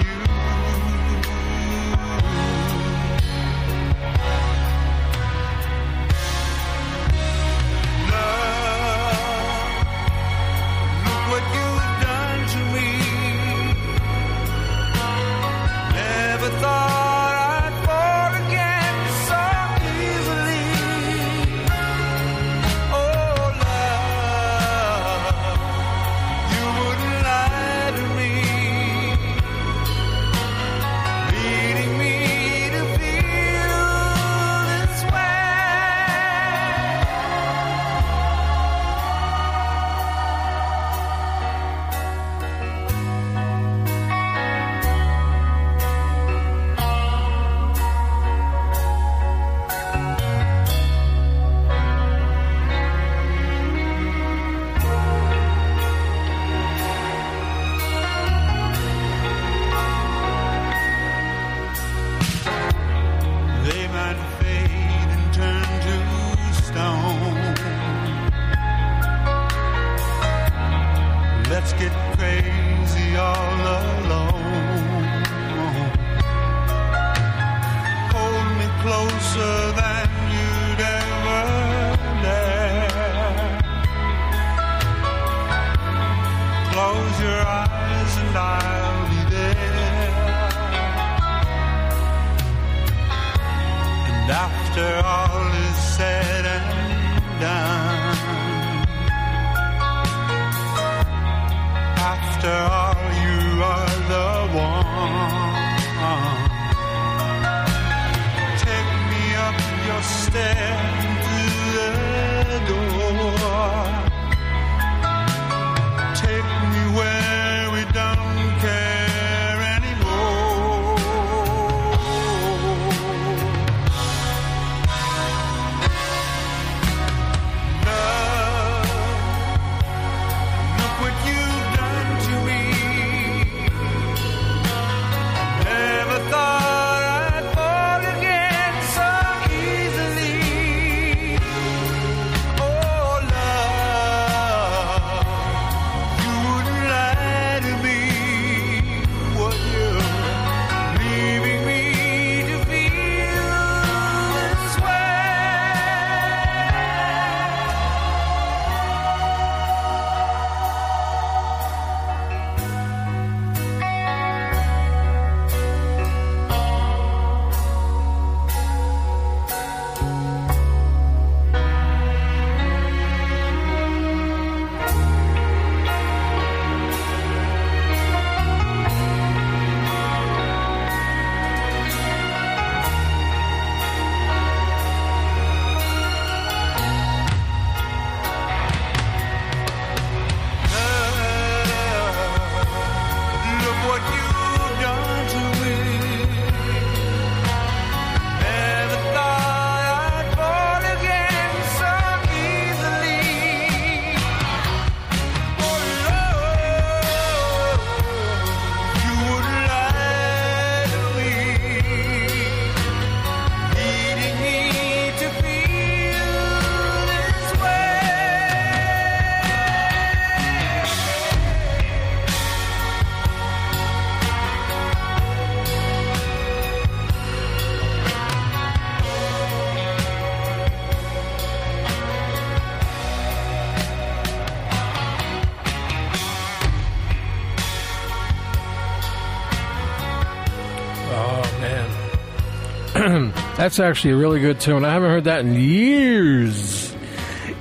That's actually a really good tune. I haven't heard that in years.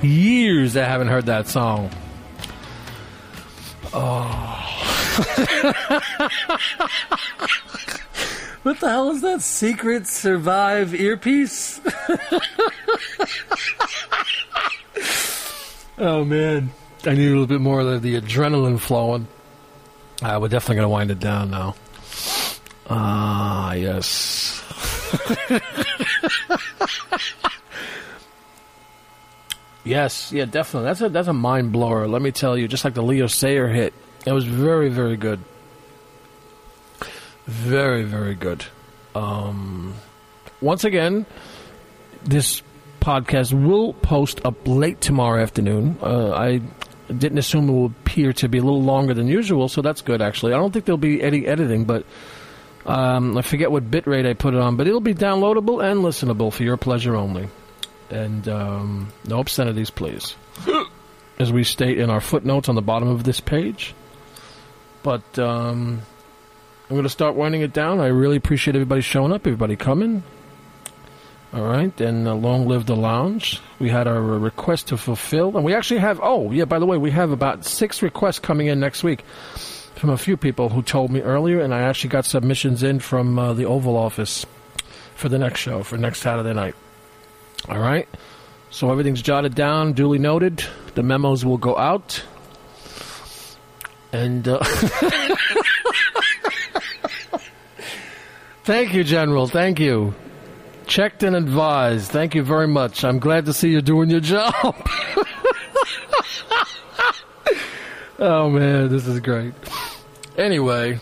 Years I haven't heard that song. Oh. what the hell is that? Secret Survive earpiece? oh, man. I need a little bit more of the, adrenaline flowing. Uh, we're definitely going to wind it down now. Ah, yes. yes, yeah, definitely. That's a that's a mind blower. Let me tell you, just like the Leo Sayer hit, it was very very good. Very very good. Um, once again, this podcast will post up late tomorrow afternoon. Uh, I didn't assume it would appear to be a little longer than usual, so that's good actually. I don't think there'll be any editing, but um, I forget what bitrate I put it on, but it'll be downloadable and listenable for your pleasure only. And um, no obscenities, please. As we state in our footnotes on the bottom of this page. But um, I'm going to start winding it down. I really appreciate everybody showing up, everybody coming. All right, and uh, long live the lounge. We had our uh, request to fulfill, and we actually have. Oh, yeah. By the way, we have about six requests coming in next week from a few people who told me earlier, and I actually got submissions in from uh, the Oval Office for the next show for next Saturday night. All right, so everything's jotted down, duly noted. The memos will go out, and. Uh, Thank you, General. Thank you. Checked and advised. Thank you very much. I'm glad to see you doing your job. oh, man, this is great. Anyway,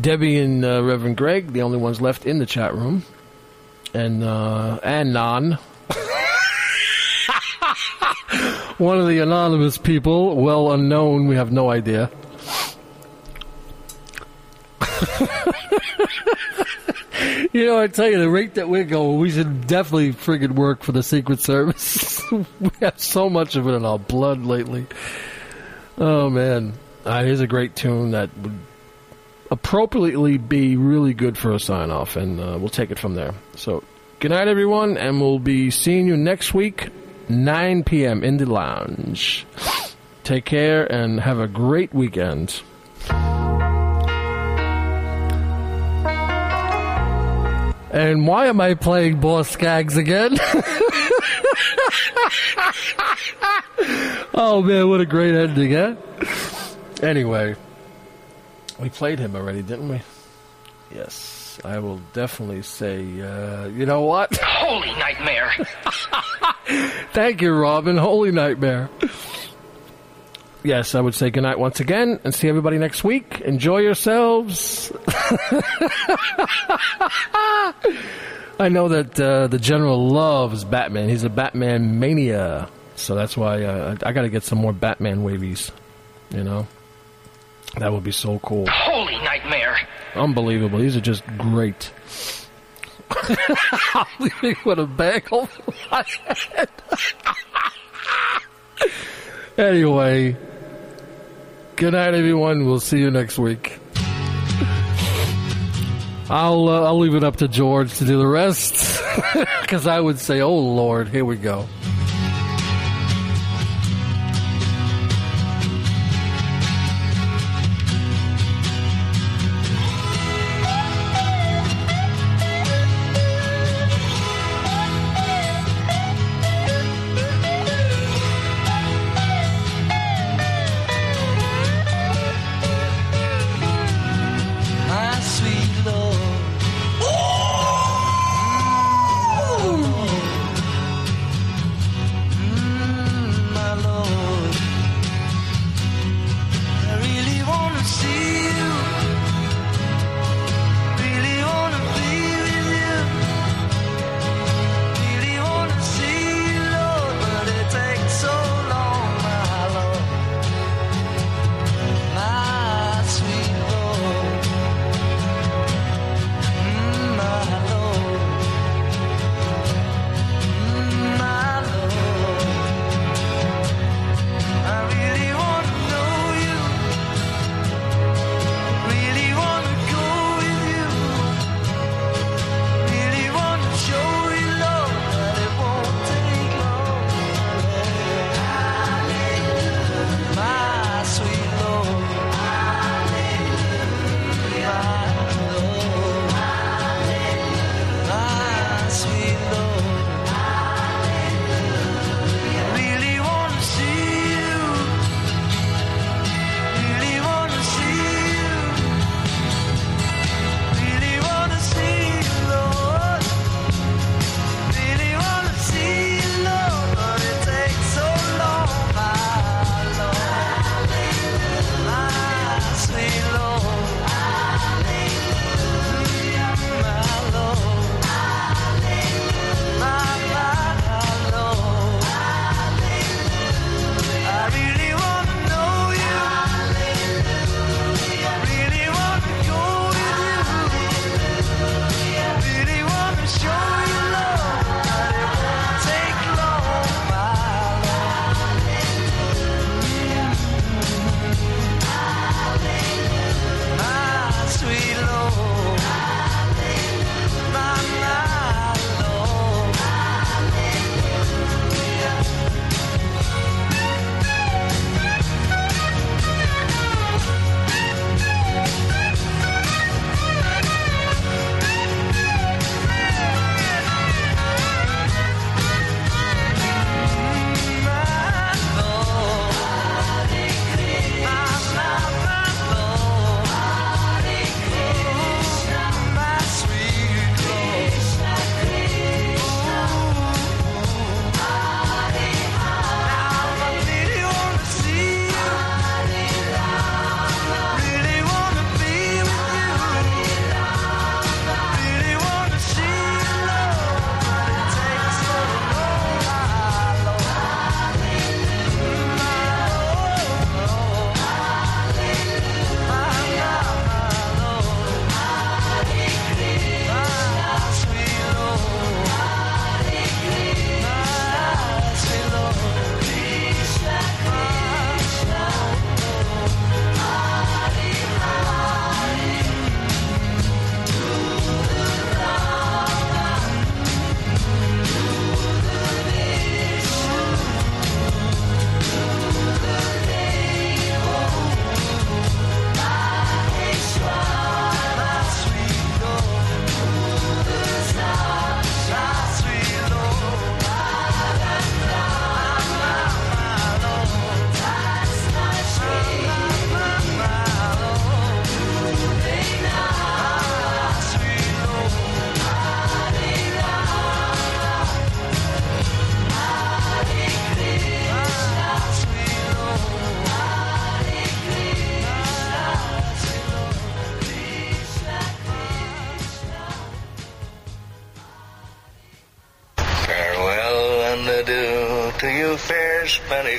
Debbie and uh, Reverend Greg, the only ones left in the chat room. And, uh, and Non. One of the anonymous people, well unknown, we have no idea. You know, I tell you, the rate that we're going, we should definitely friggin' work for the Secret Service. we have so much of it in our blood lately. Oh man, uh, here's a great tune that would appropriately be really good for a sign off, and uh, we'll take it from there. So, good night, everyone, and we'll be seeing you next week, 9 p.m. in the lounge. Take care and have a great weekend. And why am I playing Boz Scaggs again? oh man, what a great ending, huh? Anyway, we played him already, didn't we? Yes, I will definitely say, uh, you know what? Holy nightmare. Thank you, Robin. Holy nightmare. Yes, I would say goodnight once again and see everybody next week. Enjoy yourselves. I know that uh, the general loves Batman. He's a Batman mania. So that's why uh, I got to get some more Batman wavies. You know? That would be so cool. Holy nightmare. Unbelievable. These are just great. I'm leaving with a bag over my head. anyway, good night, everyone. We'll see you next week. I'll uh, I'll leave it up to George to do the rest because I would say, "Oh Lord, here we go."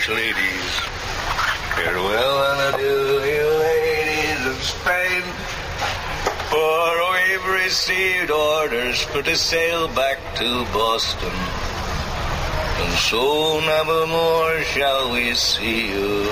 Spanish ladies. Farewell and adieu, you ladies of Spain. For we've received orders for to sail back to Boston. And so never more shall we see you